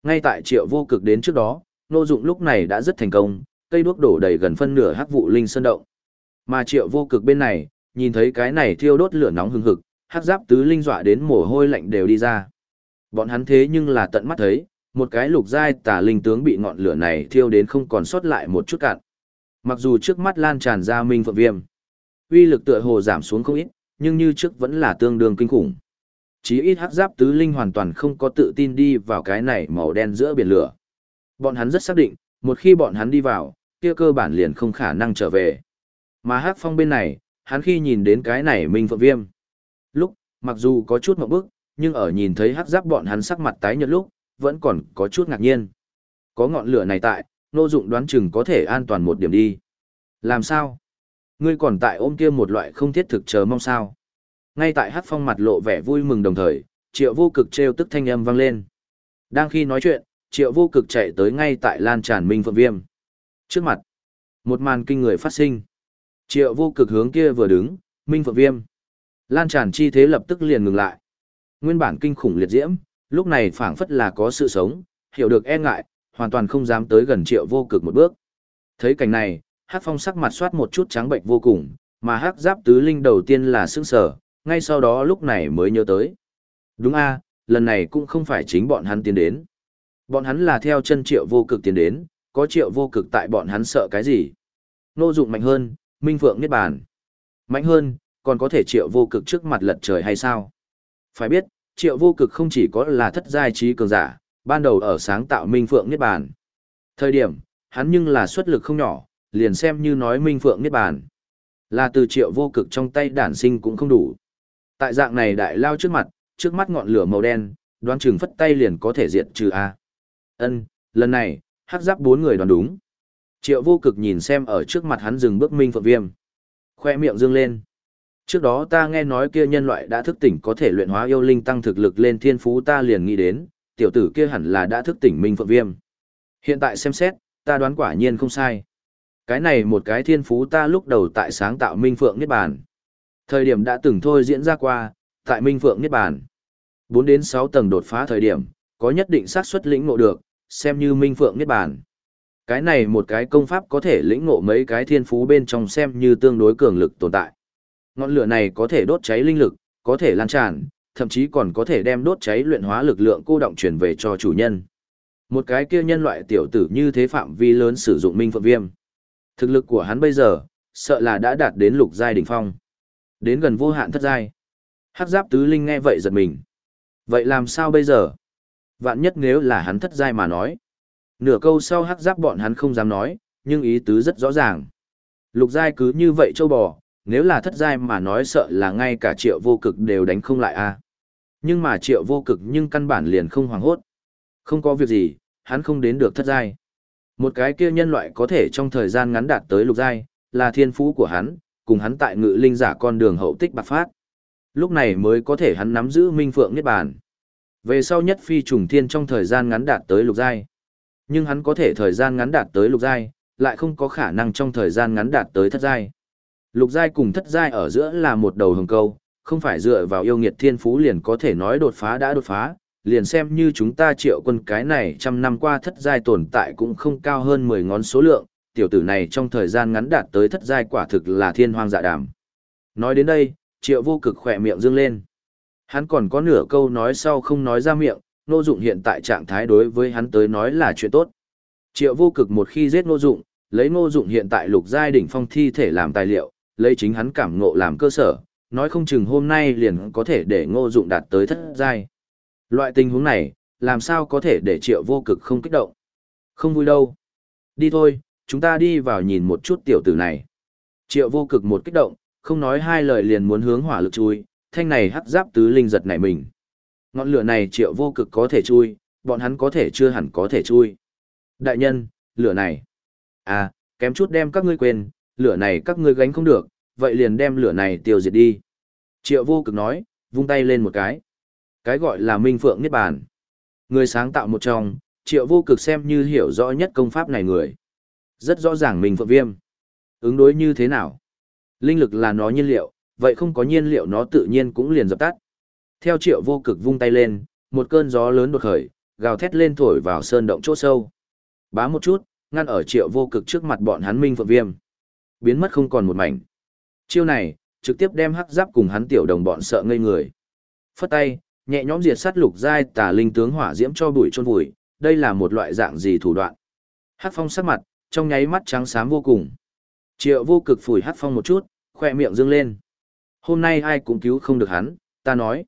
Ngay tại triệu vô cực đến trước đó, ngô dụng lúc này đã rất thành công, cây đuốc đổ đầy gần phân nửa hắc vụ linh sơn động. Mà triệu vô cực bên này, nhìn thấy cái này thiêu đốt lửa nóng hừng hực, hắc giáp tứ linh dọa đến mồ hôi lạnh đều đi ra. Bọn hắn thế nhưng là tận mắt thấy, một cái lục giai tà linh tướng bị ngọn lửa này thiêu đến không còn sót lại một chút cạn. Mặc dù trước mắt lan tràn ra minh phượng viêm, uy lực tựa hồ giảm xuống không ít, nhưng như trước vẫn là tương đương kinh khủng. Chí ít hắc giáp tứ linh hoàn toàn không có tự tin đi vào cái này màu đen giữa biển lửa. Bọn hắn rất xác định, một khi bọn hắn đi vào, kia cơ bản liền không khả năng trở về. Mà hắc phong bên này, hắn khi nhìn đến cái này minh phượng viêm. Lúc, mặc dù có chút mộng bức, nhưng ở nhìn thấy hắc giáp bọn hắn sắc mặt tái nhợt lúc, vẫn còn có chút ngạc nhiên. Có ngọn lửa này tại, nô dụng đoán chừng có thể an toàn một điểm đi. Làm sao? Ngươi còn tại ôm kia một loại không thiết thực chờ mong sao? Ngay tại Hắc Phong mặt lộ vẻ vui mừng đồng thời, Triệu Vô Cực trêu tức thanh âm vang lên. Đang khi nói chuyện, Triệu Vô Cực chạy tới ngay tại lan tràn Minh Phượng Viêm. Trước mặt, một màn kinh người phát sinh. Triệu Vô Cực hướng kia vừa đứng, Minh Phượng Viêm. Lan tràn chi thế lập tức liền ngừng lại. Nguyên bản kinh khủng liệt diễm, lúc này phảng phất là có sự sống, hiểu được e ngại, hoàn toàn không dám tới gần Triệu Vô Cực một bước. Thấy cảnh này, Hắc Phong sắc mặt soát một chút trắng bệnh vô cùng, mà Hắc Giáp Tứ Linh đầu tiên là sững sờ, ngay sau đó lúc này mới nhớ tới. Đúng a, lần này cũng không phải chính bọn hắn tiến đến. Bọn hắn là theo chân Triệu Vô Cực tiến đến, có Triệu Vô Cực tại bọn hắn sợ cái gì? Nô dụng mạnh hơn, Minh Phượng niết bàn. Mạnh hơn, còn có thể Triệu Vô Cực trước mặt lật trời hay sao? Phải biết, Triệu Vô Cực không chỉ có là thất giai trí cường giả, ban đầu ở sáng tạo Minh Phượng niết bàn. Thời điểm, hắn nhưng là xuất lực không nhỏ, liền xem như nói minh phượng niết bàn. Là từ triệu vô cực trong tay đản sinh cũng không đủ. Tại dạng này đại lao trước mặt, trước mắt ngọn lửa màu đen, đoán chừng phất tay liền có thể diệt trừ A. Ân, lần này, hắc giáp bốn người đoán đúng. Triệu vô cực nhìn xem ở trước mặt hắn dừng bước minh phượng viêm. Khoe miệng dương lên. Trước đó ta nghe nói kia nhân loại đã thức tỉnh có thể luyện hóa yêu linh tăng thực lực lên thiên phú ta liền nghĩ đến, tiểu tử kia hẳn là đã thức tỉnh minh phượng viêm. Hiện tại xem xét, ta đoán quả nhiên không sai. Cái này một cái thiên phú ta lúc đầu tại sáng tạo minh phượng niết bàn. Thời điểm đã từng thôi diễn ra qua, tại minh phượng niết bàn. 4 đến 6 tầng đột phá thời điểm, có nhất định xác suất lĩnh ngộ được, xem như minh phượng niết bàn. Cái này một cái công pháp có thể lĩnh ngộ mấy cái thiên phú bên trong xem như tương đối cường lực tồn tại. Ngọn lửa này có thể đốt cháy linh lực, có thể lan tràn, thậm chí còn có thể đem đốt cháy luyện hóa lực lượng cô động chuyển về cho chủ nhân. Một cái kia nhân loại tiểu tử như thế phạm vi lớn sử dụng minh phượng viêm. Thực lực của hắn bây giờ, sợ là đã đạt đến lục giai đỉnh phong. Đến gần vô hạn thất giai. Hắc giáp tứ linh nghe vậy giật mình. Vậy làm sao bây giờ? Vạn nhất nếu là hắn thất giai mà nói. Nửa câu sau hắc giáp bọn hắn không dám nói, nhưng ý tứ rất rõ ràng. Lục giai cứ như vậy châu bò, nếu là thất giai mà nói sợ là ngay cả triệu vô cực đều đánh không lại a. Nhưng mà triệu vô cực nhưng căn bản liền không hoảng hốt. Không có việc gì, hắn không đến được thất giai. Một cái kia nhân loại có thể trong thời gian ngắn đạt tới lục giai, là thiên phú của hắn, cùng hắn tại ngự linh giả con đường hậu tích bạc phát. Lúc này mới có thể hắn nắm giữ minh phượng niết bàn. Về sau nhất phi trùng thiên trong thời gian ngắn đạt tới lục giai. Nhưng hắn có thể thời gian ngắn đạt tới lục giai, lại không có khả năng trong thời gian ngắn đạt tới thất giai. Lục giai cùng thất giai ở giữa là một đầu hồng câu, không phải dựa vào yêu nghiệt thiên phú liền có thể nói đột phá đã đột phá, liền xem như chúng ta triệu quân cái này trăm năm qua thất giai tồn tại cũng không cao hơn 10 ngón số lượng, tiểu tử này trong thời gian ngắn đạt tới thất giai quả thực là thiên hoang dạ đàm. Nói đến đây, triệu vô cực khỏe miệng dương lên. Hắn còn có nửa câu nói sau không nói ra miệng, Ngô dụng hiện tại trạng thái đối với hắn tới nói là chuyện tốt. Triệu vô cực một khi giết Ngô dụng, lấy Ngô dụng hiện tại lục giai đỉnh phong thi thể làm tài liệu, lấy chính hắn cảm ngộ làm cơ sở, nói không chừng hôm nay liền có thể để ngô dụng đạt tới thất giai. Loại tình huống này, làm sao có thể để triệu vô cực không kích động. Không vui đâu. Đi thôi, chúng ta đi vào nhìn một chút tiểu tử này. Triệu vô cực một kích động, không nói hai lời liền muốn hướng hỏa lực chui, thanh này hắc giáp tứ linh giật nảy mình. Ngọn lửa này triệu vô cực có thể chui, bọn hắn có thể chưa hẳn có thể chui. Đại nhân, lửa này. À, kém chút đem các ngươi quên, lửa này các ngươi gánh không được, vậy liền đem lửa này tiêu diệt đi. Triệu vô cực nói, vung tay lên một cái. Cái gọi là minh phượng niết bàn. Người sáng tạo một trong, triệu vô cực xem như hiểu rõ nhất công pháp này người. Rất rõ ràng mình phượng viêm. Ứng đối như thế nào? Linh lực là nó nhiên liệu, vậy không có nhiên liệu nó tự nhiên cũng liền dập tắt. Theo triệu vô cực vung tay lên, một cơn gió lớn đột khởi, gào thét lên thổi vào sơn động chỗ sâu. Bá một chút, ngăn ở triệu vô cực trước mặt bọn hắn minh phượng viêm. Biến mất không còn một mảnh. Chiêu này, trực tiếp đem hắc giáp cùng hắn tiểu đồng bọn sợ ngây người. Phất tay, nhẹ nhõm diệt sát lục giai tà linh tướng hỏa diễm cho bụi chôn vùi, đây là một loại dạng gì thủ đoạn. Hắc phong sắc mặt, trong nháy mắt trắng xám vô cùng. Triệu vô cực phủi hắc phong một chút, khoe miệng dương lên. Hôm nay ai cũng cứu không được hắn, ta nói.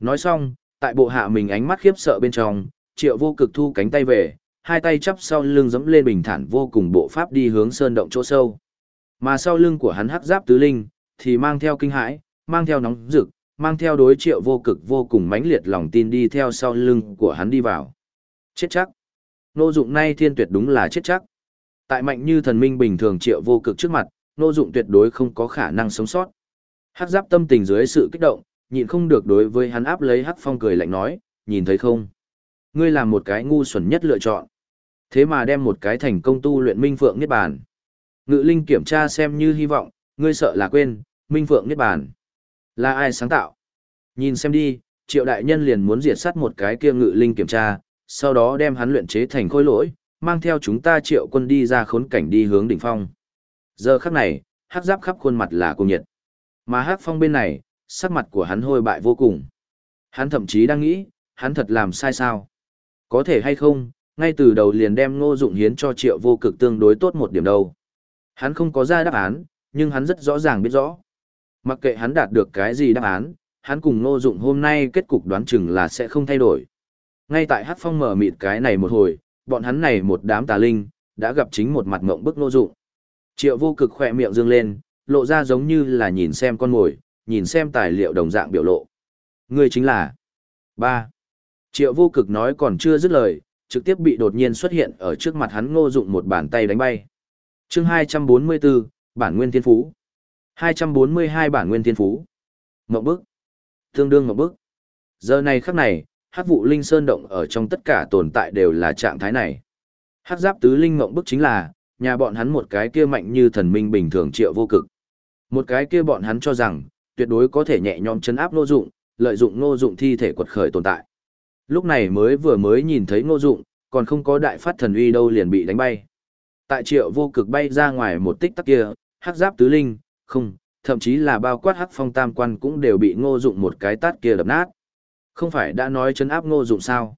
Nói xong, tại bộ hạ mình ánh mắt khiếp sợ bên trong, triệu vô cực thu cánh tay về, hai tay chắp sau lưng dẫm lên bình thản vô cùng bộ pháp đi hướng sơn động chỗ sâu. Mà sau lưng của hắn hắc giáp tứ linh, thì mang theo kinh hãi, mang theo nóng rực, mang theo đối triệu vô cực vô cùng mãnh liệt lòng tin đi theo sau lưng của hắn đi vào. Chết chắc. Nô dụng nay thiên tuyệt đúng là chết chắc. Tại mạnh như thần minh bình thường triệu vô cực trước mặt, nô dụng tuyệt đối không có khả năng sống sót. Hắc giáp tâm tình dưới sự kích động, nhịn không được đối với hắn áp lấy hắc phong cười lạnh nói, nhìn thấy không? Ngươi làm một cái ngu xuẩn nhất lựa chọn. Thế mà đem một cái thành công tu luyện minh phượng niết bàn. Ngự linh kiểm tra xem như hy vọng, ngươi sợ là quên, minh phượng niết bàn. Là ai sáng tạo? Nhìn xem đi, triệu đại nhân liền muốn diệt sát một cái kia ngự linh kiểm tra, sau đó đem hắn luyện chế thành khối lỗi, mang theo chúng ta triệu quân đi ra khốn cảnh đi hướng đỉnh phong. Giờ khắc này, hắc giáp khắp khuôn mặt là cùng nhiệt. Mà hắc phong bên này, sắc mặt của hắn hôi bại vô cùng. Hắn thậm chí đang nghĩ, hắn thật làm sai sao? Có thể hay không, ngay từ đầu liền đem ngô dụng hiến cho triệu vô cực tương đối tốt một điểm đâu. Hắn không có ra đáp án, nhưng hắn rất rõ ràng biết rõ. Mặc kệ hắn đạt được cái gì đáp án, hắn cùng ngô dụng hôm nay kết cục đoán chừng là sẽ không thay đổi. Ngay tại Hắc phong mở mịt cái này một hồi, bọn hắn này một đám tà linh, đã gặp chính một mặt ngộng bức ngô dụng. Triệu vô cực khỏe miệng dương lên, lộ ra giống như là nhìn xem con mồi, nhìn xem tài liệu đồng dạng biểu lộ. Người chính là ba Triệu vô cực nói còn chưa dứt lời, trực tiếp bị đột nhiên xuất hiện ở trước mặt hắn ngô dụng một bàn tay đánh bay. chương 244, bản nguyên thiên phú. 242 bản nguyên thiên phú. Mộng bức. Tương đương mộng bức. Giờ này khắc này, hắc vụ linh sơn động ở trong tất cả tồn tại đều là trạng thái này. Hắc giáp tứ linh mộng bức chính là, nhà bọn hắn một cái kia mạnh như thần minh bình thường triệu vô cực. Một cái kia bọn hắn cho rằng, tuyệt đối có thể nhẹ nhõm chấn áp Ngô dụng, lợi dụng Ngô dụng thi thể quật khởi tồn tại. Lúc này mới vừa mới nhìn thấy Ngô dụng, còn không có đại phát thần uy đâu liền bị đánh bay. Tại triệu vô cực bay ra ngoài một tích tắc kia, hắc giáp tứ linh, không, thậm chí là bao quát hắc phong tam quan cũng đều bị ngô dụng một cái tát kia đập nát. Không phải đã nói chấn áp ngô dụng sao?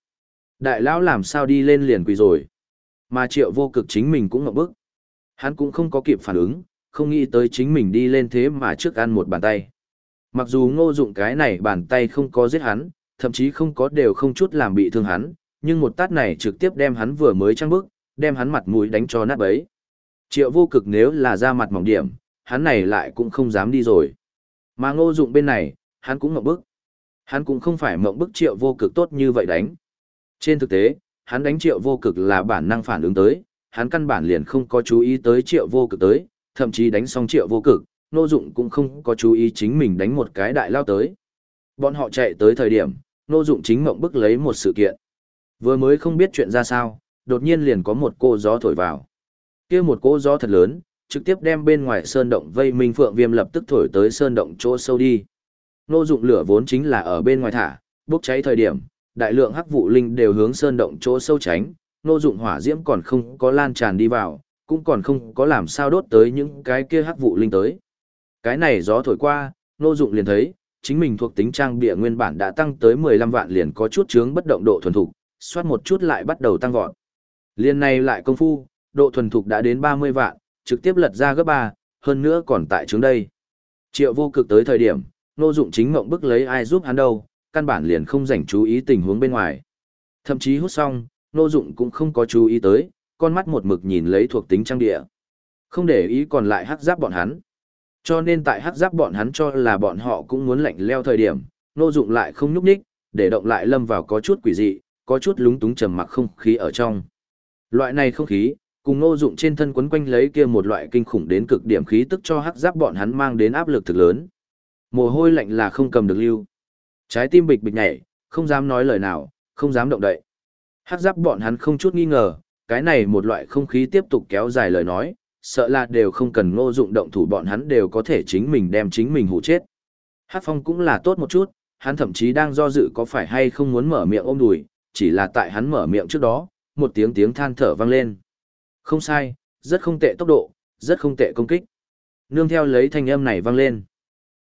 Đại lão làm sao đi lên liền quỳ rồi? Mà triệu vô cực chính mình cũng ngộp bức. Hắn cũng không có kịp phản ứng, không nghĩ tới chính mình đi lên thế mà trước ăn một bàn tay. Mặc dù ngô dụng cái này bàn tay không có giết hắn, thậm chí không có đều không chút làm bị thương hắn, nhưng một tát này trực tiếp đem hắn vừa mới trăng bức, đem hắn mặt mũi đánh cho nát bấy. Triệu vô cực nếu là ra mặt mỏng điểm, hắn này lại cũng không dám đi rồi. Mà ngô dụng bên này, hắn cũng mộng bức. Hắn cũng không phải mộng bức triệu vô cực tốt như vậy đánh. Trên thực tế, hắn đánh triệu vô cực là bản năng phản ứng tới, hắn căn bản liền không có chú ý tới triệu vô cực tới, thậm chí đánh xong triệu vô cực, Nô Dụng cũng không có chú ý chính mình đánh một cái đại lao tới. Bọn họ chạy tới thời điểm, Nô Dụng chính mộng bức lấy một sự kiện. Vừa mới không biết chuyện ra sao, đột nhiên liền có một cô gió thổi vào. Kia một cô gió thật lớn, trực tiếp đem bên ngoài sơn động vây Minh Phượng Viêm lập tức thổi tới sơn động chỗ sâu đi. Nô Dụng lửa vốn chính là ở bên ngoài thả, bốc cháy thời điểm, đại lượng hắc vụ linh đều hướng sơn động chỗ sâu tránh, Nô Dụng hỏa diễm còn không có lan tràn đi vào, cũng còn không có làm sao đốt tới những cái kia hắc vụ linh tới. Cái này gió thổi qua, Ngô Dụng liền thấy, chính mình thuộc tính trang bịa nguyên bản đã tăng tới 15 vạn liền có chút chướng bất động độ thuần thục, xoát một chút lại bắt đầu tăng vọt. Liên này lại công phu, độ thuần thục đã đến 30 vạn, trực tiếp lật ra gấp 3, hơn nữa còn tại trướng đây. Triệu vô cực tới thời điểm, Ngô Dụng chính ngậm bức lấy ai giúp hắn đâu, căn bản liền không dành chú ý tình huống bên ngoài. Thậm chí hút xong, Ngô Dụng cũng không có chú ý tới, con mắt một mực nhìn lấy thuộc tính trang địa. Không để ý còn lại hắc giáp bọn hắn. Cho nên tại hắc giáp bọn hắn cho là bọn họ cũng muốn lạnh leo thời điểm, nô Dụng lại không nhúc nhích, để động lại lâm vào có chút quỷ dị, có chút lúng túng trầm mặc không khí ở trong. Loại này không khí, cùng nô Dụng trên thân quấn quanh lấy kia một loại kinh khủng đến cực điểm khí tức cho hắc giáp bọn hắn mang đến áp lực thực lớn. Mồ hôi lạnh là không cầm được lưu. Trái tim bịch bịch nhảy, không dám nói lời nào, không dám động đậy. Hắc giáp bọn hắn không chút nghi ngờ, cái này một loại không khí tiếp tục kéo dài lời nói, sợ là đều không cần ngô dụng động thủ bọn hắn đều có thể chính mình đem chính mình hủ chết. Hát phong cũng là tốt một chút, hắn thậm chí đang do dự có phải hay không muốn mở miệng ôm đùi, chỉ là tại hắn mở miệng trước đó, một tiếng tiếng than thở vang lên. Không sai, rất không tệ tốc độ, rất không tệ công kích. Nương theo lấy thanh âm này vang lên.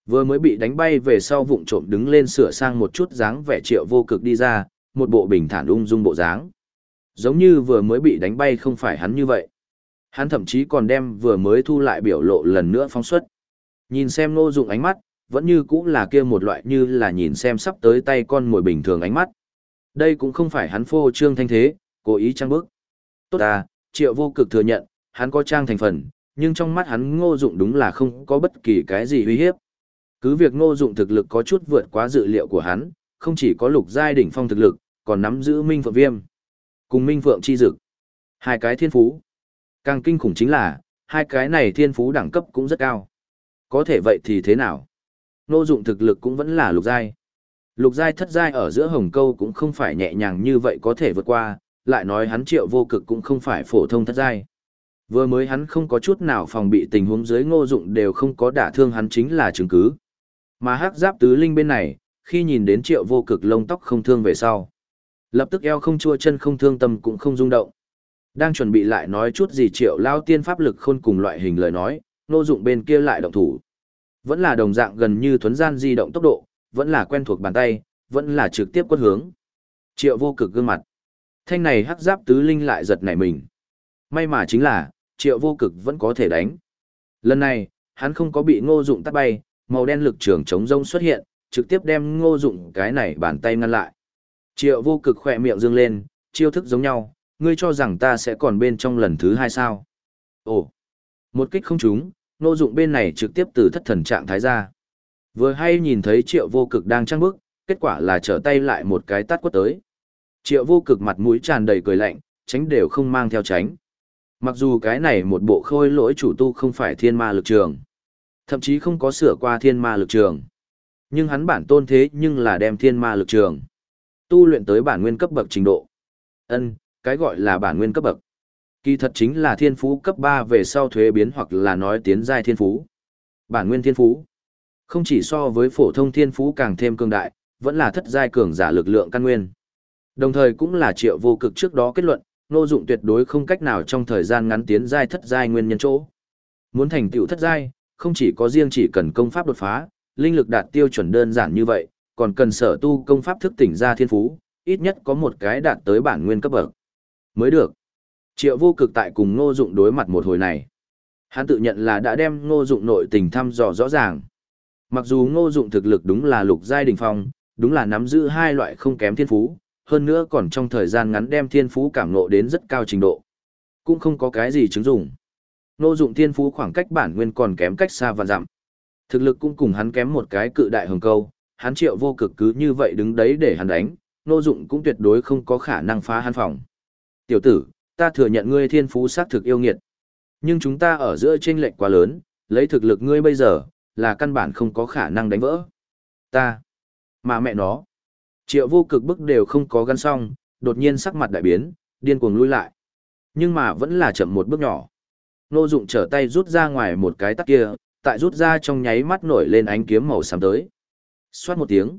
Vừa mới bị đánh bay về sau vụng trộm đứng lên sửa sang một chút dáng vẻ triệu vô cực đi ra, một bộ bình thản ung dung bộ dáng. Giống như vừa mới bị đánh bay không phải hắn như vậy. Hắn thậm chí còn đem vừa mới thu lại biểu lộ lần nữa phóng xuất. Nhìn xem nô dụng ánh mắt, vẫn như cũng là kia một loại như là nhìn xem sắp tới tay con mồi bình thường ánh mắt. Đây cũng không phải hắn phô trương thanh thế, cố ý trang bức. Tốt à, triệu vô cực thừa nhận, hắn có trang thành phần, nhưng trong mắt hắn ngô dụng đúng là không có bất kỳ cái gì uy hiếp. Cứ việc ngô dụng thực lực có chút vượt quá dự liệu của hắn, không chỉ có lục giai đỉnh phong thực lực, còn nắm giữ minh phượng viêm. Cùng minh phượng chi dực. Hai cái thiên phú. Càng kinh khủng chính là, hai cái này thiên phú đẳng cấp cũng rất cao. Có thể vậy thì thế nào? Ngô dụng thực lực cũng vẫn là lục giai. Lục giai thất giai ở giữa hồng câu cũng không phải nhẹ nhàng như vậy có thể vượt qua, lại nói hắn triệu vô cực cũng không phải phổ thông thất giai. Vừa mới hắn không có chút nào phòng bị tình huống dưới ngô dụng đều không có đả thương hắn chính là chứng cứ. Mà hắc giáp tứ linh bên này, khi nhìn đến triệu vô cực lông tóc không thương về sau. Lập tức eo không chua chân không thương tâm cũng không rung động. Đang chuẩn bị lại nói chút gì triệu lao tiên pháp lực khôn cùng loại hình lời nói, ngô dụng bên kia lại động thủ. Vẫn là đồng dạng gần như thuấn gian di động tốc độ, vẫn là quen thuộc bàn tay, vẫn là trực tiếp quất hướng. Triệu vô cực gương mặt. Thanh này hắc giáp tứ linh lại giật nảy mình. May mà chính là, triệu vô cực vẫn có thể đánh. Lần này, hắn không có bị ngô dụng tắt bay, màu đen lực trường chống rông xuất hiện, trực tiếp đem ngô dụng cái này bàn tay ngăn lại. Triệu vô cực khỏe miệng dương lên, chiêu thức giống nhau, ngươi cho rằng ta sẽ còn bên trong lần thứ hai sao. Ồ, một kích không trúng, nô dụng bên này trực tiếp từ thất thần trạng thái ra. Vừa hay nhìn thấy triệu vô cực đang trăng bước, kết quả là trở tay lại một cái tát quất tới. Triệu vô cực mặt mũi tràn đầy cười lạnh, tránh đều không mang theo tránh. Mặc dù cái này một bộ khôi lỗi chủ tu không phải thiên ma lực trường, thậm chí không có sửa qua thiên ma lực trường. Nhưng hắn bản tôn thế nhưng là đem thiên ma lực trường tu luyện tới bản nguyên cấp bậc trình độ. Ân, cái gọi là bản nguyên cấp bậc. Kỳ thật chính là thiên phú cấp 3 về sau thuế biến hoặc là nói tiến giai thiên phú. Bản nguyên thiên phú. Không chỉ so với phổ thông thiên phú càng thêm cường đại, vẫn là thất giai cường giả lực lượng căn nguyên. Đồng thời cũng là triệu vô cực trước đó kết luận, nô dụng tuyệt đối không cách nào trong thời gian ngắn tiến giai thất giai nguyên nhân chỗ. Muốn thành tựu thất giai, không chỉ có riêng chỉ cần công pháp đột phá, linh lực đạt tiêu chuẩn đơn giản như vậy, còn cần sở tu công pháp thức tỉnh ra thiên phú, ít nhất có một cái đạt tới bản nguyên cấp bậc. Mới được. Triệu vô cực tại cùng ngô dụng đối mặt một hồi này. Hắn tự nhận là đã đem ngô dụng nội tình thăm dò rõ ràng. Mặc dù ngô dụng thực lực đúng là lục giai đỉnh phong, đúng là nắm giữ hai loại không kém thiên phú, hơn nữa còn trong thời gian ngắn đem thiên phú cảm ngộ đến rất cao trình độ. Cũng không có cái gì chứng dụng. Ngô dụng thiên phú khoảng cách bản nguyên còn kém cách xa và dặm. Thực lực cũng cùng hắn kém một cái cự đại hồng câu, hắn triệu vô cực cứ như vậy đứng đấy để hắn đánh, Nô dụng cũng tuyệt đối không có khả năng phá hắn phòng. Tiểu tử, ta thừa nhận ngươi thiên phú xác thực yêu nghiệt. Nhưng chúng ta ở giữa chênh lệch quá lớn, lấy thực lực ngươi bây giờ, là căn bản không có khả năng đánh vỡ. Ta, mà mẹ nó. Triệu vô cực bức đều không có gắn xong, đột nhiên sắc mặt đại biến, điên cuồng lui lại. Nhưng mà vẫn là chậm một bước nhỏ. Nô dụng trở tay rút ra ngoài một cái tắt kia, tại rút ra trong nháy mắt nổi lên ánh kiếm màu xám tới. Xoát một tiếng.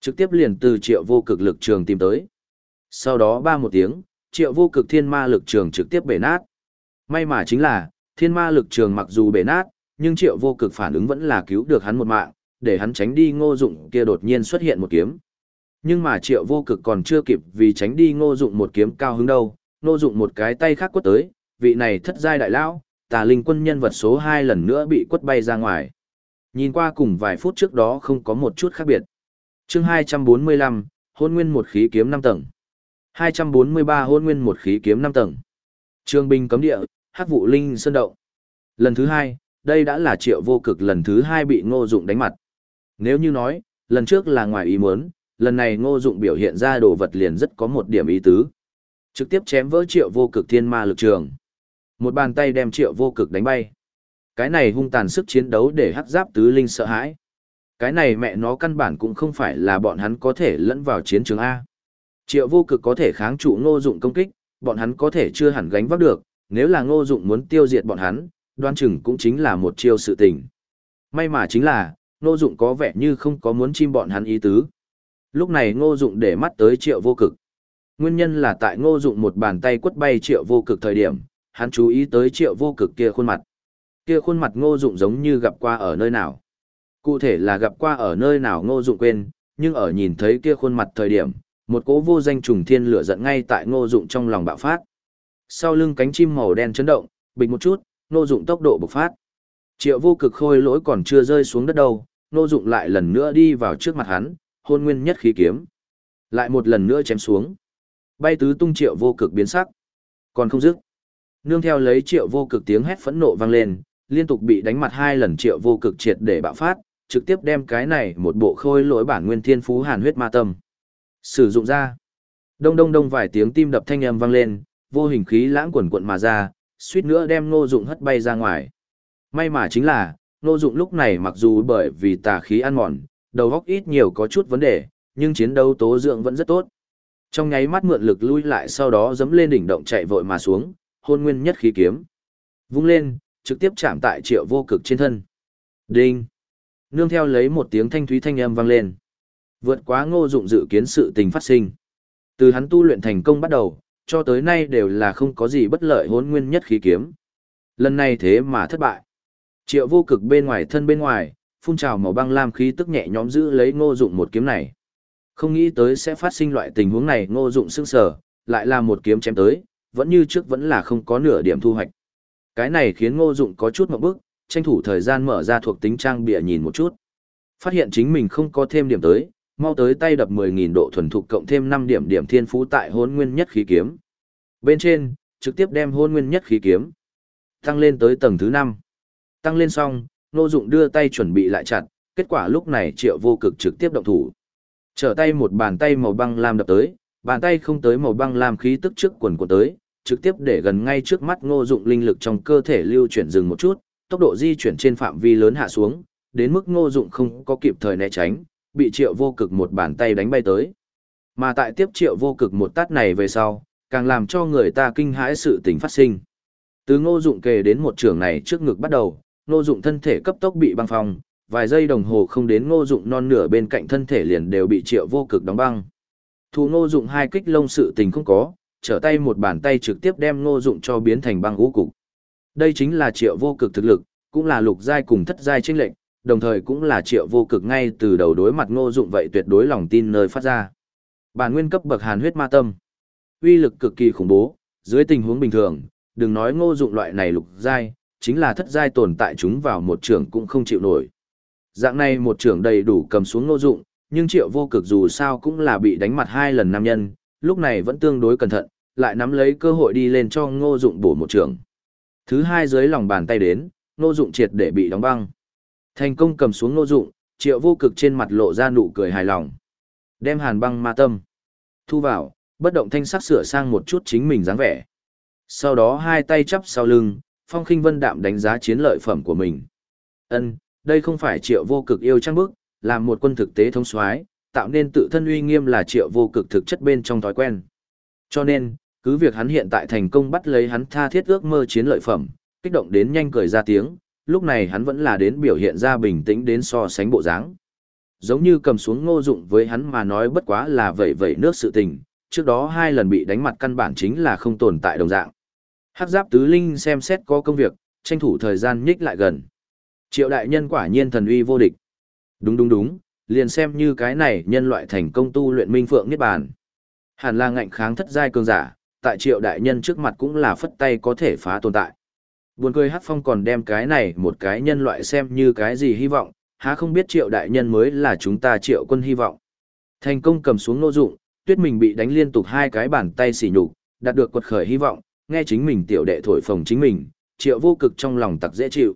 Trực tiếp liền từ triệu vô cực lực trường tìm tới. Sau đó ba một tiếng, triệu vô cực thiên ma lực trường trực tiếp bể nát. May mà chính là, thiên ma lực trường mặc dù bể nát, nhưng triệu vô cực phản ứng vẫn là cứu được hắn một mạng, để hắn tránh đi ngô dụng kia đột nhiên xuất hiện một kiếm. Nhưng mà triệu vô cực còn chưa kịp vì tránh đi ngô dụng một kiếm cao hứng đâu, ngô dụng một cái tay khác quất tới, vị này thất giai đại lão, tà linh quân nhân vật số 2 lần nữa bị quất bay ra ngoài. Nhìn qua cùng vài phút trước đó không có một chút khác biệt. chương 245, hôn nguyên một khí kiếm 5 tầng. 243 hôn nguyên một khí kiếm 5 tầng. trương binh cấm địa, hắc vụ linh sơn động. Lần thứ hai, đây đã là triệu vô cực lần thứ hai bị ngô dụng đánh mặt. Nếu như nói, lần trước là ngoài ý muốn, lần này ngô dụng biểu hiện ra đồ vật liền rất có một điểm ý tứ. Trực tiếp chém vỡ triệu vô cực thiên ma lực trường. Một bàn tay đem triệu vô cực đánh bay. Cái này hung tàn sức chiến đấu để hắc giáp tứ linh sợ hãi. Cái này mẹ nó căn bản cũng không phải là bọn hắn có thể lẫn vào chiến trường A. Triệu vô cực có thể kháng trụ ngô dụng công kích, bọn hắn có thể chưa hẳn gánh vác được, nếu là ngô dụng muốn tiêu diệt bọn hắn, đoan chừng cũng chính là một chiêu sự tình. May mà chính là, ngô dụng có vẻ như không có muốn chim bọn hắn ý tứ. Lúc này ngô dụng để mắt tới triệu vô cực. Nguyên nhân là tại ngô dụng một bàn tay quất bay triệu vô cực thời điểm, hắn chú ý tới triệu vô cực kia khuôn mặt. Kia khuôn mặt ngô dụng giống như gặp qua ở nơi nào. Cụ thể là gặp qua ở nơi nào ngô dụng quên, nhưng ở nhìn thấy kia khuôn mặt thời điểm, một cỗ vô danh trùng thiên lửa giận ngay tại ngô dụng trong lòng bạo phát. Sau lưng cánh chim màu đen chấn động, bình một chút, ngô dụng tốc độ bộc phát. Triệu vô cực khôi lỗi còn chưa rơi xuống đất đâu, ngô dụng lại lần nữa đi vào trước mặt hắn, hôn nguyên nhất khí kiếm. Lại một lần nữa chém xuống. Bay tứ tung triệu vô cực biến sắc. Còn không dứt. Nương theo lấy triệu vô cực tiếng hét phẫn nộ vang lên, liên tục bị đánh mặt hai lần triệu vô cực triệt để bạo phát, trực tiếp đem cái này một bộ khôi lỗi bản nguyên thiên phú hàn huyết ma tâm. Sử dụng ra. Đông đông đông vài tiếng tim đập thanh âm vang lên, vô hình khí lãng quần quận mà ra, suýt nữa đem ngô dụng hất bay ra ngoài. May mà chính là, ngô dụng lúc này mặc dù bởi vì tà khí ăn mòn, đầu óc ít nhiều có chút vấn đề, nhưng chiến đấu tố dưỡng vẫn rất tốt. Trong nháy mắt mượn lực lui lại sau đó dẫm lên đỉnh động chạy vội mà xuống, hôn nguyên nhất khí kiếm. Vung lên, trực tiếp chạm tại triệu vô cực trên thân. Đinh! Nương theo lấy một tiếng thanh thúy thanh âm vang lên. Vượt quá ngô dụng dự kiến sự tình phát sinh. Từ hắn tu luyện thành công bắt đầu, cho tới nay đều là không có gì bất lợi hốn nguyên nhất khí kiếm. Lần này thế mà thất bại. Triệu vô cực bên ngoài thân bên ngoài, phun trào màu băng lam khí tức nhẹ nhõm giữ lấy ngô dụng một kiếm này. Không nghĩ tới sẽ phát sinh loại tình huống này ngô dụng sưng sở, lại là một kiếm chém tới, vẫn như trước vẫn là không có nửa điểm thu hoạch. Cái này khiến ngô dụng có chút một bức, tranh thủ thời gian mở ra thuộc tính trang bịa nhìn một chút. Phát hiện chính mình không có thêm điểm tới, mau tới tay đập mười nghìn độ thuần thục cộng thêm 5 điểm điểm thiên phú tại hôn nguyên nhất khí kiếm. Bên trên, trực tiếp đem hôn nguyên nhất khí kiếm. Tăng lên tới tầng thứ 5. Tăng lên xong, Ngô Dụng đưa tay chuẩn bị lại chặt, kết quả lúc này triệu vô cực trực tiếp động thủ. Trở tay một bàn tay màu băng lam đập tới, bàn tay không tới màu băng lam khí tức trước quần của tới, trực tiếp để gần ngay trước mắt ngô dụng linh lực trong cơ thể lưu chuyển dừng một chút, tốc độ di chuyển trên phạm vi lớn hạ xuống, đến mức ngô dụng không có kịp thời né tránh, bị triệu vô cực một bàn tay đánh bay tới. Mà tại tiếp triệu vô cực một tát này về sau, càng làm cho người ta kinh hãi sự tình phát sinh. Từ ngô dụng kề đến một trường này trước ngực bắt đầu, ngô dụng thân thể cấp tốc bị băng phong, vài giây đồng hồ không đến ngô dụng non nửa bên cạnh thân thể liền đều bị triệu vô cực đóng băng. Thù ngô dụng hai kích lông sự tình không có, trở tay một bàn tay trực tiếp đem ngô dụng cho biến thành băng ngũ cục. Đây chính là triệu vô cực thực lực, cũng là lục giai cùng thất giai chênh lệnh, đồng thời cũng là triệu vô cực ngay từ đầu đối mặt ngô dụng vậy tuyệt đối lòng tin nơi phát ra. Bản nguyên cấp bậc hàn huyết ma tâm. Uy lực cực kỳ khủng bố, dưới tình huống bình thường, đừng nói ngô dụng loại này lục giai, chính là thất giai tồn tại chúng vào một trường cũng không chịu nổi. Dạng này một trường đầy đủ cầm xuống ngô dụng, nhưng triệu vô cực dù sao cũng là bị đánh mặt hai lần nam nhân, lúc này vẫn tương đối cẩn thận, lại nắm lấy cơ hội đi lên cho ngô dụng bổ một trường. Thứ hai dưới lòng bàn tay đến, ngô dụng triệt để bị đóng băng. Thành công cầm xuống ngô dụng, triệu vô cực trên mặt lộ ra nụ cười hài lòng. Đem hàn băng ma tâm. Thu vào, bất động thanh sắc sửa sang một chút chính mình dáng vẻ. Sau đó hai tay chắp sau lưng, phong khinh vân đạm đánh giá chiến lợi phẩm của mình. Ân, đây không phải triệu vô cực yêu trang bức, làm một quân thực tế thống soái tạo nên tự thân uy nghiêm là triệu vô cực thực chất bên trong thói quen. Cho nên, cứ việc hắn hiện tại thành công bắt lấy hắn tha thiết ước mơ chiến lợi phẩm, kích động đến nhanh cười ra tiếng, lúc này hắn vẫn là đến biểu hiện ra bình tĩnh đến so sánh bộ dáng. Giống như cầm xuống ngô dụng với hắn mà nói bất quá là vẩy vẩy nước sự tình, trước đó hai lần bị đánh mặt căn bản chính là không tồn tại đồng dạng. Hắc giáp tứ linh xem xét có công việc, tranh thủ thời gian nhích lại gần. Triệu đại nhân quả nhiên thần uy vô địch. Đúng đúng đúng, liền xem như cái này nhân loại thành công tu luyện minh phượng niết bàn. Hàn là ngạnh kháng thất giai cường giả, tại triệu đại nhân trước mặt cũng là phất tay có thể phá tồn tại. Buồn cười Hắc Phong còn đem cái này một cái nhân loại xem như cái gì hy vọng, há không biết triệu đại nhân mới là chúng ta triệu quân hy vọng. Thành công cầm xuống nô dụng, tuyết mình bị đánh liên tục hai cái bàn tay xỉ nhục, đạt được quật khởi hy vọng, nghe chính mình tiểu đệ thổi phồng chính mình, triệu vô cực trong lòng tặc dễ chịu.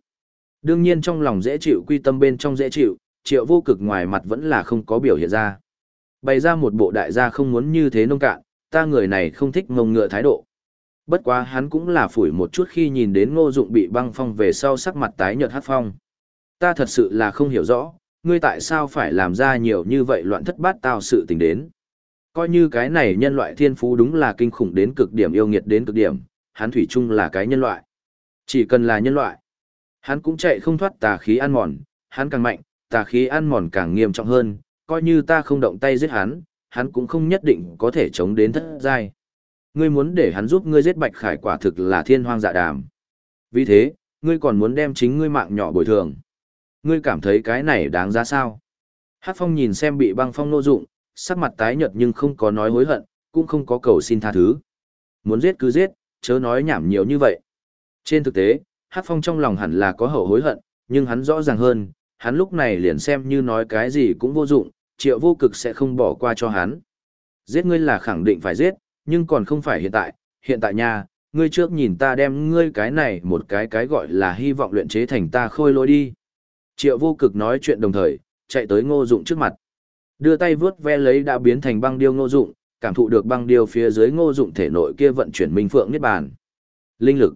Đương nhiên trong lòng dễ chịu quy tâm bên trong dễ chịu, triệu vô cực ngoài mặt vẫn là không có biểu hiện ra. Bày ra một bộ đại gia không muốn như thế nông cạn, ta người này không thích ngông ngựa thái độ. Bất quá hắn cũng là phủi một chút khi nhìn đến ngô dụng bị băng phong về sau sắc mặt tái nhợt hát phong. Ta thật sự là không hiểu rõ, ngươi tại sao phải làm ra nhiều như vậy loạn thất bát tao sự tình đến. Coi như cái này nhân loại thiên phú đúng là kinh khủng đến cực điểm yêu nghiệt đến cực điểm, hắn thủy chung là cái nhân loại. Chỉ cần là nhân loại, hắn cũng chạy không thoát tà khí ăn mòn, hắn càng mạnh, tà khí ăn mòn càng nghiêm trọng hơn, coi như ta không động tay giết hắn, hắn cũng không nhất định có thể chống đến thất giai. Ngươi muốn để hắn giúp ngươi giết Bạch Khải quả thực là thiên hoang dạ đàm. Vì thế, ngươi còn muốn đem chính ngươi mạng nhỏ bồi thường. Ngươi cảm thấy cái này đáng giá sao? Hát phong nhìn xem bị băng phong nô dụng, sắc mặt tái nhợt nhưng không có nói hối hận, cũng không có cầu xin tha thứ. Muốn giết cứ giết, chớ nói nhảm nhiều như vậy. Trên thực tế, Hát phong trong lòng hẳn là có hậu hối hận, nhưng hắn rõ ràng hơn, hắn lúc này liền xem như nói cái gì cũng vô dụng, triệu vô cực sẽ không bỏ qua cho hắn. Giết ngươi là khẳng định phải giết, nhưng còn không phải hiện tại, hiện tại nha, ngươi trước nhìn ta đem ngươi cái này một cái cái gọi là hy vọng luyện chế thành ta khôi lỗi đi. Triệu vô cực nói chuyện đồng thời, chạy tới ngô dụng trước mặt. Đưa tay vướt ve lấy đã biến thành băng điêu ngô dụng, cảm thụ được băng điêu phía dưới ngô dụng thể nội kia vận chuyển minh phượng niết bàn. Linh lực.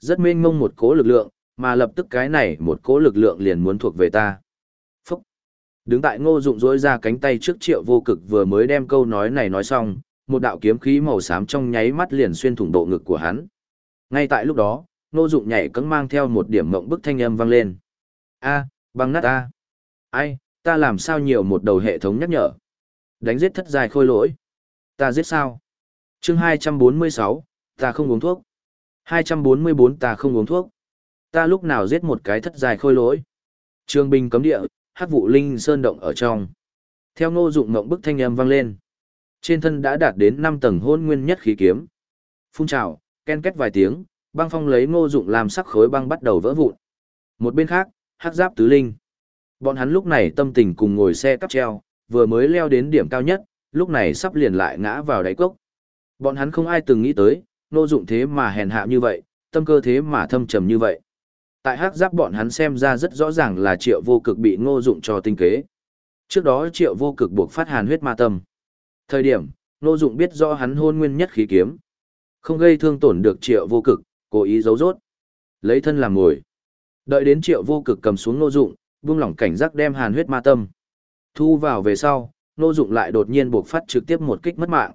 Rất mênh mông một cố lực lượng, mà lập tức cái này một cỗ lực lượng liền muốn thuộc về ta. Phúc. Đứng tại ngô dụng dối ra cánh tay trước triệu vô cực vừa mới đem câu nói này nói xong, một đạo kiếm khí màu xám trong nháy mắt liền xuyên thủng độ ngực của hắn. Ngay tại lúc đó, ngô dụng nhảy cẫng mang theo một điểm mộng bức thanh âm vang lên. A, băng nát a. Ai, ta làm sao nhiều một đầu hệ thống nhắc nhở. Đánh giết thất dài khôi lỗi. Ta giết sao? chương 246, ta không uống thuốc. 244 ta không uống thuốc. Ta lúc nào giết một cái thất dài khôi lỗi. Trường binh cấm địa, hắc vụ linh sơn động ở trong. Theo ngô dụng mộng bức thanh âm vang lên. Trên thân đã đạt đến năm tầng hôn nguyên nhất khí kiếm. Phun trào, ken kết vài tiếng, băng phong lấy ngô dụng làm sắc khối băng bắt đầu vỡ vụn. Một bên khác, hắc giáp tứ linh. Bọn hắn lúc này tâm tình cùng ngồi xe cắp treo, vừa mới leo đến điểm cao nhất, lúc này sắp liền lại ngã vào đáy cốc. Bọn hắn không ai từng nghĩ tới, ngô dụng thế mà hèn hạ như vậy, tâm cơ thế mà thâm trầm như vậy. Tại hắc giáp bọn hắn xem ra rất rõ ràng là triệu vô cực bị ngô dụng cho tinh kế. Trước đó triệu vô cực buộc phát hàn huyết ma tâm. Thời điểm, Ngô Dụng biết rõ hắn hôn nguyên nhất khí kiếm. Không gây thương tổn được triệu vô cực, cố ý giấu rốt. Lấy thân làm ngồi. Đợi đến triệu vô cực cầm xuống Ngô Dụng, buông lỏng cảnh giác đem hàn huyết ma tâm. Thu vào về sau, Ngô Dụng lại đột nhiên buộc phát trực tiếp một kích mất mạng.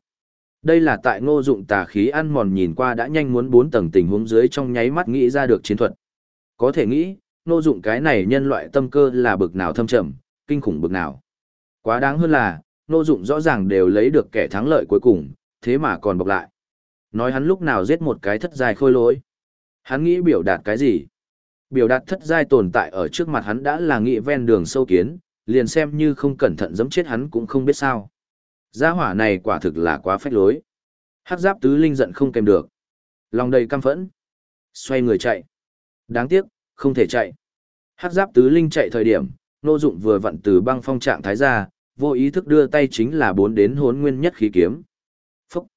Đây là tại Ngô Dụng tà khí ăn mòn nhìn qua đã nhanh muốn bốn tầng tình huống dưới trong nháy mắt nghĩ ra được chiến thuật. Có thể nghĩ, nô Dụng cái này nhân loại tâm cơ là bực nào thâm trầm, kinh khủng bực nào. Quá đáng hơn là, nô Dụng rõ ràng đều lấy được kẻ thắng lợi cuối cùng, thế mà còn bộc lại. Nói hắn lúc nào giết một cái thất giai khôi lỗi. Hắn nghĩ biểu đạt cái gì? Biểu đạt thất giai tồn tại ở trước mặt hắn đã là nghị ven đường sâu kiến, liền xem như không cẩn thận giẫm chết hắn cũng không biết sao. Gia hỏa này quả thực là quá phách lối. Hắc giáp tứ linh giận không kèm được. Lòng đầy căm phẫn. Xoay người chạy. Đáng tiếc, không thể chạy. Hắc giáp tứ linh chạy thời điểm, nô dụng vừa vặn từ băng phong trạng thái ra, vô ý thức đưa tay chính là bốn đến hốn nguyên nhất khí kiếm. Phúc,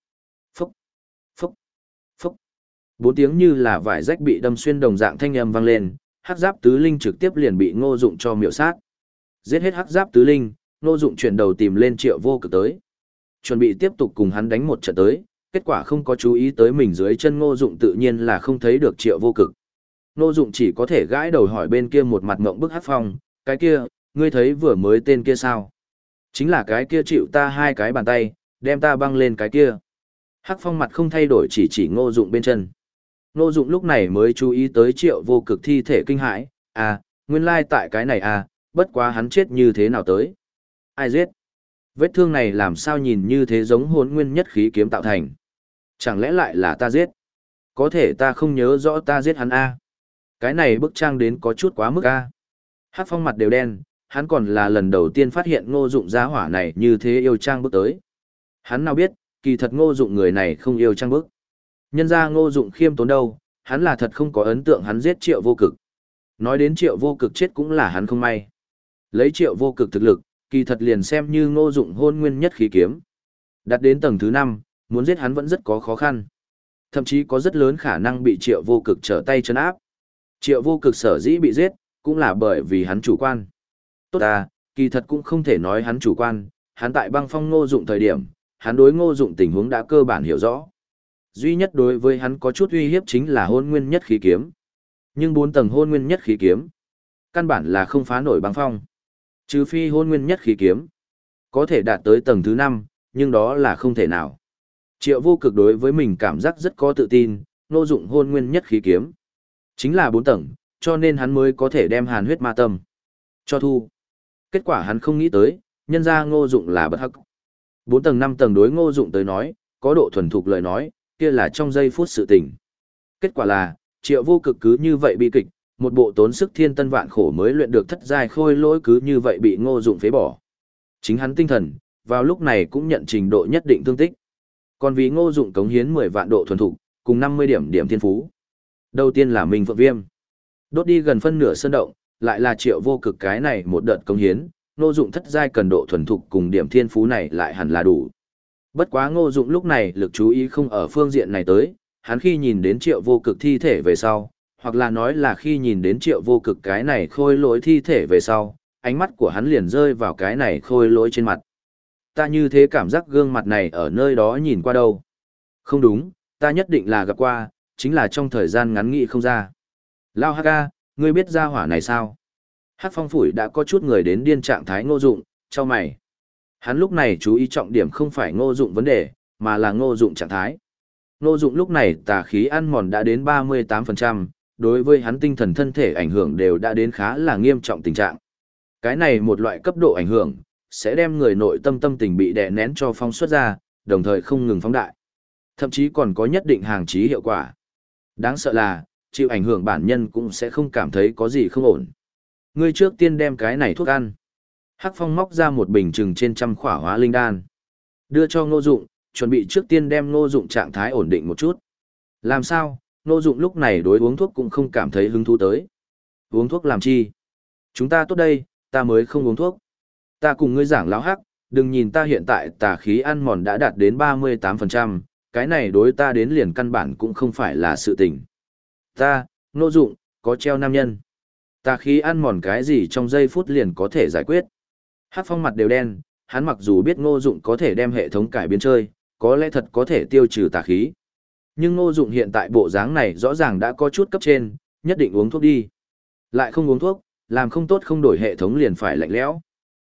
phúc, phúc, phúc. Bốn tiếng như là vải rách bị đâm xuyên đồng dạng thanh âm vang lên, hắc giáp tứ linh trực tiếp liền bị ngô dụng cho miệu sát. Giết hết hắc giáp tứ linh, ngô dụng chuyển đầu tìm lên triệu vô cực tới. Chuẩn bị tiếp tục cùng hắn đánh một trận tới, kết quả không có chú ý tới mình dưới chân ngô dụng tự nhiên là không thấy được triệu vô cực. Nô dụng chỉ có thể gãi đầu hỏi bên kia một mặt ngậm bức Hắc phong, cái kia, ngươi thấy vừa mới tên kia sao? Chính là cái kia chịu ta hai cái bàn tay, đem ta băng lên cái kia. Hắc phong mặt không thay đổi chỉ chỉ ngô dụng bên chân. Ngô dụng lúc này mới chú ý tới triệu vô cực thi thể kinh hãi, à, nguyên lai tại cái này à, bất quá hắn chết như thế nào tới. Ai giết? Vết thương này làm sao nhìn như thế giống hồn nguyên nhất khí kiếm tạo thành. Chẳng lẽ lại là ta giết? Có thể ta không nhớ rõ ta giết hắn a. Cái này bức trang đến có chút quá mức a. Hát phong mặt đều đen, hắn còn là lần đầu tiên phát hiện ngô dụng giá hỏa này như thế yêu trang bước tới. Hắn nào biết, kỳ thật ngô dụng người này không yêu trang bức. Nhân ra ngô dụng khiêm tốn đâu, hắn là thật không có ấn tượng hắn giết triệu vô cực. Nói đến triệu vô cực chết cũng là hắn không may. Lấy triệu vô cực thực lực, kỳ thật liền xem như ngô dụng hôn nguyên nhất khí kiếm. Đặt đến tầng thứ năm, muốn giết hắn vẫn rất có khó khăn. Thậm chí có rất lớn khả năng bị triệu vô cực trở tay chân áp. Triệu vô cực sở dĩ bị giết, cũng là bởi vì hắn chủ quan. Tốt à, kỳ thật cũng không thể nói hắn chủ quan, hắn tại băng phong ngô dụng thời điểm, hắn đối ngô dụng tình huống đã cơ bản hiểu rõ. Duy nhất đối với hắn có chút uy hiếp chính là hôn nguyên nhất khí kiếm. Nhưng bốn tầng hôn nguyên nhất khí kiếm, căn bản là không phá nổi băng phong. Trừ phi hôn nguyên nhất khí kiếm, có thể đạt tới tầng thứ năm, nhưng đó là không thể nào. Triệu vô cực đối với mình cảm giác rất có tự tin, Ngô dụng hôn nguyên nhất khí kiếm. Chính là bốn tầng, cho nên hắn mới có thể đem hàn huyết ma tâm. Cho thu. Kết quả hắn không nghĩ tới, nhân ra ngô dụng là bất hắc. Bốn tầng năm tầng đối ngô dụng tới nói, có độ thuần thục lời nói, kia là trong giây phút sự tình. Kết quả là, triệu vô cực cứ như vậy bị kịch, một bộ tốn sức thiên tân vạn khổ mới luyện được thất giai khôi lỗi cứ như vậy bị ngô dụng phế bỏ. Chính hắn tinh thần, vào lúc này cũng nhận trình độ nhất định thương tích. Còn vì ngô dụng cống hiến 10 vạn độ thuần thục, cùng 50 điểm điểm thiên phú. Đầu tiên là Minh Phượng Viêm. Đốt đi gần phân nửa sơn động, lại là triệu vô cực cái này một đợt công hiến, ngô dụng thất giai cần độ thuần thục cùng điểm thiên phú này lại hẳn là đủ. Bất quá ngô dụng lúc này lực chú ý không ở phương diện này tới, hắn khi nhìn đến triệu vô cực thi thể về sau, hoặc là nói là khi nhìn đến triệu vô cực cái này khôi lỗi thi thể về sau, ánh mắt của hắn liền rơi vào cái này khôi lỗi trên mặt. Ta như thế cảm giác gương mặt này ở nơi đó nhìn qua đâu. Không đúng, ta nhất định là gặp qua, chính là trong thời gian ngắn nghị không ra. Lao Haka, ngươi biết ra hỏa này sao? Hắc phong phủi đã có chút người đến điên trạng thái ngô dụng, cho mày. Hắn lúc này chú ý trọng điểm không phải ngô dụng vấn đề, mà là ngô dụng trạng thái. Ngô dụng lúc này tà khí ăn mòn đã đến 38%, đối với hắn tinh thần thân thể ảnh hưởng đều đã đến khá là nghiêm trọng tình trạng. Cái này một loại cấp độ ảnh hưởng, sẽ đem người nội tâm tâm tình bị đè nén cho phong xuất ra, đồng thời không ngừng phóng đại. Thậm chí còn có nhất định hàng trí hiệu quả. Đáng sợ là, chịu ảnh hưởng bản nhân cũng sẽ không cảm thấy có gì không ổn. Ngươi trước tiên đem cái này thuốc ăn. Hắc Phong móc ra một bình chừng trên trăm khỏa hóa linh đan. Đưa cho Ngô Dụng, chuẩn bị trước tiên đem Ngô Dụng trạng thái ổn định một chút. Làm sao, Ngô Dụng lúc này đối uống thuốc cũng không cảm thấy hứng thú tới. Uống thuốc làm chi? Chúng ta tốt đây, ta mới không uống thuốc. Ta cùng ngươi giảng lão hắc, đừng nhìn ta hiện tại tà khí ăn mòn đã đạt đến 38%, cái này đối ta đến liền căn bản cũng không phải là sự tình. Ta, Ngô Dụng, có treo nam nhân. ta khí ăn mòn cái gì trong giây phút liền có thể giải quyết. Hắc phong mặt đều đen, hắn mặc dù biết ngô dụng có thể đem hệ thống cải biến chơi, có lẽ thật có thể tiêu trừ tà khí. Nhưng ngô dụng hiện tại bộ dáng này rõ ràng đã có chút cấp trên, nhất định uống thuốc đi. Lại không uống thuốc, làm không tốt không đổi hệ thống liền phải lạnh lẽo.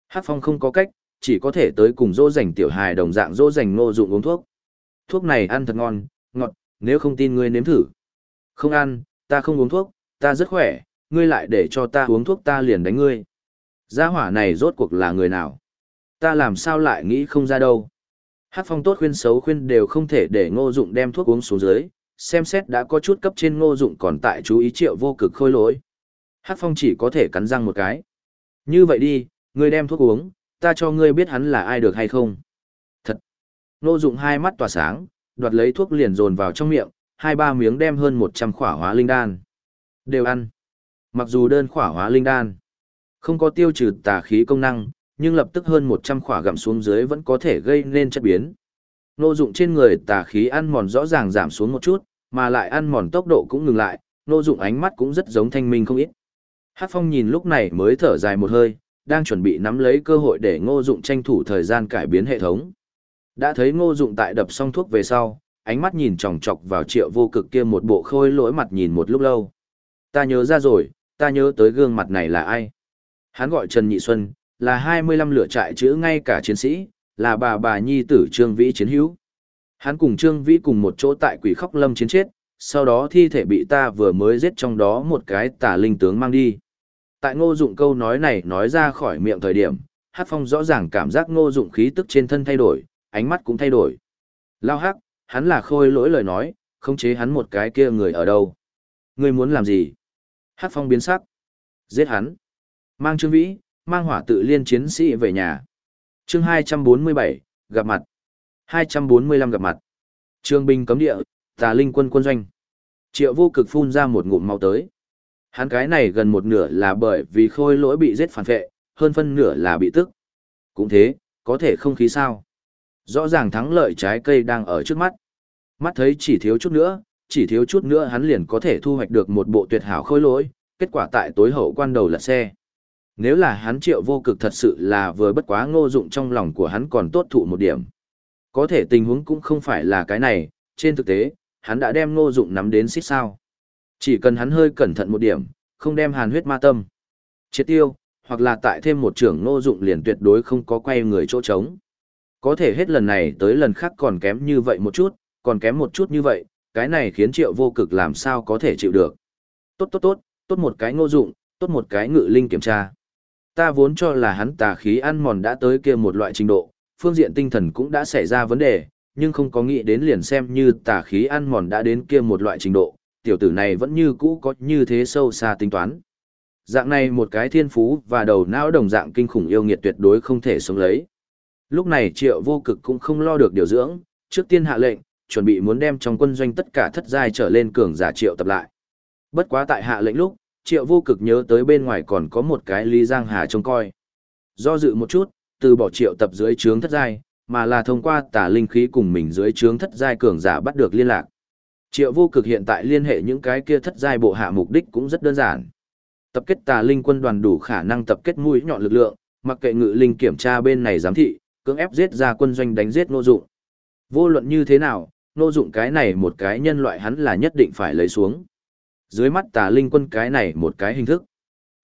Hát phong không có cách, chỉ có thể tới cùng dỗ dành tiểu hài đồng dạng dỗ dành ngô dụng uống thuốc. Thuốc này ăn thật ngon, ngọt, nếu không tin ngươi nếm thử. Không ăn, ta không uống thuốc, ta rất khỏe, ngươi lại để cho ta uống thuốc ta liền đánh ngươi. Gia hỏa này rốt cuộc là người nào? Ta làm sao lại nghĩ không ra đâu. Hát phong tốt khuyên xấu khuyên đều không thể để ngô dụng đem thuốc uống xuống dưới, xem xét đã có chút cấp trên ngô dụng còn tại chú ý triệu vô cực khôi lỗi. Hát phong chỉ có thể cắn răng một cái. Như vậy đi, ngươi đem thuốc uống, ta cho ngươi biết hắn là ai được hay không. Ngô dụng hai mắt tỏa sáng, đoạt lấy thuốc liền dồn vào trong miệng, hai ba miếng đem hơn một trăm khỏa hóa linh đan. Đều ăn. Mặc dù đơn khỏa hóa linh đan không có tiêu trừ tà khí công năng, nhưng lập tức hơn 100 khỏa gặm xuống dưới vẫn có thể gây nên chất biến. Nô dụng trên người tà khí ăn mòn rõ ràng giảm xuống một chút, mà lại ăn mòn tốc độ cũng ngừng lại, nô dụng ánh mắt cũng rất giống thanh minh không ít. Hát phong nhìn lúc này mới thở dài một hơi, đang chuẩn bị nắm lấy cơ hội để ngô dụng tranh thủ thời gian cải biến hệ thống. Đã thấy ngô dụng tại đập xong thuốc về sau, ánh mắt nhìn chòng chọc vào triệu vô cực kia một bộ khôi lỗi mặt nhìn một lúc lâu. Ta nhớ ra rồi, ta nhớ tới gương mặt này là ai. Hắn gọi Trần Nhị Xuân, là 25 lửa trại chữ ngay cả chiến sĩ, là bà bà nhi tử Trương Vĩ chiến hữu. Hắn cùng Trương Vĩ cùng một chỗ tại quỷ khóc lâm chiến chết, sau đó thi thể bị ta vừa mới giết trong đó một cái tà linh tướng mang đi. Tại ngô dụng câu nói này nói ra khỏi miệng thời điểm, Hát Phong rõ ràng cảm giác ngô dụng khí tức trên thân thay đổi, ánh mắt cũng thay đổi. Lao hắc, hắn là khôi lỗi lời nói, không chế hắn một cái kia người ở đâu. Ngươi muốn làm gì? Hát Phong biến sắc. Giết hắn. Mang Trương Vĩ, mang hỏa tự liên chiến sĩ về nhà. chương 247, gặp mặt. 245 gặp mặt. Trương binh cấm địa, tà linh quân quân doanh. Triệu vô cực phun ra một ngụm máu tới. Hắn cái này gần một nửa là bởi vì khôi lỗi bị giết phản vệ, hơn phân nửa là bị tức. Cũng thế, có thể không khí sao. Rõ ràng thắng lợi trái cây đang ở trước mắt. Mắt thấy chỉ thiếu chút nữa, chỉ thiếu chút nữa hắn liền có thể thu hoạch được một bộ tuyệt hảo khôi lỗi, kết quả tại tối hậu quan đầu là xe. Nếu là hắn triệu vô cực thật sự là vừa bất quá ngô dụng trong lòng của hắn còn tốt thụ một điểm. Có thể tình huống cũng không phải là cái này, trên thực tế, hắn đã đem ngô dụng nắm đến xích sao. Chỉ cần hắn hơi cẩn thận một điểm, không đem hàn huyết ma tâm. Triệt tiêu, hoặc là tại thêm một trưởng ngô dụng liền tuyệt đối không có quay người chỗ trống. Có thể hết lần này tới lần khác còn kém như vậy một chút, còn kém một chút như vậy, cái này khiến triệu vô cực làm sao có thể chịu được. Tốt tốt tốt, tốt một cái ngô dụng, tốt một cái ngự linh kiểm tra ta vốn cho là hắn tà khí ăn mòn đã tới kia một loại trình độ, phương diện tinh thần cũng đã xảy ra vấn đề, nhưng không có nghĩ đến liền xem như tà khí ăn mòn đã đến kia một loại trình độ, tiểu tử này vẫn như cũ có như thế sâu xa tính toán. Dạng này một cái thiên phú và đầu não đồng dạng kinh khủng yêu nghiệt tuyệt đối không thể sống lấy. Lúc này triệu vô cực cũng không lo được điều dưỡng, trước tiên hạ lệnh, chuẩn bị muốn đem trong quân doanh tất cả thất giai trở lên cường giả triệu tập lại. Bất quá tại hạ lệnh lúc, triệu vô cực nhớ tới bên ngoài còn có một cái Lý Giang Hà trông coi. Do dự một chút, từ bỏ triệu tập dưới trướng thất giai, mà là thông qua tà linh khí cùng mình dưới trướng thất giai cường giả bắt được liên lạc. Triệu vô cực hiện tại liên hệ những cái kia thất giai bộ hạ mục đích cũng rất đơn giản. Tập kết tà linh quân đoàn đủ khả năng tập kết mũi nhọn lực lượng, mặc kệ ngự linh kiểm tra bên này giám thị, cưỡng ép giết ra quân doanh đánh giết nô dụng. Vô luận như thế nào, nô dụng cái này một cái nhân loại hắn là nhất định phải lấy xuống dưới mắt tà linh quân cái này một cái hình thức.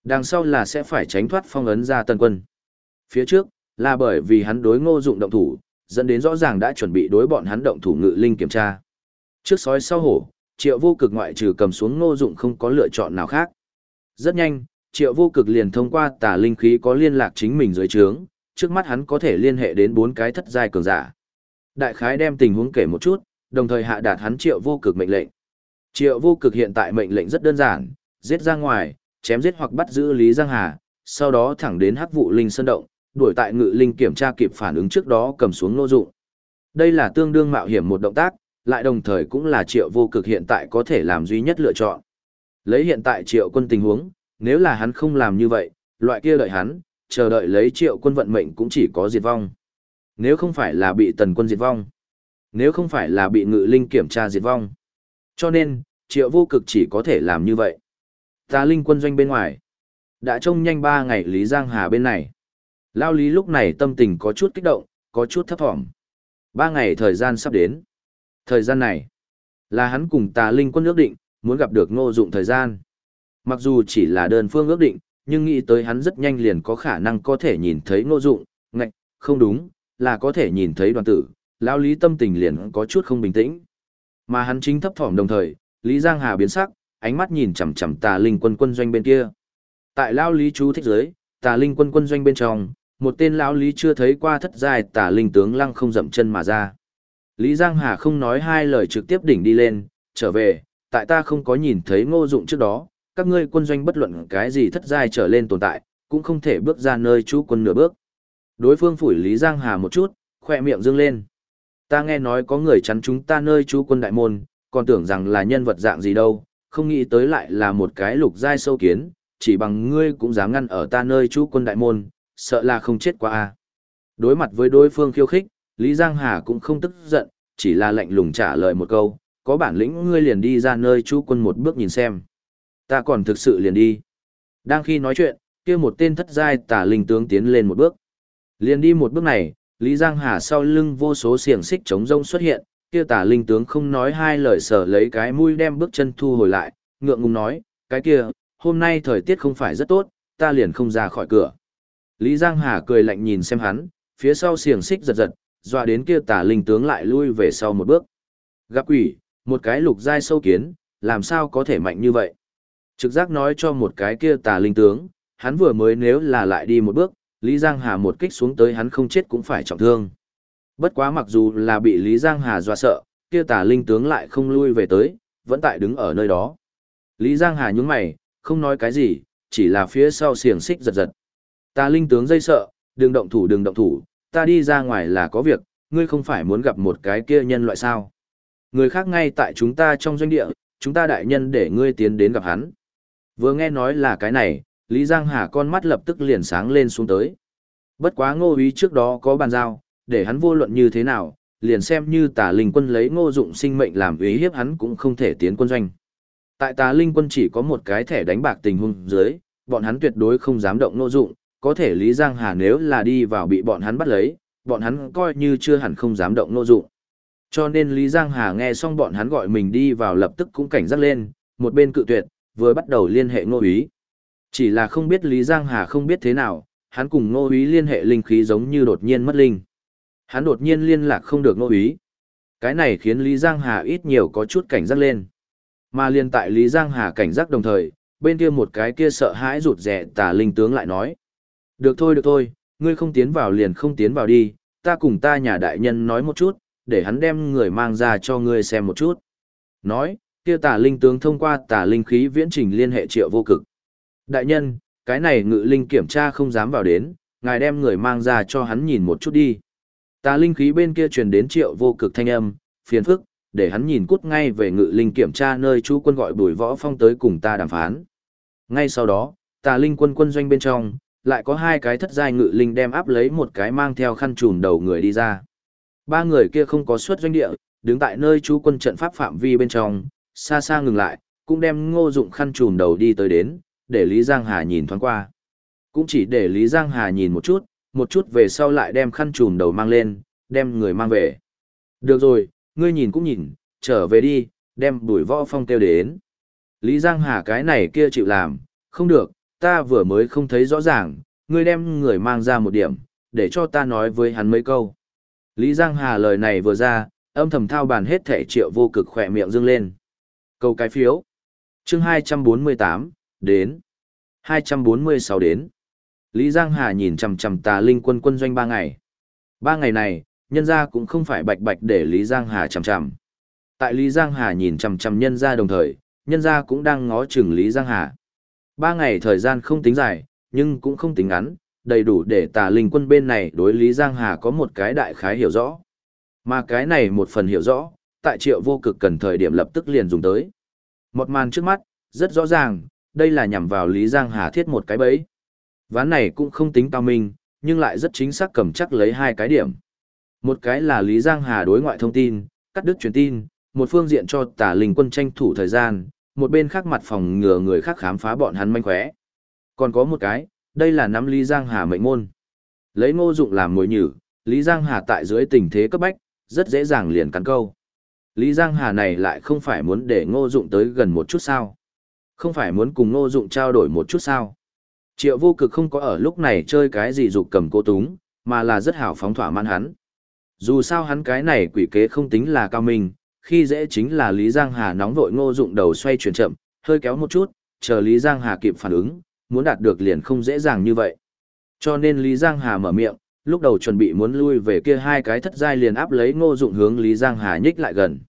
Đằng sau là sẽ phải tránh thoát phong ấn ra tân quân. Phía trước, là bởi vì hắn đối ngô dụng động thủ, dẫn đến rõ ràng đã chuẩn bị đối bọn hắn động thủ ngự linh kiểm tra. Trước sói sau hổ, triệu vô cực ngoại trừ cầm xuống ngô dụng không có lựa chọn nào khác. Rất nhanh, triệu vô cực liền thông qua tà linh khí có liên lạc chính mình dưới trướng, trước mắt hắn có thể liên hệ đến bốn cái thất giai cường giả. Đại khái đem tình huống kể một chút, đồng thời hạ đạt hắn triệu vô cực mệnh lệnh. Triệu vô cực hiện tại mệnh lệnh rất đơn giản, giết ra ngoài, chém giết hoặc bắt giữ Lý Giang Hà, sau đó thẳng đến hắc vụ linh sơn động, đuổi tại ngự linh kiểm tra kịp phản ứng trước đó cầm xuống nô dụng. Đây là tương đương mạo hiểm một động tác, lại đồng thời cũng là triệu vô cực hiện tại có thể làm duy nhất lựa chọn. Lấy hiện tại triệu quân tình huống, nếu là hắn không làm như vậy, loại kia đợi hắn, chờ đợi lấy triệu quân vận mệnh cũng chỉ có diệt vong. Nếu không phải là bị tần quân diệt vong, nếu không phải là bị ngự linh kiểm tra diệt vong, cho nên, triệu vô cực chỉ có thể làm như vậy. Ta linh quân doanh bên ngoài. Đã trông nhanh ba ngày Lý Giang Hà bên này. Lao Lý lúc này tâm tình có chút kích động, có chút thấp thỏm. Ba ngày thời gian sắp đến. Thời gian này, là hắn cùng tà linh quân ước định, muốn gặp được ngô dụng thời gian. Mặc dù chỉ là đơn phương ước định, nhưng nghĩ tới hắn rất nhanh liền có khả năng có thể nhìn thấy ngô dụng, ngạch, không đúng, là có thể nhìn thấy đoàn tử, lão lý tâm tình liền có chút không bình tĩnh. Mà hắn chính thấp thỏm đồng thời, Lý Giang Hà biến sắc, ánh mắt nhìn chằm chằm tà linh quân quân doanh bên kia. Tại lão lý chú thích giới, tà linh quân quân doanh bên trong, một tên lão lý chưa thấy qua thất giai tà linh tướng lăng không dậm chân mà ra. Lý Giang Hà không nói hai lời trực tiếp đỉnh đi lên, trở về, tại ta không có nhìn thấy ngô dụng trước đó, các ngươi quân doanh bất luận cái gì thất giai trở lên tồn tại, cũng không thể bước ra nơi chú quân nửa bước. Đối phương phủi Lý Giang Hà một chút, khoe miệng dương lên. Ta nghe nói có người chắn chúng ta nơi chú quân đại môn, còn tưởng rằng là nhân vật dạng gì đâu, không nghĩ tới lại là một cái lục giai sâu kiến, chỉ bằng ngươi cũng dám ngăn ở ta nơi chú quân đại môn, sợ là không chết qua a. À. Đối mặt với đối phương khiêu khích, Lý Giang Hà cũng không tức giận, chỉ là lạnh lùng trả lời một câu, có bản lĩnh ngươi liền đi ra nơi chú quân một bước nhìn xem. Ta còn thực sự liền đi. Đang khi nói chuyện, kia một tên thất giai tà linh tướng tiến lên một bước. Liền đi một bước này, Lý Giang Hà sau lưng vô số xiềng xích chống rông xuất hiện, kia tà linh tướng không nói hai lời sở lấy cái mũi đem bước chân thu hồi lại, ngượng ngùng nói, cái kia, hôm nay thời tiết không phải rất tốt, ta liền không ra khỏi cửa. Lý Giang Hà cười lạnh nhìn xem hắn, phía sau xiềng xích giật giật, dọa đến kia tà linh tướng lại lui về sau một bước. Gặp quỷ, một cái lục giai sâu kiến, làm sao có thể mạnh như vậy? Trực giác nói cho một cái kia tà linh tướng, hắn vừa mới nếu là lại đi một bước, Lý Giang Hà một kích xuống tới hắn không chết cũng phải trọng thương. Bất quá mặc dù là bị Lý Giang Hà dọa sợ, kia tà linh tướng lại không lui về tới, vẫn tại đứng ở nơi đó. Lý Giang Hà nhún mày, không nói cái gì, chỉ là phía sau xiềng xích giật giật. Tà linh tướng dây sợ, đừng động thủ đừng động thủ, ta đi ra ngoài là có việc, ngươi không phải muốn gặp một cái kia nhân loại sao. Người khác ngay tại chúng ta trong doanh địa, chúng ta đại nhân để ngươi tiến đến gặp hắn. Vừa nghe nói là cái này, Lý Giang Hà con mắt lập tức liền sáng lên xuống tới. Bất quá ngô ý trước đó có bàn giao, để hắn vô luận như thế nào, liền xem như tà linh quân lấy ngô dụng sinh mệnh làm ý hiếp hắn cũng không thể tiến quân doanh. Tại tà linh quân chỉ có một cái thẻ đánh bạc tình huống dưới, bọn hắn tuyệt đối không dám động ngô dụng, có thể Lý Giang Hà nếu là đi vào bị bọn hắn bắt lấy, bọn hắn coi như chưa hẳn không dám động ngô dụng. Cho nên Lý Giang Hà nghe xong bọn hắn gọi mình đi vào lập tức cũng cảnh giác lên, một bên cự tuyệt, vừa bắt đầu liên hệ ngô ý. Chỉ là không biết Lý Giang Hà không biết thế nào, hắn cùng ngô ý liên hệ linh khí giống như đột nhiên mất linh. Hắn đột nhiên liên lạc không được ngô ý. Cái này khiến Lý Giang Hà ít nhiều có chút cảnh giác lên. Mà liên tại Lý Giang Hà cảnh giác đồng thời, bên kia một cái kia sợ hãi rụt rẻ tà linh tướng lại nói. Được thôi được thôi, ngươi không tiến vào liền không tiến vào đi, ta cùng ta nhà đại nhân nói một chút, để hắn đem người mang ra cho ngươi xem một chút. Nói, kia tà linh tướng thông qua tà linh khí viễn trình liên hệ triệu vô cực. Đại nhân, cái này ngự linh kiểm tra không dám vào đến, ngài đem người mang ra cho hắn nhìn một chút đi. Tà linh khí bên kia truyền đến triệu vô cực thanh âm, phiền phức, để hắn nhìn cút ngay về ngự linh kiểm tra nơi chú quân gọi bùi võ phong tới cùng ta đàm phán. Ngay sau đó, tà linh quân quân doanh bên trong, lại có hai cái thất giai ngự linh đem áp lấy một cái mang theo khăn trùm đầu người đi ra. Ba người kia không có xuất doanh địa, đứng tại nơi chú quân trận pháp phạm vi bên trong, xa xa ngừng lại, cũng đem ngô dụng khăn trùm đầu đi tới đến, để Lý Giang Hà nhìn thoáng qua. Cũng chỉ để Lý Giang Hà nhìn một chút, một chút về sau lại đem khăn trùm đầu mang lên, đem người mang về. Được rồi, ngươi nhìn cũng nhìn, trở về đi, đem bùi võ phong kêu đến. Lý Giang Hà cái này kia chịu làm, không được, ta vừa mới không thấy rõ ràng, ngươi đem người mang ra một điểm, để cho ta nói với hắn mấy câu. Lý Giang Hà lời này vừa ra, âm thầm thao bàn hết thể triệu vô cực khỏe miệng dưng lên. Câu cái phiếu. chương 248, đến. 246 đến. Lý Giang Hà nhìn chằm chằm tà linh quân quân doanh ba ngày. Ba ngày này, nhân gia cũng không phải bạch bạch để Lý Giang Hà chằm chằm. Tại Lý Giang Hà nhìn chằm chằm nhân gia đồng thời, nhân gia cũng đang ngó chừng Lý Giang Hà. Ba ngày thời gian không tính dài, nhưng cũng không tính ngắn, đầy đủ để tà linh quân bên này đối Lý Giang Hà có một cái đại khái hiểu rõ. Mà cái này một phần hiểu rõ, tại triệu vô cực cần thời điểm lập tức liền dùng tới. Một màn trước mắt, rất rõ ràng, đây là nhằm vào Lý Giang Hà thiết một cái bẫy. Ván này cũng không tính cao minh, nhưng lại rất chính xác cầm chắc lấy hai cái điểm. Một cái là Lý Giang Hà đối ngoại thông tin, cắt đứt truyền tin, một phương diện cho Tả linh quân tranh thủ thời gian, một bên khác mặt phòng ngừa người khác khám phá bọn hắn manh khóe. Còn có một cái, đây là nắm Lý Giang Hà mệnh môn. Lấy ngô dụng làm mồi nhử, Lý Giang Hà tại dưới tình thế cấp bách, rất dễ dàng liền cắn câu. Lý Giang Hà này lại không phải muốn để ngô dụng tới gần một chút sao. Không phải muốn cùng ngô dụng trao đổi một chút sao. Triệu vô cực không có ở lúc này chơi cái gì dục cầm cô túng, mà là rất hào phóng thỏa mãn hắn. Dù sao hắn cái này quỷ kế không tính là cao minh, khi dễ chính là Lý Giang Hà nóng vội ngô dụng đầu xoay chuyển chậm, hơi kéo một chút, chờ Lý Giang Hà kịp phản ứng, muốn đạt được liền không dễ dàng như vậy. Cho nên Lý Giang Hà mở miệng, lúc đầu chuẩn bị muốn lui về kia hai cái thất giai liền áp lấy ngô dụng hướng Lý Giang Hà nhích lại gần.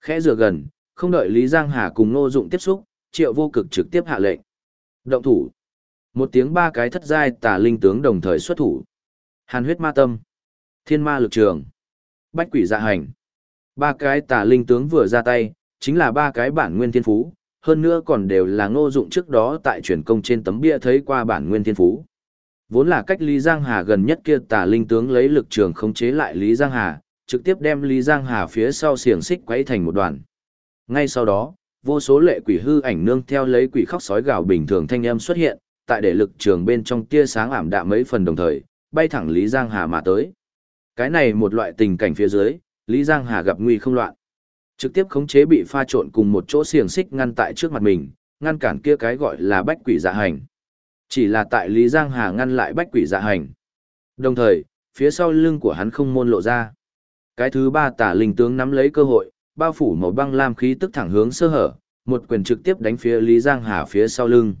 Khẽ rửa gần, không đợi Lý Giang Hà cùng ngô dụng tiếp xúc, triệu vô cực trực tiếp hạ lệnh. Động thủ. Một tiếng ba cái thất giai tà linh tướng đồng thời xuất thủ. Hàn huyết ma tâm. Thiên ma lực trường. Bách quỷ dạ hành. Ba cái tà linh tướng vừa ra tay, chính là ba cái bản nguyên thiên phú, hơn nữa còn đều là ngô dụng trước đó tại truyền công trên tấm bia thấy qua bản nguyên thiên phú. Vốn là cách Lý Giang Hà gần nhất kia tà linh tướng lấy lực trường khống chế lại Lý Giang Hà, trực tiếp đem Lý Giang Hà phía sau xiềng xích quấy thành một đoàn. Ngay sau đó, vô số lệ quỷ hư ảnh nương theo lấy quỷ khóc sói gào bình thường thanh âm xuất hiện, tại để lực trường bên trong tia sáng ảm đạm mấy phần đồng thời, bay thẳng Lý Giang Hà mà tới. Cái này một loại tình cảnh phía dưới, Lý Giang Hà gặp nguy không loạn. Trực tiếp khống chế bị pha trộn cùng một chỗ xiềng xích ngăn tại trước mặt mình, ngăn cản kia cái gọi là bách quỷ dạ hành. Chỉ là tại Lý Giang Hà ngăn lại bách quỷ dạ hành. Đồng thời, phía sau lưng của hắn không môn lộ ra. Cái thứ ba tả linh tướng nắm lấy cơ hội, bao phủ màu băng lam khí tức thẳng hướng sơ hở, một quyền trực tiếp đánh phía Lý Giang Hà phía sau lưng.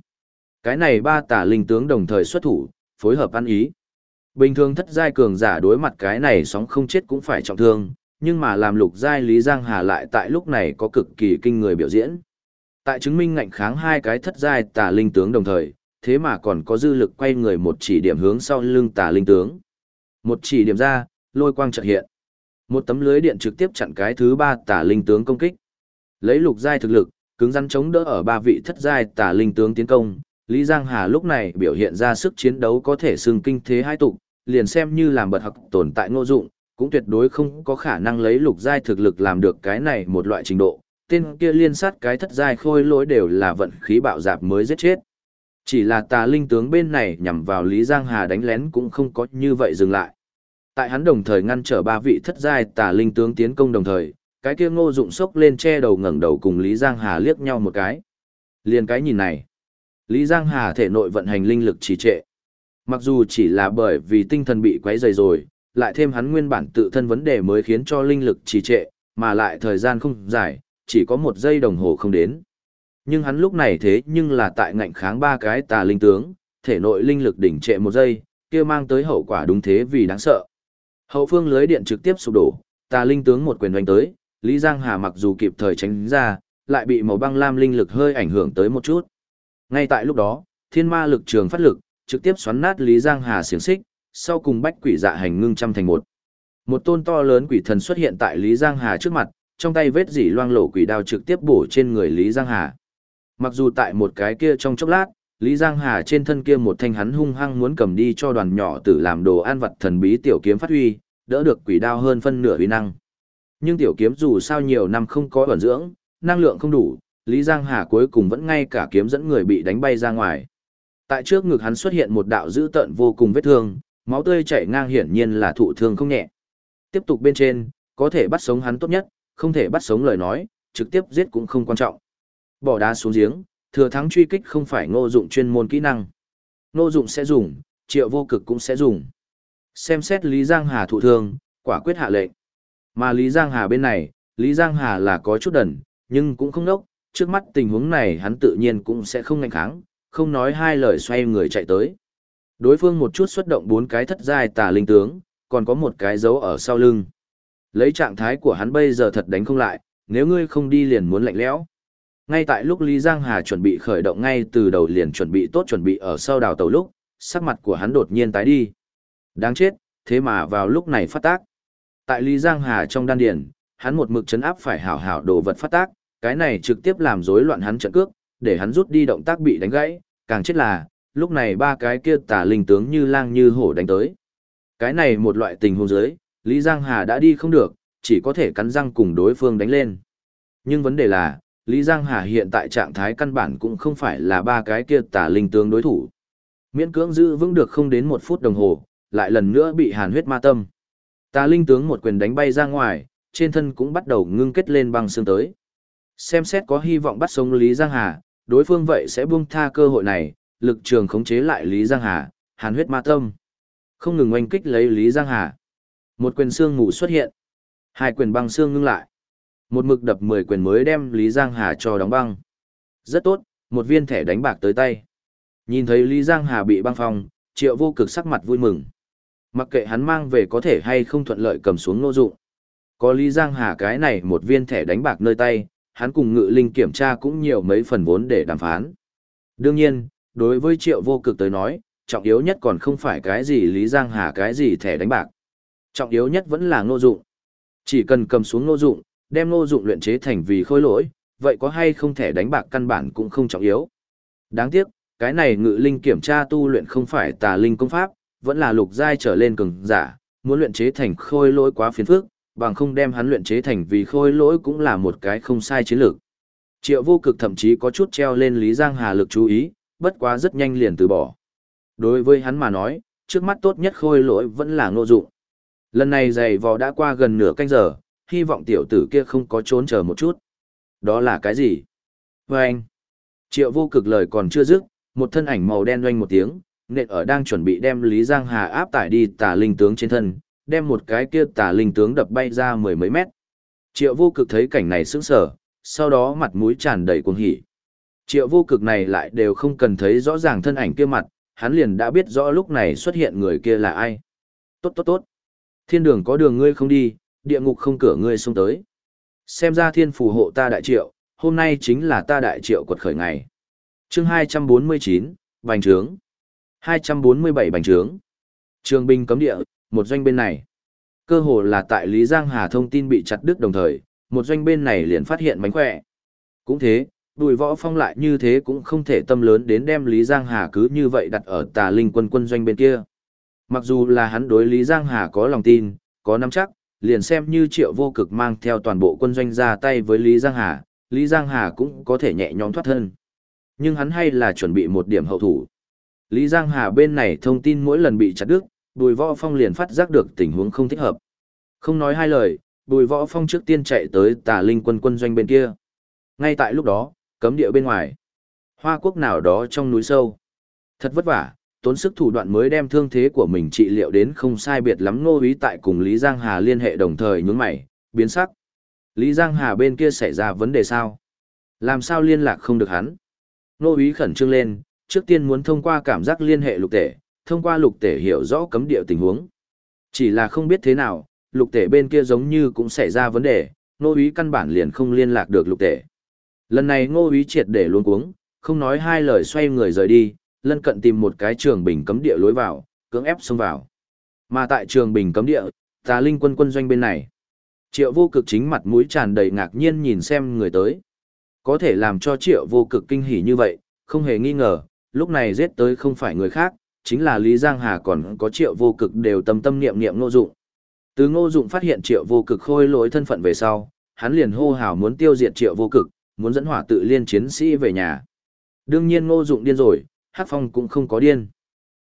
Cái này ba tả linh tướng đồng thời xuất thủ, phối hợp ăn ý. Bình thường thất giai cường giả đối mặt cái này sóng không chết cũng phải trọng thương, nhưng mà làm lục giai Lý Giang Hà lại tại lúc này có cực kỳ kinh người biểu diễn. Tại chứng minh ngạnh kháng hai cái thất giai Tả linh tướng đồng thời, thế mà còn có dư lực quay người một chỉ điểm hướng sau lưng tà linh tướng. Một chỉ điểm ra, lôi quang chợt hiện. Một tấm lưới điện trực tiếp chặn cái thứ ba tà linh tướng công kích. Lấy lục giai thực lực, cứng rắn chống đỡ ở ba vị thất giai tà linh tướng tiến công, Lý Giang Hà lúc này biểu hiện ra sức chiến đấu có thể xưng kinh thế hai tục, liền xem như làm bật học tồn tại ngô dụng, cũng tuyệt đối không có khả năng lấy lục giai thực lực làm được cái này một loại trình độ. Tên kia liên sát cái thất giai khôi lỗi đều là vận khí bạo dạp mới giết chết. Chỉ là tà linh tướng bên này nhằm vào Lý Giang Hà đánh lén cũng không có như vậy dừng lại. Tại hắn đồng thời ngăn trở ba vị thất giai tà linh tướng tiến công đồng thời, cái kia ngô dụng sốc lên che đầu ngẩng đầu cùng Lý Giang Hà liếc nhau một cái. Liền cái nhìn này. Lý Giang Hà thể nội vận hành linh lực trì trệ. Mặc dù chỉ là bởi vì tinh thần bị quấy rầy rồi, lại thêm hắn nguyên bản tự thân vấn đề mới khiến cho linh lực trì trệ, mà lại thời gian không dài, chỉ có một giây đồng hồ không đến. Nhưng hắn lúc này thế nhưng là tại ngạnh kháng ba cái tà linh tướng, thể nội linh lực đỉnh trệ một giây, kia mang tới hậu quả đúng thế vì đáng sợ. Hậu phương lưới điện trực tiếp sụp đổ, tà linh tướng một quyền đánh tới, Lý Giang Hà mặc dù kịp thời tránh ra, lại bị màu băng lam linh lực hơi ảnh hưởng tới một chút. Ngay tại lúc đó, thiên ma lực trường phát lực, trực tiếp xoắn nát Lý Giang Hà xiềng xích, sau cùng bách quỷ dạ hành ngưng trăm thành một. Một tôn to lớn quỷ thần xuất hiện tại Lý Giang Hà trước mặt, trong tay vết dỉ loang lổ quỷ đao trực tiếp bổ trên người Lý Giang Hà. Mặc dù tại một cái kia trong chốc lát, Lý Giang Hà trên thân kia một thanh hắn hung hăng muốn cầm đi cho đoàn nhỏ tử làm đồ ăn vật thần bí tiểu kiếm phát huy, đỡ được quỷ đao hơn phân nửa uy năng. Nhưng tiểu kiếm dù sao nhiều năm không có bổ dưỡng, năng lượng không đủ, Lý Giang Hà cuối cùng vẫn ngay cả kiếm dẫn người bị đánh bay ra ngoài. Tại trước ngực hắn xuất hiện một đạo dữ tợn vô cùng vết thương, máu tươi chảy ngang hiển nhiên là thụ thương không nhẹ. Tiếp tục bên trên, có thể bắt sống hắn tốt nhất, không thể bắt sống lời nói, trực tiếp giết cũng không quan trọng. Bỏ đá xuống giếng, thừa thắng truy kích không phải ngô dụng chuyên môn kỹ năng. Ngô dụng sẽ dùng, triệu vô cực cũng sẽ dùng. Xem xét Lý Giang Hà thụ thương, quả quyết hạ lệnh. Mà Lý Giang Hà bên này, Lý Giang Hà là có chút đần, nhưng cũng không nốc, trước mắt tình huống này hắn tự nhiên cũng sẽ không ngạnh kháng, không nói hai lời xoay người chạy tới. Đối phương một chút xuất động bốn cái thất giai tà linh tướng, còn có một cái dấu ở sau lưng. Lấy trạng thái của hắn bây giờ thật đánh không lại, nếu ngươi không đi liền muốn lạnh lẽo. Ngay tại lúc Lý Giang Hà chuẩn bị khởi động ngay từ đầu liền chuẩn bị tốt chuẩn bị ở sau đào tàu lúc, sắc mặt của hắn đột nhiên tái đi. Đáng chết, thế mà vào lúc này phát tác. Tại Lý Giang Hà trong đan điền, hắn một mực chấn áp phải hảo hảo đồ vật phát tác, cái này trực tiếp làm rối loạn hắn trận cước, để hắn rút đi động tác bị đánh gãy, càng chết là, lúc này ba cái kia tà linh tướng như lang như hổ đánh tới. Cái này một loại tình huống dưới, Lý Giang Hà đã đi không được, chỉ có thể cắn răng cùng đối phương đánh lên. Nhưng vấn đề là, Lý Giang Hà hiện tại trạng thái căn bản cũng không phải là ba cái kia tà linh tướng đối thủ. Miễn cưỡng giữ vững được không đến một phút đồng hồ, lại lần nữa bị hàn huyết ma tâm. Tà linh tướng một quyền đánh bay ra ngoài, trên thân cũng bắt đầu ngưng kết lên băng xương tới. Xem xét có hy vọng bắt sống Lý Giang Hà, đối phương vậy sẽ buông tha cơ hội này, lực trường khống chế lại Lý Giang Hà, hàn huyết ma tâm. Không ngừng oanh kích lấy Lý Giang Hà. Một quyền xương ngủ xuất hiện. Hai quyền băng xương ngưng lại. Một mực đập 10 quyền mới đem Lý Giang Hà cho đóng băng. Rất tốt, một viên thẻ đánh bạc tới tay. Nhìn thấy Lý Giang Hà bị băng phong, triệu vô cực sắc mặt vui mừng. Mặc kệ hắn mang về có thể hay không thuận lợi cầm xuống nô dụng. Có Lý Giang Hà cái này một viên thẻ đánh bạc nơi tay, hắn cùng ngự linh kiểm tra cũng nhiều mấy phần vốn để đàm phán. Đương nhiên, đối với triệu vô cực tới nói, trọng yếu nhất còn không phải cái gì Lý Giang Hà cái gì thẻ đánh bạc. Trọng yếu nhất vẫn là nô dụng. Chỉ cần cầm xuống nô dụng, đem ngô dụng luyện chế thành vì khôi lỗi, vậy có hay không thể đánh bạc căn bản cũng không trọng yếu. Đáng tiếc, cái này ngự linh kiểm tra tu luyện không phải tà linh công pháp, vẫn là lục giai trở lên cường giả, muốn luyện chế thành khôi lỗi quá phiền phức, bằng không đem hắn luyện chế thành vì khôi lỗi cũng là một cái không sai chiến lược. Triệu vô cực thậm chí có chút treo lên Lý Giang Hà lực chú ý, bất quá rất nhanh liền từ bỏ. Đối với hắn mà nói, trước mắt tốt nhất khôi lỗi vẫn là ngô dụng. Lần này giày vò đã qua gần nửa canh giờ, hy vọng tiểu tử kia không có trốn chờ một chút. Đó là cái gì? Và anh, triệu vô cực lời còn chưa dứt, một thân ảnh màu đen doanh một tiếng, nện ở đang chuẩn bị đem Lý Giang Hà áp tải đi tà linh tướng trên thân, đem một cái kia tà linh tướng đập bay ra mười mấy mét. Triệu vô cực thấy cảnh này sững sờ, sau đó mặt mũi tràn đầy cuồng hỉ. Triệu vô cực này lại đều không cần thấy rõ ràng thân ảnh kia mặt, hắn liền đã biết rõ lúc này xuất hiện người kia là ai. Tốt tốt tốt. Thiên đường có đường ngươi không đi, địa ngục không cửa ngươi xông tới. Xem ra thiên phù hộ ta đại triệu, hôm nay chính là ta đại triệu quật khởi ngày. chương 249, Bành Trướng. 247 Bành Trướng. Trường binh cấm địa, một doanh bên này. Cơ hồ là tại Lý Giang Hà thông tin bị chặt đứt đồng thời, một doanh bên này liền phát hiện mánh khỏe. Cũng thế, đùi võ phong lại như thế cũng không thể tâm lớn đến đem Lý Giang Hà cứ như vậy đặt ở tà linh quân quân doanh bên kia. Mặc dù là hắn đối Lý Giang Hà có lòng tin, có nắm chắc, liền xem như triệu vô cực mang theo toàn bộ quân doanh ra tay với Lý Giang Hà, Lý Giang Hà cũng có thể nhẹ nhõm thoát thân. Nhưng hắn hay là chuẩn bị một điểm hậu thủ. Lý Giang Hà bên này thông tin mỗi lần bị chặt đứt, Bùi Võ Phong liền phát giác được tình huống không thích hợp. Không nói hai lời, Bùi Võ Phong trước tiên chạy tới Tà Linh quân quân doanh bên kia. Ngay tại lúc đó, cấm địa bên ngoài. Hoa quốc nào đó trong núi sâu. Thật vất vả, tốn sức thủ đoạn mới đem thương thế của mình trị liệu đến không sai biệt lắm ngô ý tại cùng Lý Giang Hà liên hệ đồng thời nhún mày, biến sắc. Lý Giang Hà bên kia xảy ra vấn đề sao? Làm sao liên lạc không được hắn? Ngô ý khẩn trương lên, trước tiên muốn thông qua cảm giác liên hệ lục tể, thông qua lục tể hiểu rõ cấm địa tình huống. Chỉ là không biết thế nào, lục tể bên kia giống như cũng xảy ra vấn đề, ngô ý căn bản liền không liên lạc được lục tể. Lần này ngô ý triệt để luôn cuống, không nói hai lời xoay người rời đi, lân cận tìm một cái trường bình cấm địa lối vào, cưỡng ép xông vào. Mà tại trường bình cấm địa, tà linh quân quân doanh bên này. Triệu vô cực chính mặt mũi tràn đầy ngạc nhiên nhìn xem người tới. Có thể làm cho triệu vô cực kinh hỉ như vậy, không hề nghi ngờ, lúc này giết tới không phải người khác, chính là Lý Giang Hà còn có triệu vô cực đều tâm tâm niệm niệm ngô dụng. Từ ngô dụng phát hiện triệu vô cực khôi lỗi thân phận về sau, hắn liền hô hào muốn tiêu diệt triệu vô cực, muốn dẫn hỏa tự liên chiến sĩ về nhà. Đương nhiên ngô dụng điên rồi, Hắc Phong cũng không có điên.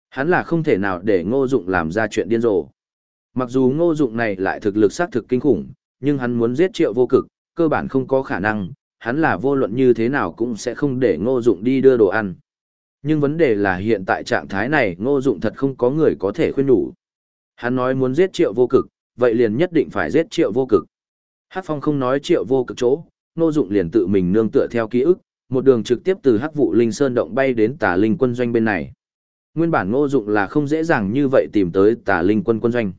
Hắn là không thể nào để ngô dụng làm ra chuyện điên rồ. Mặc dù ngô dụng này lại thực lực sát thực kinh khủng, nhưng hắn muốn giết triệu vô cực, cơ bản không có khả năng, hắn là vô luận như thế nào cũng sẽ không để ngô dụng đi đưa đồ ăn. Nhưng vấn đề là hiện tại trạng thái này ngô dụng thật không có người có thể khuyên đủ. Hắn nói muốn giết triệu vô cực, vậy liền nhất định phải giết triệu vô cực. Hắc Phong không nói triệu vô cực chỗ, Ngô Dụng liền tự mình nương tựa theo ký ức, một đường trực tiếp từ Hắc Vụ Linh Sơn động bay đến Tà Linh quân doanh bên này. Nguyên bản Ngô Dụng là không dễ dàng như vậy tìm tới Tà Linh quân quân doanh.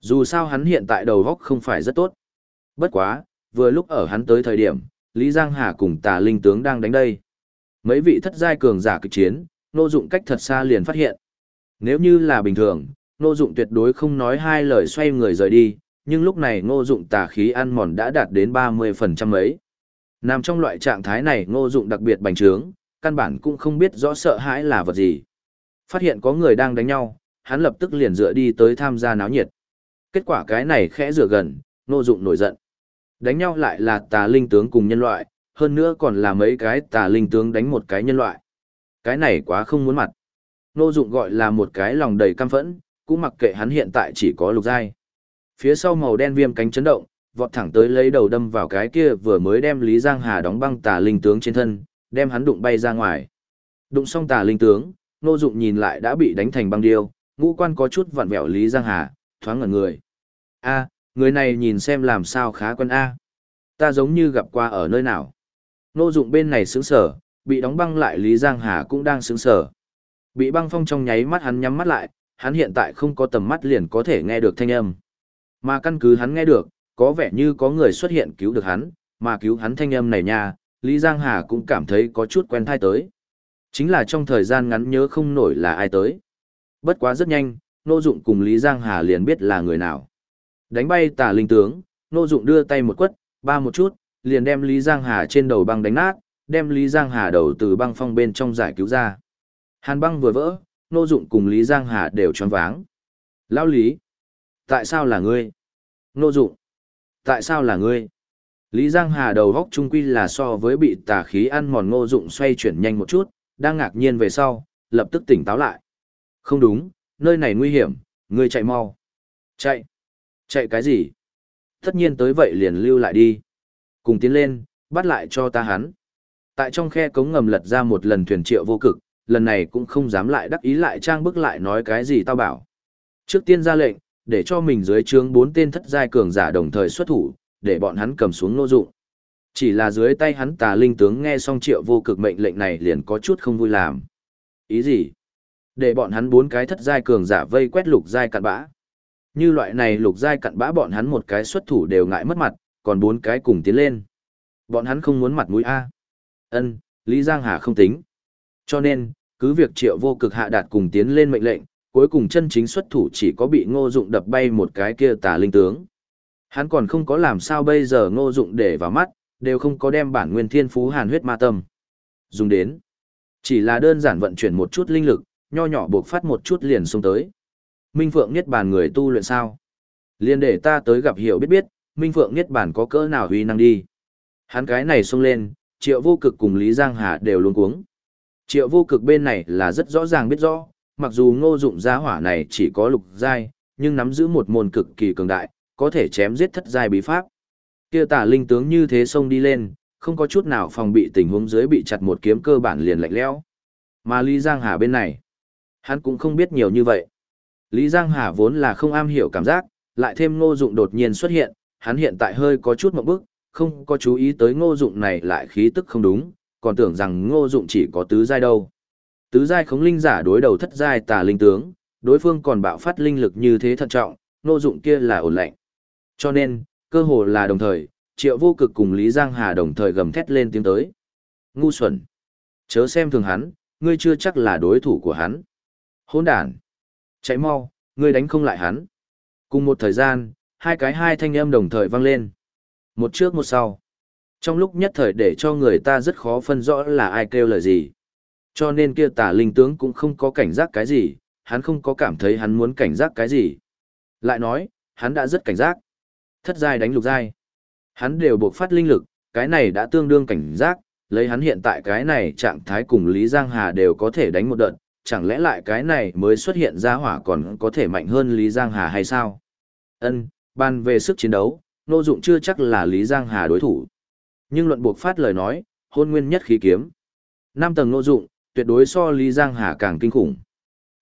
Dù sao hắn hiện tại đầu óc không phải rất tốt. Bất quá, vừa lúc ở hắn tới thời điểm, Lý Giang Hà cùng Tà Linh tướng đang đánh đây. Mấy vị thất giai cường giả kịch chiến, Ngô Dụng cách thật xa liền phát hiện. Nếu như là bình thường, Ngô Dụng tuyệt đối không nói hai lời xoay người rời đi, nhưng lúc này Ngô Dụng tà khí ăn mòn đã đạt đến 30% ấy. Nằm trong loại trạng thái này ngô dụng đặc biệt bành trướng, căn bản cũng không biết rõ sợ hãi là vật gì. Phát hiện có người đang đánh nhau, hắn lập tức liền dựa đi tới tham gia náo nhiệt. Kết quả cái này khẽ rửa gần, ngô dụng nổi giận. Đánh nhau lại là tà linh tướng cùng nhân loại, hơn nữa còn là mấy cái tà linh tướng đánh một cái nhân loại. Cái này quá không muốn mặt. Ngô dụng gọi là một cái lòng đầy căm phẫn, cũng mặc kệ hắn hiện tại chỉ có lục giai. Phía sau màu đen viêm cánh chấn động, vọt thẳng tới lấy đầu đâm vào cái kia vừa mới đem Lý Giang Hà đóng băng tà linh tướng trên thân, đem hắn đụng bay ra ngoài. Đụng xong tà linh tướng, Ngô Dụng nhìn lại đã bị đánh thành băng điêu, ngũ quan có chút vặn vẹo Lý Giang Hà, thoáng ngẩn người. A, người này nhìn xem làm sao khá quen a. Ta giống như gặp qua ở nơi nào. Ngô Dụng bên này sững sờ, bị đóng băng lại Lý Giang Hà cũng đang sững sờ. Bị băng phong trong nháy mắt hắn nhắm mắt lại, hắn hiện tại không có tầm mắt liền có thể nghe được thanh âm. Mà căn cứ hắn nghe được, có vẻ như có người xuất hiện cứu được hắn, mà cứu hắn thanh âm này nha, Lý Giang Hà cũng cảm thấy có chút quen thai tới. Chính là trong thời gian ngắn nhớ không nổi là ai tới. Bất quá rất nhanh, Nô Dụng cùng Lý Giang Hà liền biết là người nào. Đánh bay tà linh tướng, Nô Dụng đưa tay một quất, ba một chút, liền đem Lý Giang Hà trên đầu băng đánh nát, đem Lý Giang Hà đầu từ băng phong bên trong giải cứu ra. Hàn băng vừa vỡ, Nô Dụng cùng Lý Giang Hà đều choáng váng. Lão Lý, tại sao là ngươi? Nô Dụng, tại sao là ngươi? Lý Giang Hà đầu góc trung quy là so với bị tà khí ăn mòn Ngô Dụng xoay chuyển nhanh một chút, đang ngạc nhiên về sau, lập tức tỉnh táo lại. Không đúng, nơi này nguy hiểm, ngươi chạy mau. Chạy? Chạy cái gì? Tất nhiên tới vậy liền lưu lại đi. Cùng tiến lên, bắt lại cho ta hắn. Tại trong khe cống ngầm lật ra một lần thuyền triệu vô cực, lần này cũng không dám lại đắc ý lại trang bức lại nói cái gì tao bảo. Trước tiên ra lệnh, để cho mình dưới trướng bốn tên thất giai cường giả đồng thời xuất thủ, để bọn hắn cầm xuống nô dụng. Chỉ là dưới tay hắn tà linh tướng nghe xong triệu vô cực mệnh lệnh này liền có chút không vui làm. Ý gì? Để bọn hắn bốn cái thất giai cường giả vây quét lục giai cặn bã. Như loại này lục giai cặn bã bọn hắn một cái xuất thủ đều ngại mất mặt, còn bốn cái cùng tiến lên. Bọn hắn không muốn mặt mũi A. Ân, Lý Giang Hà không tính. Cho nên, cứ việc triệu vô cực hạ đạt cùng tiến lên mệnh lệnh, cuối cùng chân chính xuất thủ chỉ có bị ngô dụng đập bay một cái kia tà linh tướng. Hắn còn không có làm sao bây giờ ngô dụng để vào mắt, đều không có đem bản nguyên thiên phú hàn huyết ma tâm. Dùng đến. Chỉ là đơn giản vận chuyển một chút linh lực, nho nhỏ buộc phát một chút liền xuống tới. Minh Phượng Niết Bàn người tu luyện sao? Liên để ta tới gặp hiểu biết biết, Minh Phượng Niết Bàn có cỡ nào huy năng đi. Hắn cái này xông lên, triệu vô cực cùng Lý Giang Hà đều luôn cuống. Triệu vô cực bên này là rất rõ ràng biết rõ, mặc dù ngô dụng gia hỏa này chỉ có lục giai, nhưng nắm giữ một môn cực kỳ cường đại, có thể chém giết thất giai bí pháp. Kia tả linh tướng như thế xông đi lên, không có chút nào phòng bị tình huống dưới bị chặt một kiếm cơ bản liền lạnh lẽo. Mà Lý Giang Hà bên này, hắn cũng không biết nhiều như vậy. Lý Giang Hà vốn là không am hiểu cảm giác, lại thêm ngô dụng đột nhiên xuất hiện, hắn hiện tại hơi có chút mộng bức, không có chú ý tới ngô dụng này lại khí tức không đúng, còn tưởng rằng ngô dụng chỉ có tứ giai đâu. Tứ giai khống linh giả đối đầu thất giai tà linh tướng, đối phương còn bạo phát linh lực như thế thận trọng, nô dụng kia là ổn lạnh. Cho nên, cơ hồ là đồng thời, triệu vô cực cùng Lý Giang Hà đồng thời gầm thét lên tiếng tới. Ngu xuẩn! Chớ xem thường hắn, ngươi chưa chắc là đối thủ của hắn. Hỗn đản! Chạy mau, ngươi đánh không lại hắn. Cùng một thời gian, hai cái hai thanh âm đồng thời vang lên. Một trước một sau. Trong lúc nhất thời để cho người ta rất khó phân rõ là ai kêu lời gì. Cho nên kia tà linh tướng cũng không có cảnh giác cái gì, hắn không có cảm thấy hắn muốn cảnh giác cái gì. Lại nói, hắn đã rất cảnh giác. Thất giai đánh lục giai. Hắn đều buộc phát linh lực, cái này đã tương đương cảnh giác, lấy hắn hiện tại cái này trạng thái cùng Lý Giang Hà đều có thể đánh một đợt, chẳng lẽ lại cái này mới xuất hiện ra hỏa còn có thể mạnh hơn Lý Giang Hà hay sao? Ân, ban về sức chiến đấu, Nô Dụng chưa chắc là Lý Giang Hà đối thủ. Nhưng luận buộc phát lời nói, hôn nguyên nhất khí kiếm. Năm tầng Nô Dụng, tuyệt đối so Lý Giang Hà càng kinh khủng.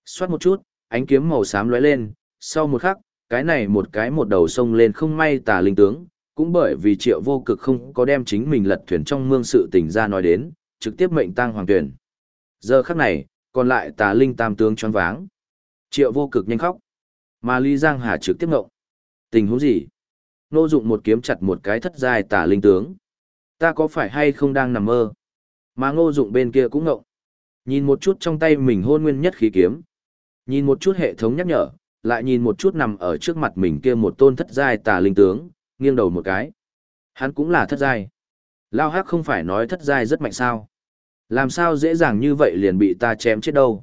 Xoát một chút, ánh kiếm màu xám lóe lên, sau một khắc, cái này một cái một đầu sông lên không may tà linh tướng, cũng bởi vì triệu vô cực không có đem chính mình lật thuyền trong mương sự tình ra nói đến, trực tiếp mệnh tăng hoàng tuyển. Giờ khắc này, còn lại tà linh tam tướng choáng váng. Triệu vô cực nhanh khóc. Mà Lý Giang Hà trực tiếp ngộng. Tình huống gì? Nô dụng một kiếm chặt một cái thất giai tà linh tướng. Ta có phải hay không đang nằm mơ? Mà ngô dụng bên kia cũng ngộng. Nhìn một chút trong tay mình hôn nguyên nhất khí kiếm. Nhìn một chút hệ thống nhắc nhở, lại nhìn một chút nằm ở trước mặt mình kia một tôn thất giai tà linh tướng, nghiêng đầu một cái. Hắn cũng là thất giai. Lao Hắc không phải nói thất giai rất mạnh sao? Làm sao dễ dàng như vậy liền bị ta chém chết đâu?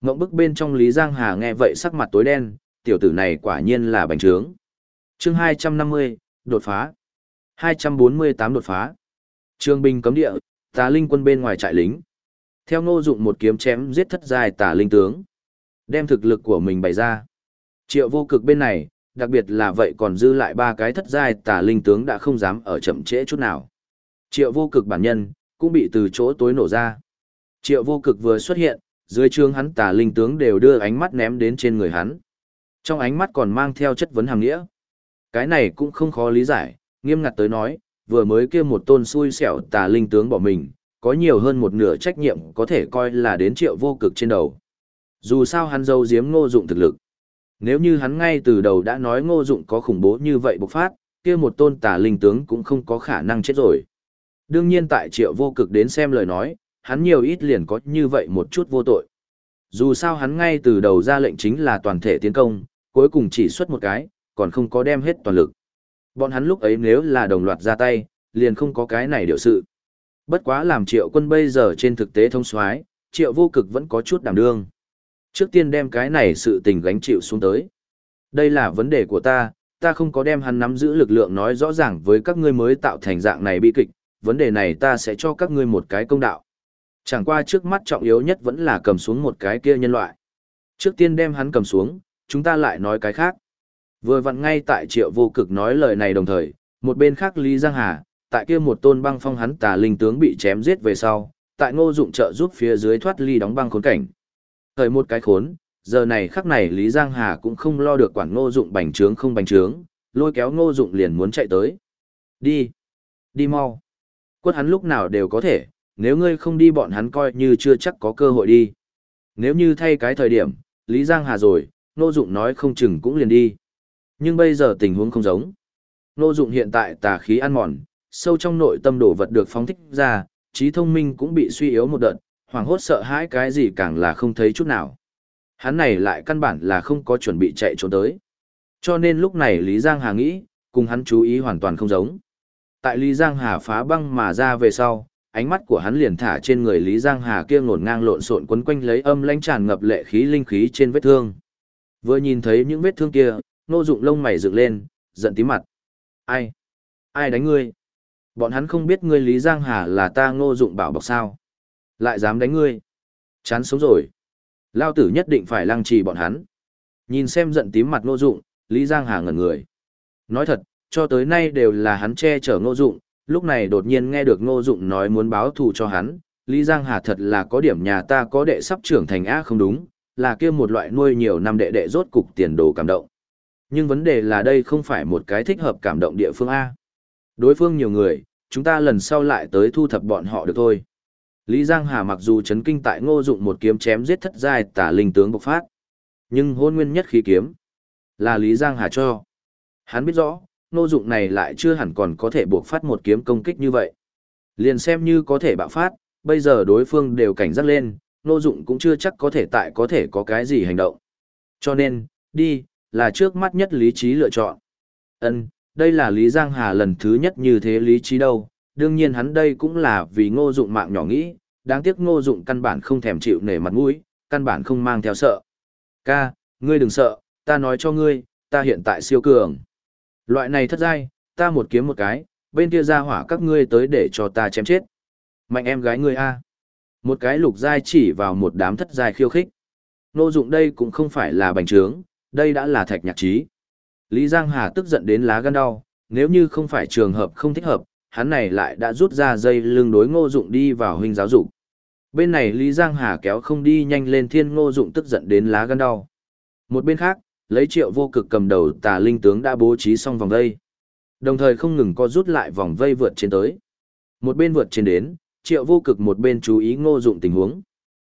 Ngộng bức bên trong Lý Giang Hà nghe vậy sắc mặt tối đen, tiểu tử này quả nhiên là bành trướng. Chương 250, đột phá. 248 đột phá. Trương binh cấm địa, tà linh quân bên ngoài trại lính. Theo ngô dụng một kiếm chém giết thất giai tả linh tướng. Đem thực lực của mình bày ra. Triệu vô cực bên này, đặc biệt là vậy còn dư lại ba cái thất giai tả linh tướng đã không dám ở chậm trễ chút nào. Triệu vô cực bản nhân, cũng bị từ chỗ tối nổ ra. Triệu vô cực vừa xuất hiện, dưới trương hắn tả linh tướng đều đưa ánh mắt ném đến trên người hắn. Trong ánh mắt còn mang theo chất vấn hàng nghĩa. Cái này cũng không khó lý giải, nghiêm ngặt tới nói, vừa mới kia một tôn xui xẻo tà linh tướng bỏ mình, có nhiều hơn một nửa trách nhiệm có thể coi là đến triệu vô cực trên đầu. Dù sao hắn dâu diếm ngô dụng thực lực. Nếu như hắn ngay từ đầu đã nói ngô dụng có khủng bố như vậy bộc phát, kia một tôn tà linh tướng cũng không có khả năng chết rồi. Đương nhiên tại triệu vô cực đến xem lời nói, hắn nhiều ít liền có như vậy một chút vô tội. Dù sao hắn ngay từ đầu ra lệnh chính là toàn thể tiến công, cuối cùng chỉ xuất một cái, còn không có đem hết toàn lực. Bọn hắn lúc ấy nếu là đồng loạt ra tay, liền không có cái này điều sự. Bất quá làm triệu quân bây giờ trên thực tế thông soái triệu vô cực vẫn có chút đảm đương. Trước tiên đem cái này sự tình gánh chịu xuống tới. Đây là vấn đề của ta, ta không có đem hắn nắm giữ lực lượng nói rõ ràng với các ngươi mới tạo thành dạng này bi kịch, vấn đề này ta sẽ cho các ngươi một cái công đạo. Chẳng qua trước mắt trọng yếu nhất vẫn là cầm xuống một cái kia nhân loại. Trước tiên đem hắn cầm xuống, chúng ta lại nói cái khác. Vừa vặn ngay tại triệu vô cực nói lời này đồng thời, một bên khác Lý Giang Hà, tại kia một tôn băng phong hắn tà linh tướng bị chém giết về sau, tại ngô dụng trợ giúp phía dưới thoát ly đóng băng khốn cảnh. Thời một cái khốn, giờ này khắc này Lý Giang Hà cũng không lo được quản ngô dụng bành trướng không bành trướng, lôi kéo ngô dụng liền muốn chạy tới. Đi! Đi mau! Quất hắn lúc nào đều có thể, nếu ngươi không đi bọn hắn coi như chưa chắc có cơ hội đi. Nếu như thay cái thời điểm, Lý Giang Hà rồi, ngô dụng nói không chừng cũng liền đi. Nhưng bây giờ tình huống không giống. Ngô dụng hiện tại tà khí ăn mòn, sâu trong nội tâm đồ vật được phóng thích ra, trí thông minh cũng bị suy yếu một đợt, hoảng hốt sợ hãi cái gì càng là không thấy chút nào. Hắn này lại căn bản là không có chuẩn bị chạy trốn tới. Cho nên lúc này Lý Giang Hà nghĩ, cùng hắn chú ý hoàn toàn không giống. Tại Lý Giang Hà phá băng mà ra về sau, ánh mắt của hắn liền thả trên người Lý Giang Hà kia ngổn ngang lộn xộn quấn quanh lấy âm lãnh tràn ngập lệ khí linh khí trên vết thương. Vừa nhìn thấy những vết thương kia, nô dụng lông mày dựng lên, giận tí mặt. Ai? Ai đánh ngươi? Bọn hắn không biết ngươi Lý Giang Hà là ta ngô dụng bảo bọc sao. Lại dám đánh ngươi. Chán sống rồi. Lao tử nhất định phải lăng trì bọn hắn. Nhìn xem giận tím mặt ngô dụng, Lý Giang Hà ngẩn người. Nói thật, cho tới nay đều là hắn che chở ngô dụng, lúc này đột nhiên nghe được ngô dụng nói muốn báo thù cho hắn. Lý Giang Hà thật là có điểm nhà ta có đệ sắp trưởng thành a không đúng, là kia một loại nuôi nhiều năm đệ đệ rốt cục tiền đồ cảm động. Nhưng vấn đề là đây không phải một cái thích hợp cảm động địa phương A. Đối phương nhiều người, chúng ta lần sau lại tới thu thập bọn họ được thôi. Lý Giang Hà mặc dù chấn kinh tại ngô dụng một kiếm chém giết thất giai tả linh tướng bộc phát. Nhưng hôn nguyên nhất khí kiếm là Lý Giang Hà cho. Hắn biết rõ, ngô dụng này lại chưa hẳn còn có thể bộc phát một kiếm công kích như vậy. Liền xem như có thể bạo phát, bây giờ đối phương đều cảnh giác lên, ngô dụng cũng chưa chắc có thể tại có thể có cái gì hành động. Cho nên, đi, là trước mắt nhất lý trí lựa chọn. Ân, đây là Lý Giang Hà lần thứ nhất như thế lý trí đâu, đương nhiên hắn đây cũng là vì ngô dụng mạng nhỏ nghĩ, đáng tiếc ngô dụng căn bản không thèm chịu nể mặt mũi, căn bản không mang theo sợ. Ca, ngươi đừng sợ, ta nói cho ngươi, ta hiện tại siêu cường. Loại này thất giai, ta một kiếm một cái, bên kia ra hỏa các ngươi tới để cho ta chém chết. Mạnh em gái ngươi a. Một cái lục giai chỉ vào một đám thất giai khiêu khích. Ngô dụng đây cũng không phải là bành trướng, đây đã là thạch nhạc trí. Lý Giang Hà tức giận đến lá gan đau, nếu như không phải trường hợp không thích hợp, hắn này lại đã rút ra dây lưng đối ngô dụng đi vào huynh giáo dục. Bên này Lý Giang Hà kéo không đi nhanh lên thiên ngô dụng tức giận đến lá gan đau. Một bên khác, lấy triệu vô cực cầm đầu tà linh tướng đã bố trí xong vòng vây. Đồng thời không ngừng co rút lại vòng vây vượt trên tới. Một bên vượt trên đến, triệu vô cực một bên chú ý ngô dụng tình huống.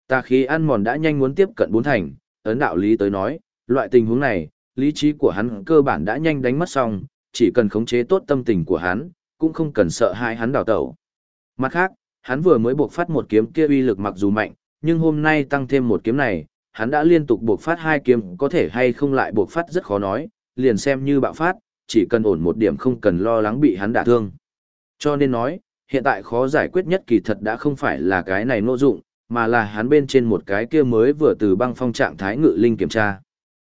Tà khí ăn mòn đã nhanh muốn tiếp cận bốn thành, ấn đạo lý tới nói, loại tình huống này, lý trí của hắn cơ bản đã nhanh đánh mất xong, chỉ cần khống chế tốt tâm tình của hắn, cũng không cần sợ hai hắn đào tẩu. Mặt khác, hắn vừa mới buộc phát một kiếm kia uy lực mặc dù mạnh, nhưng hôm nay tăng thêm một kiếm này, hắn đã liên tục buộc phát hai kiếm có thể hay không lại buộc phát rất khó nói, liền xem như bạo phát, chỉ cần ổn một điểm không cần lo lắng bị hắn đả thương. Cho nên nói, hiện tại khó giải quyết nhất kỳ thật đã không phải là cái này nô dụng, mà là hắn bên trên một cái kia mới vừa từ băng phong trạng thái ngự linh kiểm tra.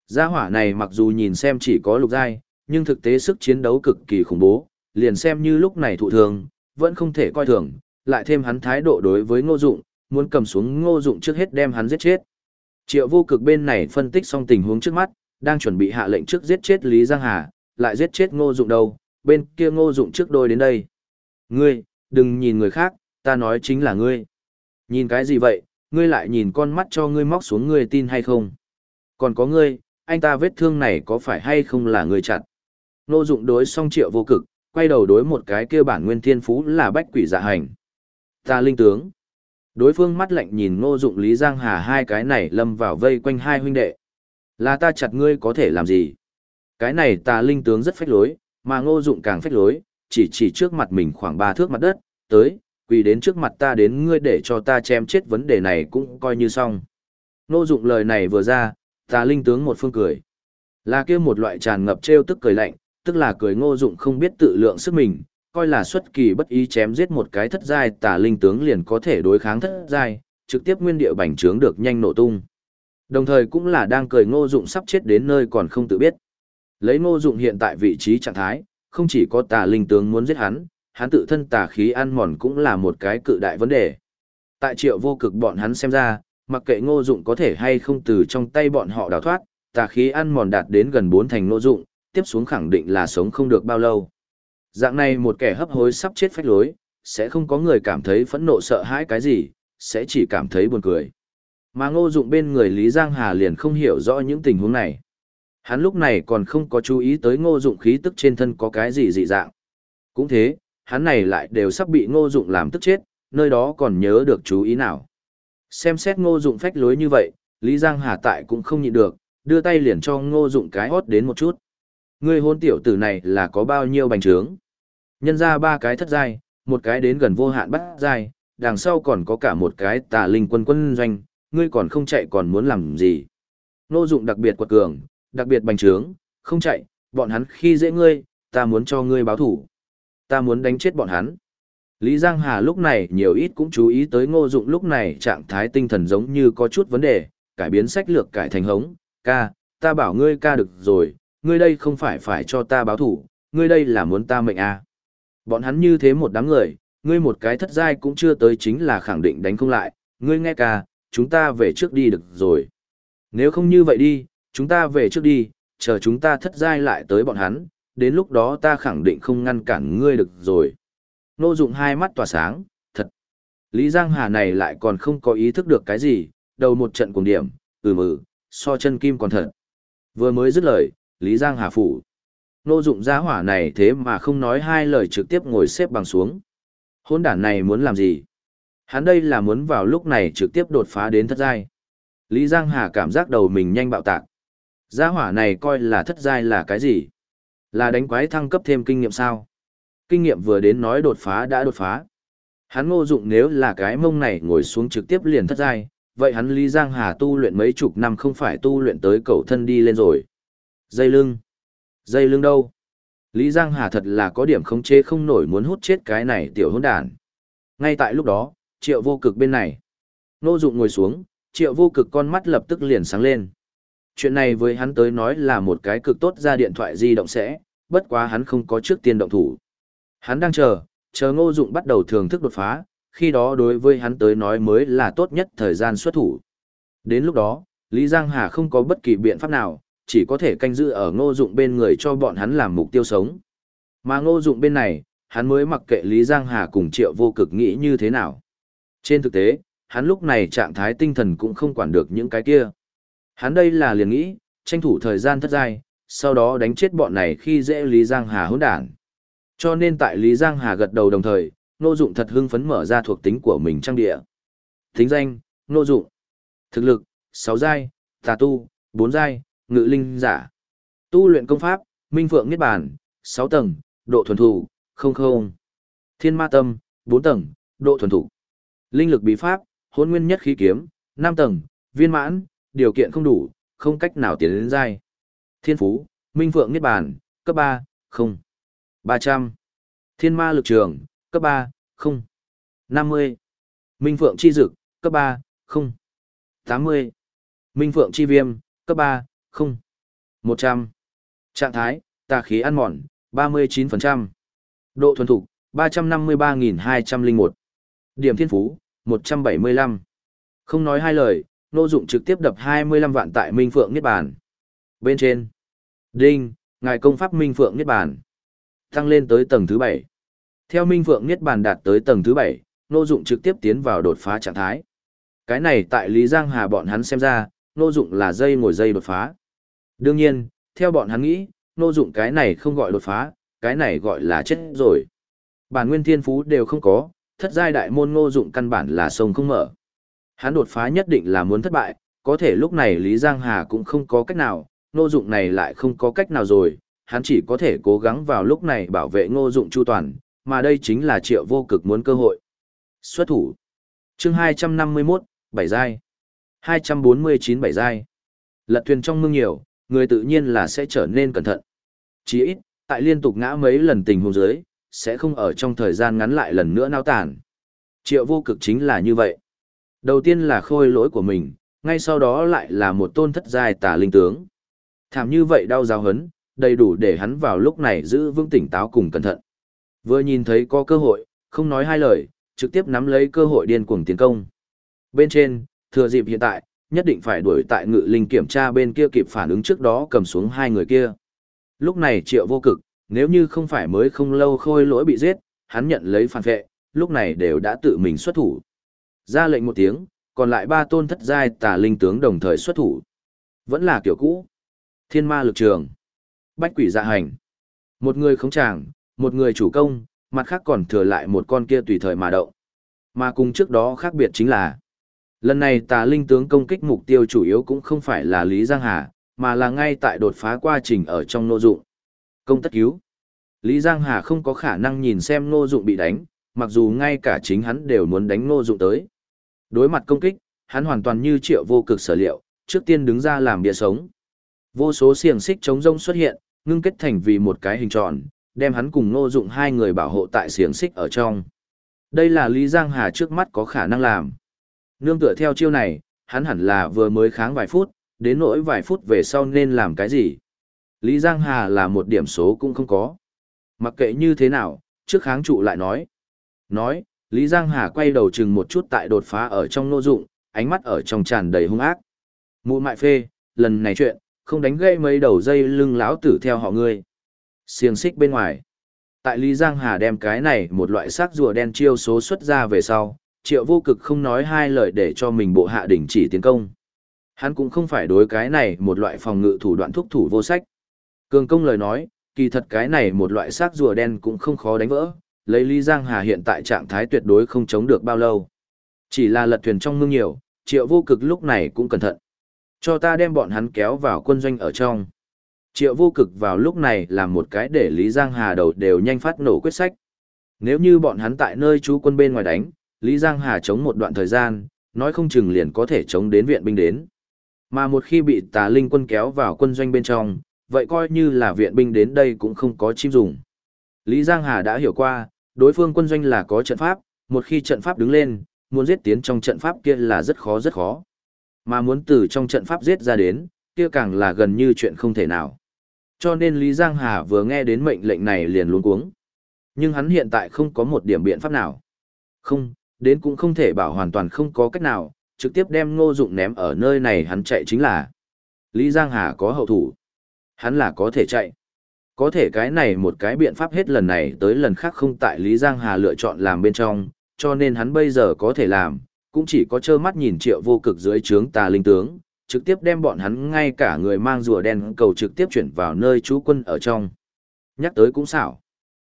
Gia hỏa này mặc dù nhìn xem chỉ có lục giai, nhưng thực tế sức chiến đấu cực kỳ khủng bố, liền xem như lúc này thụ thường, vẫn không thể coi thường, lại thêm hắn thái độ đối với ngô dụng, muốn cầm xuống ngô dụng trước hết đem hắn giết chết. Triệu vô cực bên này phân tích xong tình huống trước mắt, đang chuẩn bị hạ lệnh trước giết chết Lý Giang Hà, lại giết chết Ngô Dụng đâu, bên kia Ngô Dụng trước đôi đến đây. Ngươi, đừng nhìn người khác, ta nói chính là ngươi. Nhìn cái gì vậy, ngươi lại nhìn con mắt cho ngươi móc xuống ngươi tin hay không? Còn có ngươi, anh ta vết thương này có phải hay không là người chặt? Ngô Dụng đối song triệu vô cực, quay đầu đối một cái kia bản nguyên thiên phú là bách quỷ dạ hành. Ta linh tướng. Đối phương mắt lạnh nhìn Ngô Dụng Lý Giang Hà hai cái này lâm vào vây quanh hai huynh đệ. Là ta chặt ngươi có thể làm gì? Cái này ta linh tướng rất phách lối, mà Ngô Dụng càng phách lối, chỉ chỉ trước mặt mình khoảng ba thước mặt đất, tới, quỳ đến trước mặt ta đến ngươi để cho ta chém chết vấn đề này cũng coi như xong. Ngô Dụng lời này vừa ra, Tà linh tướng một phương cười. Là kia một loại tràn ngập trêu tức cười lạnh, tức là cười Ngô Dụng không biết tự lượng sức mình, coi là xuất kỳ bất ý chém giết một cái thất giai tà linh tướng liền có thể đối kháng thất giai, trực tiếp nguyên địa bành trướng được nhanh nổ tung. Đồng thời cũng là đang cười ngô dụng sắp chết đến nơi còn không tự biết. Lấy ngô dụng hiện tại vị trí trạng thái, không chỉ có tà linh tướng muốn giết hắn, hắn tự thân tà khí ăn mòn cũng là một cái cự đại vấn đề. Tại triệu vô cực bọn hắn xem ra, mặc kệ ngô dụng có thể hay không từ trong tay bọn họ đào thoát, tà khí ăn mòn đạt đến gần bốn thành ngô dụng, tiếp xuống khẳng định là sống không được bao lâu. Dạng này một kẻ hấp hối sắp chết phách lối, sẽ không có người cảm thấy phẫn nộ sợ hãi cái gì, sẽ chỉ cảm thấy buồn cười. Mà ngô dụng bên người Lý Giang Hà liền không hiểu rõ những tình huống này. Hắn lúc này còn không có chú ý tới ngô dụng khí tức trên thân có cái gì dị dạng. Cũng thế, hắn này lại đều sắp bị ngô dụng làm tức chết, nơi đó còn nhớ được chú ý nào. Xem xét ngô dụng phách lối như vậy, Lý Giang Hà tại cũng không nhịn được, đưa tay liền cho ngô dụng cái hót đến một chút. Ngươi hôn tiểu tử này là có bao nhiêu bành trướng? Nhân ra ba cái thất giai, một cái đến gần vô hạn bắt giai, đằng sau còn có cả một cái tà linh quân quân doanh, ngươi còn không chạy còn muốn làm gì? Ngô dụng đặc biệt quật cường, đặc biệt bành trướng, không chạy, bọn hắn khi dễ ngươi, ta muốn cho ngươi báo thủ. Ta muốn đánh chết bọn hắn. Lý Giang Hà lúc này nhiều ít cũng chú ý tới ngô dụng lúc này trạng thái tinh thần giống như có chút vấn đề, cải biến sách lược cải thành hống, ca, ta bảo ngươi ca được rồi, ngươi đây không phải phải cho ta báo thủ, ngươi đây là muốn ta mệnh à. Bọn hắn như thế một đám người, ngươi một cái thất giai cũng chưa tới chính là khẳng định đánh không lại, ngươi nghe ca, chúng ta về trước đi được rồi. Nếu không như vậy đi, chúng ta về trước đi, chờ chúng ta thất giai lại tới bọn hắn, đến lúc đó ta khẳng định không ngăn cản ngươi được rồi. Nô dụng hai mắt tỏa sáng, thật. Lý Giang Hà này lại còn không có ý thức được cái gì, đầu một trận cùng điểm, ừ mừ, so chân kim còn thật. Vừa mới dứt lời, Lý Giang Hà phủ. Nô dụng giá hỏa này thế mà không nói hai lời trực tiếp ngồi xếp bằng xuống. Hôn đản này muốn làm gì? Hắn đây là muốn vào lúc này trực tiếp đột phá đến thất giai. Lý Giang Hà cảm giác đầu mình nhanh bạo tạc. Giá hỏa này coi là thất giai là cái gì? Là đánh quái thăng cấp thêm kinh nghiệm sao? Kinh nghiệm vừa đến nói đột phá đã đột phá. Hắn ngô dụng nếu là cái mông này ngồi xuống trực tiếp liền thất giai, vậy hắn Lý Giang Hà tu luyện mấy chục năm không phải tu luyện tới cầu thân đi lên rồi. Dây lưng. Dây lưng đâu? Lý Giang Hà thật là có điểm không chế không nổi muốn hút chết cái này tiểu hỗn đàn. Ngay tại lúc đó, triệu vô cực bên này. Ngô dụng ngồi xuống, triệu vô cực con mắt lập tức liền sáng lên. Chuyện này với hắn tới nói là một cái cực tốt ra điện thoại di động sẽ, bất quá hắn không có trước tiên động thủ. Hắn đang chờ, chờ ngô dụng bắt đầu thưởng thức đột phá, khi đó đối với hắn tới nói mới là tốt nhất thời gian xuất thủ. Đến lúc đó, Lý Giang Hà không có bất kỳ biện pháp nào, chỉ có thể canh giữ ở ngô dụng bên người cho bọn hắn làm mục tiêu sống. Mà ngô dụng bên này, hắn mới mặc kệ Lý Giang Hà cùng triệu vô cực nghĩ như thế nào. Trên thực tế, hắn lúc này trạng thái tinh thần cũng không quản được những cái kia. Hắn đây là liền nghĩ, tranh thủ thời gian thất giai, sau đó đánh chết bọn này khi dễ Lý Giang Hà hỗn đản. Cho nên tại Lý Giang Hà gật đầu đồng thời, Ngô Dụng thật hưng phấn mở ra thuộc tính của mình trang địa. Tính danh, Ngô Dụng. Thực lực, 6 giai, tà tu, 4 giai, ngự linh giả. Tu luyện công pháp, Minh Phượng Niết Bàn, 6 tầng, độ thuần thủ, không không. Thiên Ma Tâm, 4 tầng, độ thuần thủ. Linh lực bí pháp, Hỗn Nguyên Nhất Khí Kiếm, 5 tầng, viên mãn, điều kiện không đủ, không cách nào tiến đến giai. Thiên Phú, Minh Phượng Niết Bàn, cấp 3, không. 300. Thiên Ma Lực Trường, cấp 3, 0. 50. Minh Phượng Chi Dực, cấp 3, 0. 80. Minh Phượng Chi Viêm, cấp 3, 0. 100. Trạng thái, tà khí ăn mòn, 39%. Độ thuần thục, 353.201. Điểm thiên phú, 175. Không nói hai lời, nô dụng trực tiếp đập 25 vạn tại Minh Phượng Niết Bàn. Bên trên. Đinh, ngài công pháp Minh Phượng Niết Bàn. Tăng lên tới tầng thứ 7. Theo Minh Phượng Niết Bàn đạt tới tầng thứ 7, Ngô Dụng trực tiếp tiến vào đột phá trạng thái. Cái này tại Lý Giang Hà bọn hắn xem ra, Ngô Dụng là dây ngồi dây đột phá. Đương nhiên, theo bọn hắn nghĩ, Ngô Dụng cái này không gọi đột phá, cái này gọi là chết rồi. Bản nguyên thiên phú đều không có, thất giai đại môn Ngô Dụng căn bản là sông không mở. Hắn đột phá nhất định là muốn thất bại, có thể lúc này Lý Giang Hà cũng không có cách nào, Ngô Dụng này lại không có cách nào rồi, hắn chỉ có thể cố gắng vào lúc này bảo vệ Ngô Dụng chu toàn, mà đây chính là Triệu Vô Cực muốn cơ hội. Xuất thủ. Chương 251, bảy giai. 249 bảy giai. Lật thuyền trong mương nhiều, người tự nhiên là sẽ trở nên cẩn thận. Chỉ ít, tại liên tục ngã mấy lần tình huống dưới, sẽ không ở trong thời gian ngắn lại lần nữa nao tàn. Triệu vô cực chính là như vậy. Đầu tiên là khôi lỗi của mình, ngay sau đó lại là một tôn thất giai tà linh tướng. Thảm như vậy đau giáo hấn, đầy đủ để hắn vào lúc này giữ vững tỉnh táo cùng cẩn thận. Vừa nhìn thấy có cơ hội, không nói hai lời, trực tiếp nắm lấy cơ hội điên cuồng tiến công. Bên trên, thừa dịp hiện tại, nhất định phải đuổi tại ngự linh kiểm tra bên kia kịp phản ứng trước đó cầm xuống hai người kia. Lúc này triệu vô cực, nếu như không phải mới không lâu khôi lỗi bị giết, hắn nhận lấy phản vệ, lúc này đều đã tự mình xuất thủ. Ra lệnh một tiếng, còn lại ba tôn thất giai tà linh tướng đồng thời xuất thủ. Vẫn là kiểu cũ. Thiên ma lực trường. Bách quỷ dạ hành. Một người khống tràng, một người chủ công, mặt khác còn thừa lại một con kia tùy thời mà động. Mà cùng trước đó khác biệt chính là, lần này tà linh tướng công kích mục tiêu chủ yếu cũng không phải là Lý Giang Hà, mà là ngay tại đột phá quá trình ở trong nô dụng. Công tất cứu. Lý Giang Hà không có khả năng nhìn xem nô dụng bị đánh, mặc dù ngay cả chính hắn đều muốn đánh nô dụng tới. Đối mặt công kích, hắn hoàn toàn như triệu vô cực sở liệu, trước tiên đứng ra làm bia sống. Vô số xiềng xích chống rông xuất hiện, ngưng kết thành vì một cái hình tròn, đem hắn cùng Ngô Dụng hai người bảo hộ tại xiềng xích ở trong. Đây là Lý Giang Hà trước mắt có khả năng làm. Nương tựa theo chiêu này, hắn hẳn là vừa mới kháng vài phút, đến nỗi vài phút về sau nên làm cái gì. Lý Giang Hà là một điểm số cũng không có. Mặc kệ như thế nào, trước kháng trụ lại nói. Nói, Lý Giang Hà quay đầu chừng một chút tại đột phá ở trong nô dụng, ánh mắt ở trong tràn đầy hung ác. Mụ mại phê, lần này chuyện, không đánh gây mấy đầu dây lưng lão tử theo họ ngươi. Xiềng xích bên ngoài. Tại Lý Giang Hà đem cái này một loại xác rùa đen chiêu số xuất ra về sau, triệu vô cực không nói hai lời để cho mình bộ hạ đỉnh chỉ tiến công. Hắn cũng không phải đối cái này một loại phòng ngự thủ đoạn thúc thủ vô sách. Cường công lời nói, kỳ thật cái này một loại xác rùa đen cũng không khó đánh vỡ, lấy Lý Giang Hà hiện tại trạng thái tuyệt đối không chống được bao lâu. Chỉ là lật thuyền trong mương nhiều, triệu vô cực lúc này cũng cẩn thận. Cho ta đem bọn hắn kéo vào quân doanh ở trong. Triệu vô cực vào lúc này là một cái để Lý Giang Hà đầu đều nhanh phát nổ quyết sách. Nếu như bọn hắn tại nơi trú quân bên ngoài đánh, Lý Giang Hà chống một đoạn thời gian, nói không chừng liền có thể chống đến viện binh đến. Mà một khi bị tà linh quân kéo vào quân doanh bên trong, vậy coi như là viện binh đến đây cũng không có chim dùng. Lý Giang Hà đã hiểu qua, đối phương quân doanh là có trận pháp, một khi trận pháp đứng lên, muốn giết tiến trong trận pháp kia là rất khó rất khó. Mà muốn từ trong trận pháp giết ra đến, kia càng là gần như chuyện không thể nào. Cho nên Lý Giang Hà vừa nghe đến mệnh lệnh này liền luống cuống. Nhưng hắn hiện tại không có một điểm biện pháp nào. Không, đến cũng không thể bảo hoàn toàn không có cách nào, trực tiếp đem ngô dụng ném ở nơi này hắn chạy chính là. Lý Giang Hà có hậu thủ. Hắn là có thể chạy. Có thể cái này một cái biện pháp hết lần này tới lần khác không tại Lý Giang Hà lựa chọn làm bên trong, cho nên hắn bây giờ có thể làm, cũng chỉ có trơ mắt nhìn triệu vô cực dưới trướng tà linh tướng, trực tiếp đem bọn hắn ngay cả người mang rùa đen cầu trực tiếp chuyển vào nơi trú quân ở trong. Nhắc tới cũng xảo.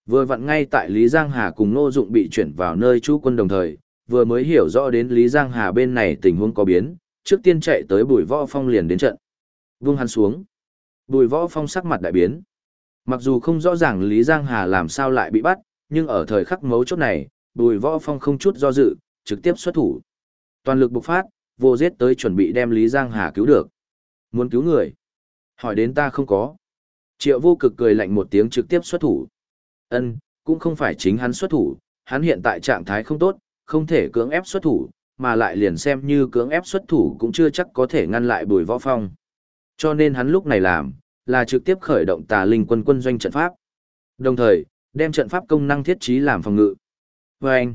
Vừa vặn ngay tại Lý Giang Hà cùng Nô Dụng bị chuyển vào nơi trú quân đồng thời, vừa mới hiểu rõ đến Lý Giang Hà bên này tình huống có biến, trước tiên chạy tới Bùi Võ Phong liền đến trận. Vung hắn xuống. Bùi Võ Phong sắc mặt đại biến. Mặc dù không rõ ràng Lý Giang Hà làm sao lại bị bắt, nhưng ở thời khắc mấu chốt này, Bùi Võ Phong không chút do dự, trực tiếp xuất thủ. Toàn lực bộc phát, vô giết tới chuẩn bị đem Lý Giang Hà cứu được. Muốn cứu người? Hỏi đến ta không có. Triệu vô cực cười lạnh một tiếng trực tiếp xuất thủ. Ân, cũng không phải chính hắn xuất thủ, hắn hiện tại trạng thái không tốt, không thể cưỡng ép xuất thủ, mà lại liền xem như cưỡng ép xuất thủ cũng chưa chắc có thể ngăn lại bùi võ phong. Cho nên hắn lúc này làm, là trực tiếp khởi động tà linh quân quân doanh trận pháp. Đồng thời, đem trận pháp công năng thiết trí làm phòng ngự. Và anh,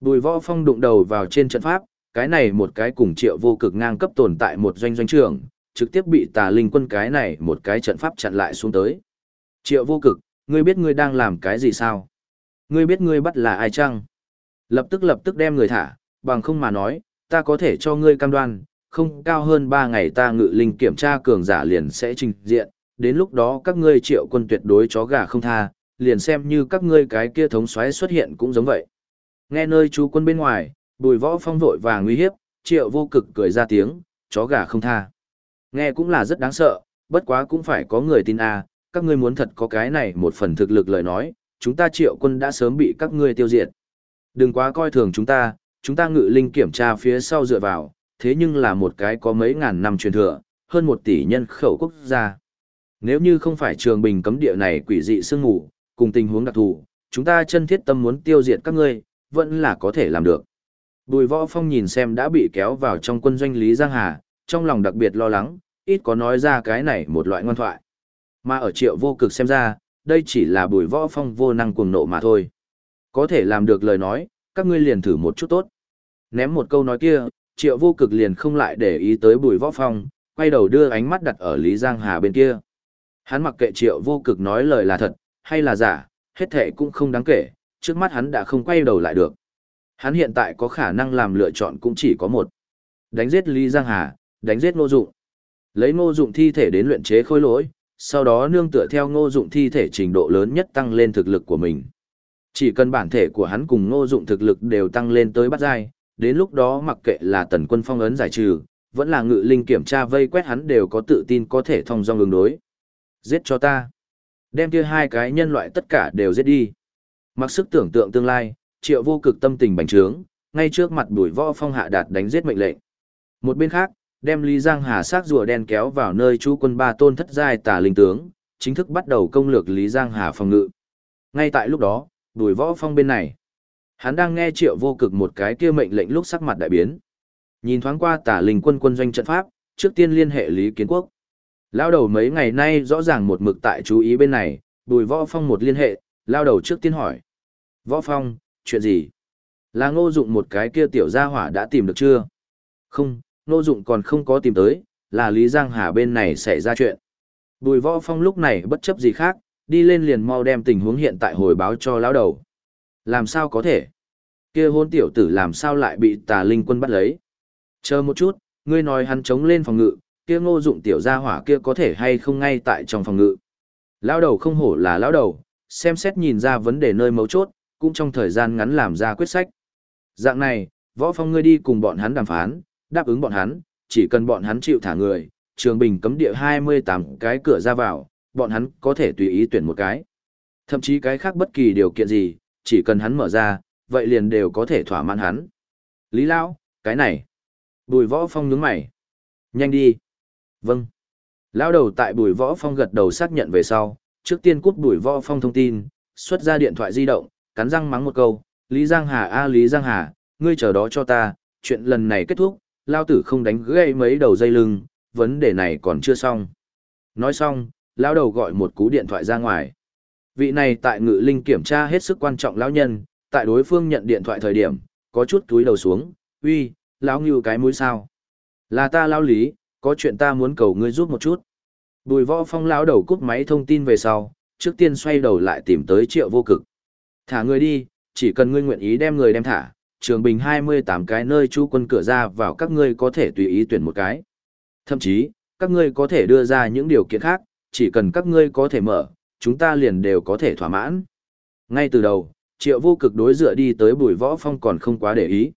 bùi võ phong đụng đầu vào trên trận pháp, cái này một cái cùng triệu vô cực ngang cấp tồn tại một doanh doanh trưởng, trực tiếp bị tà linh quân cái này một cái trận pháp chặn lại xuống tới. Triệu vô cực, ngươi biết ngươi đang làm cái gì sao? Ngươi biết ngươi bắt là ai chăng? Lập tức lập tức đem người thả, bằng không mà nói, ta có thể cho ngươi cam đoan, không cao hơn 3 ngày ta ngự linh kiểm tra cường giả liền sẽ trình diện, đến lúc đó các ngươi triệu quân tuyệt đối chó gà không tha, liền xem như các ngươi cái kia thống xoáy xuất hiện cũng giống vậy. Nghe nơi chú quân bên ngoài, bùi võ phong vội và nguy hiếp, triệu vô cực cười ra tiếng, chó gà không tha. Nghe cũng là rất đáng sợ, bất quá cũng phải có người tin a các ngươi muốn thật có cái này một phần thực lực lời nói, chúng ta triệu quân đã sớm bị các ngươi tiêu diệt. Đừng quá coi thường chúng ta, chúng ta ngự linh kiểm tra phía sau dựa vào, thế nhưng là một cái có mấy ngàn năm truyền thừa, hơn một tỷ nhân khẩu quốc gia. Nếu như không phải trường bình cấm địa này quỷ dị sương ngủ, cùng tình huống đặc thù, chúng ta chân thiết tâm muốn tiêu diệt các ngươi, vẫn là có thể làm được. Bùi võ phong nhìn xem đã bị kéo vào trong quân doanh Lý Giang Hà, trong lòng đặc biệt lo lắng, ít có nói ra cái này một loại ngoan thoại. Mà ở triệu vô cực xem ra, đây chỉ là bùi võ phong vô năng cuồng nộ mà thôi. Có thể làm được lời nói, các ngươi liền thử một chút tốt. Ném một câu nói kia, triệu vô cực liền không lại để ý tới bùi võ phong, quay đầu đưa ánh mắt đặt ở Lý Giang Hà bên kia. Hắn mặc kệ triệu vô cực nói lời là thật, hay là giả, hết thệ cũng không đáng kể, trước mắt hắn đã không quay đầu lại được. Hắn hiện tại có khả năng làm lựa chọn cũng chỉ có một. Đánh giết Lý Giang Hà, đánh giết Ngô Dụng. Lấy Ngô Dụng thi thể đến luyện chế khối lỗi, sau đó nương tựa theo Ngô Dụng thi thể trình độ lớn nhất tăng lên thực lực của mình. Chỉ cần bản thể của hắn cùng Ngô Dụng thực lực đều tăng lên tới bắt giai, đến lúc đó mặc kệ là tần quân phong ấn giải trừ, vẫn là ngự linh kiểm tra vây quét hắn đều có tự tin có thể thông dong ứng đối. Giết cho ta. Đem kia hai cái nhân loại tất cả đều giết đi. Mặc sức tưởng tượng tương lai, triệu vô cực tâm tình bành trướng, ngay trước mặt bùi võ phong hạ đạt đánh giết mệnh lệnh. Một bên khác, đem Lý Giang Hà sát rùa đen kéo vào nơi chú quân ba tôn thất giai tà linh tướng, chính thức bắt đầu công lược Lý Giang Hà phòng ngự. Ngay tại lúc đó, bùi võ phong bên này, hắn đang nghe triệu vô cực một cái kia mệnh lệnh lúc sắc mặt đại biến. Nhìn thoáng qua tà linh quân quân doanh trận pháp, trước tiên liên hệ Lý Kiến Quốc. Lao đầu mấy ngày nay rõ ràng một mực tại chú ý bên này, bùi võ phong một liên hệ, lao đầu trước tiên hỏi. Võ phong, chuyện gì? Là ngô dụng một cái kia tiểu gia hỏa đã tìm được chưa? Không, ngô dụng còn không có tìm tới, là Lý Giang Hà bên này xảy ra chuyện. Bùi võ phong lúc này bất chấp gì khác, đi lên liền mau đem tình huống hiện tại hồi báo cho lão đầu. Làm sao có thể? Kia hôn tiểu tử làm sao lại bị tà linh quân bắt lấy? Chờ một chút, ngươi nói hắn chống lên phòng ngự, kia ngô dụng tiểu gia hỏa kia có thể hay không ngay tại trong phòng ngự. Lão đầu không hổ là lão đầu, xem xét nhìn ra vấn đề nơi mấu chốt, cũng trong thời gian ngắn làm ra quyết sách. Dạng này, võ phong ngươi đi cùng bọn hắn đàm phán, đáp ứng bọn hắn, chỉ cần bọn hắn chịu thả người, trường bình cấm địa 28 cái cửa ra vào, bọn hắn có thể tùy ý tuyển một cái. Thậm chí cái khác bất kỳ điều kiện gì, chỉ cần hắn mở ra, vậy liền đều có thể thỏa mãn hắn. Lý Lão, cái này. Bùi võ phong nhướng mày. Nhanh đi. Vâng. Lão đầu tại bùi võ phong gật đầu xác nhận về sau, trước tiên cút bùi võ phong thông tin, xuất ra điện thoại di động, cắn răng mắng một câu, Lý Giang Hà a Lý Giang Hà, ngươi chờ đó cho ta, chuyện lần này kết thúc, lao tử không đánh gãy mấy đầu dây lưng, vấn đề này còn chưa xong. Nói xong, lão đầu gọi một cú điện thoại ra ngoài. Vị này tại ngự linh kiểm tra hết sức quan trọng lão nhân, tại đối phương nhận điện thoại thời điểm, có chút túi đầu xuống, uy, lão ngưu cái mũi sao. Là ta lão lý, có chuyện ta muốn cầu ngươi giúp một chút. Bùi võ phong lão đầu cút máy thông tin về sau, trước tiên xoay đầu lại tìm tới triệu vô cực. Thả người đi, chỉ cần ngươi nguyện ý đem người đem thả, trường bình 28 cái nơi chú quân cửa ra vào các ngươi có thể tùy ý tuyển một cái. Thậm chí, các ngươi có thể đưa ra những điều kiện khác, chỉ cần các ngươi có thể mở, chúng ta liền đều có thể thỏa mãn. Ngay từ đầu, triệu vô cực đối dựa đi tới bùi võ phong còn không quá để ý.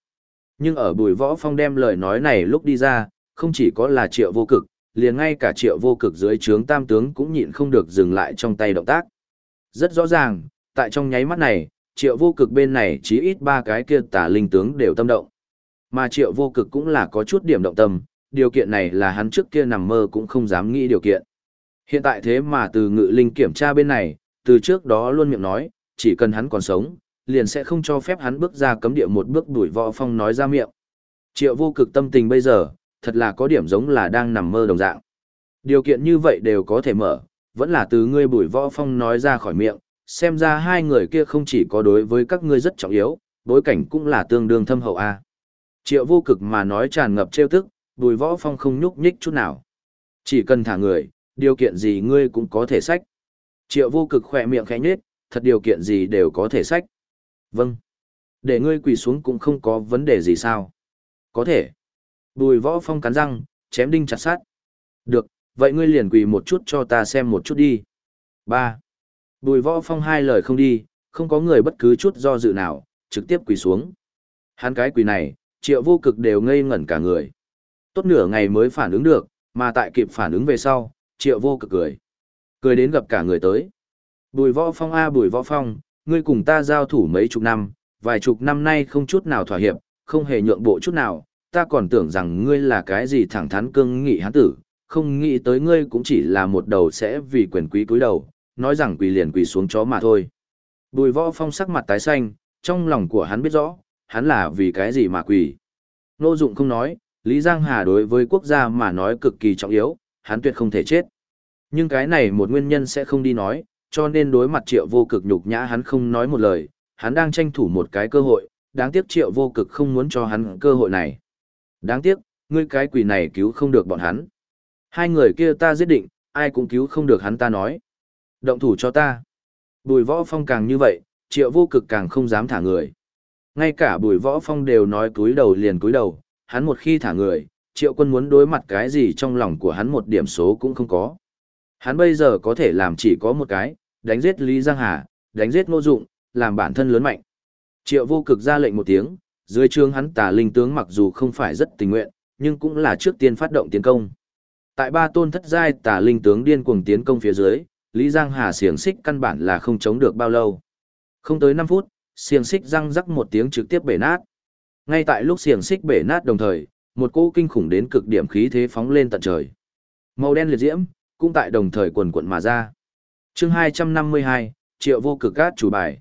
Nhưng ở bùi võ phong đem lời nói này lúc đi ra, không chỉ có là triệu vô cực, liền ngay cả triệu vô cực dưới trướng tam tướng cũng nhịn không được dừng lại trong tay động tác. Rất rõ ràng, tại trong nháy mắt này, triệu vô cực bên này chí ít ba cái kia tả linh tướng đều tâm động. Mà triệu vô cực cũng là có chút điểm động tâm, điều kiện này là hắn trước kia nằm mơ cũng không dám nghĩ điều kiện. Hiện tại thế mà từ ngự linh kiểm tra bên này, từ trước đó luôn miệng nói, chỉ cần hắn còn sống, liền sẽ không cho phép hắn bước ra cấm địa một bước đuổi võ phong nói ra miệng. Triệu vô cực tâm tình bây giờ, thật là có điểm giống là đang nằm mơ đồng dạng. Điều kiện như vậy đều có thể mở, vẫn là từ ngươi bùi võ phong nói ra khỏi miệng, xem ra hai người kia không chỉ có đối với các ngươi rất trọng yếu, bối cảnh cũng là tương đương thâm hậu a. Triệu vô cực mà nói tràn ngập trêu tức, đùi võ phong không nhúc nhích chút nào. Chỉ cần thả người, điều kiện gì ngươi cũng có thể sách. Triệu vô cực khỏe miệng khẽ nhếch, thật điều kiện gì đều có thể sách. Vâng. Để ngươi quỳ xuống cũng không có vấn đề gì sao. Có thể. Bùi võ phong cắn răng, chém đinh chặt sát. Được, vậy ngươi liền quỳ một chút cho ta xem một chút đi. 3. Bùi võ phong hai lời không đi, không có người bất cứ chút do dự nào, trực tiếp quỳ xuống. Hắn cái quỳ này, triệu vô cực đều ngây ngẩn cả người. Tốt nửa ngày mới phản ứng được, mà tại kịp phản ứng về sau, triệu vô cực cười. Cười đến gặp cả người tới. Bùi võ phong a bùi võ phong, ngươi cùng ta giao thủ mấy chục năm, vài chục năm nay không chút nào thỏa hiệp, không hề nhượng bộ chút nào, ta còn tưởng rằng ngươi là cái gì thẳng thắn cương nghị hán tử, không nghĩ tới ngươi cũng chỉ là một đầu sẽ vì quyền quý cúi đầu, nói rằng quỳ liền quỳ xuống chó mà thôi. Bùi võ phong sắc mặt tái xanh, trong lòng của hắn biết rõ, hắn là vì cái gì mà quỳ. Nô dụng không nói, Lý Giang Hà đối với quốc gia mà nói cực kỳ trọng yếu, hắn tuyệt không thể chết. Nhưng cái này một nguyên nhân sẽ không đi nói, cho nên đối mặt triệu vô cực nhục nhã hắn không nói một lời, hắn đang tranh thủ một cái cơ hội, đáng tiếc triệu vô cực không muốn cho hắn cơ hội này. Đáng tiếc, ngươi cái quỷ này cứu không được bọn hắn. Hai người kia ta giết định, ai cũng cứu không được hắn ta nói. Động thủ cho ta. Bùi võ phong càng như vậy, triệu vô cực càng không dám thả người. Ngay cả bùi võ phong đều nói cúi đầu liền cúi đầu, hắn một khi thả người, triệu quân muốn đối mặt cái gì trong lòng của hắn một điểm số cũng không có. Hắn bây giờ có thể làm chỉ có một cái, đánh giết Lý Giang Hà, đánh giết Ngô Dụng, làm bản thân lớn mạnh. Triệu vô cực ra lệnh một tiếng, dưới trướng hắn tà linh tướng mặc dù không phải rất tình nguyện, nhưng cũng là trước tiên phát động tiến công. Tại ba tôn thất giai tà linh tướng điên cuồng tiến công phía dưới, Lý Giang Hà xiềng xích căn bản là không chống được bao lâu. Không tới 5 phút, xiềng xích răng rắc một tiếng trực tiếp bể nát. Ngay tại lúc xiềng xích bể nát đồng thời, một cỗ kinh khủng đến cực điểm khí thế phóng lên tận trời. Màu đen liệt diễm, cũng tại đồng thời quần quận mà ra. chương 252, triệu vô cực cát chủ bài.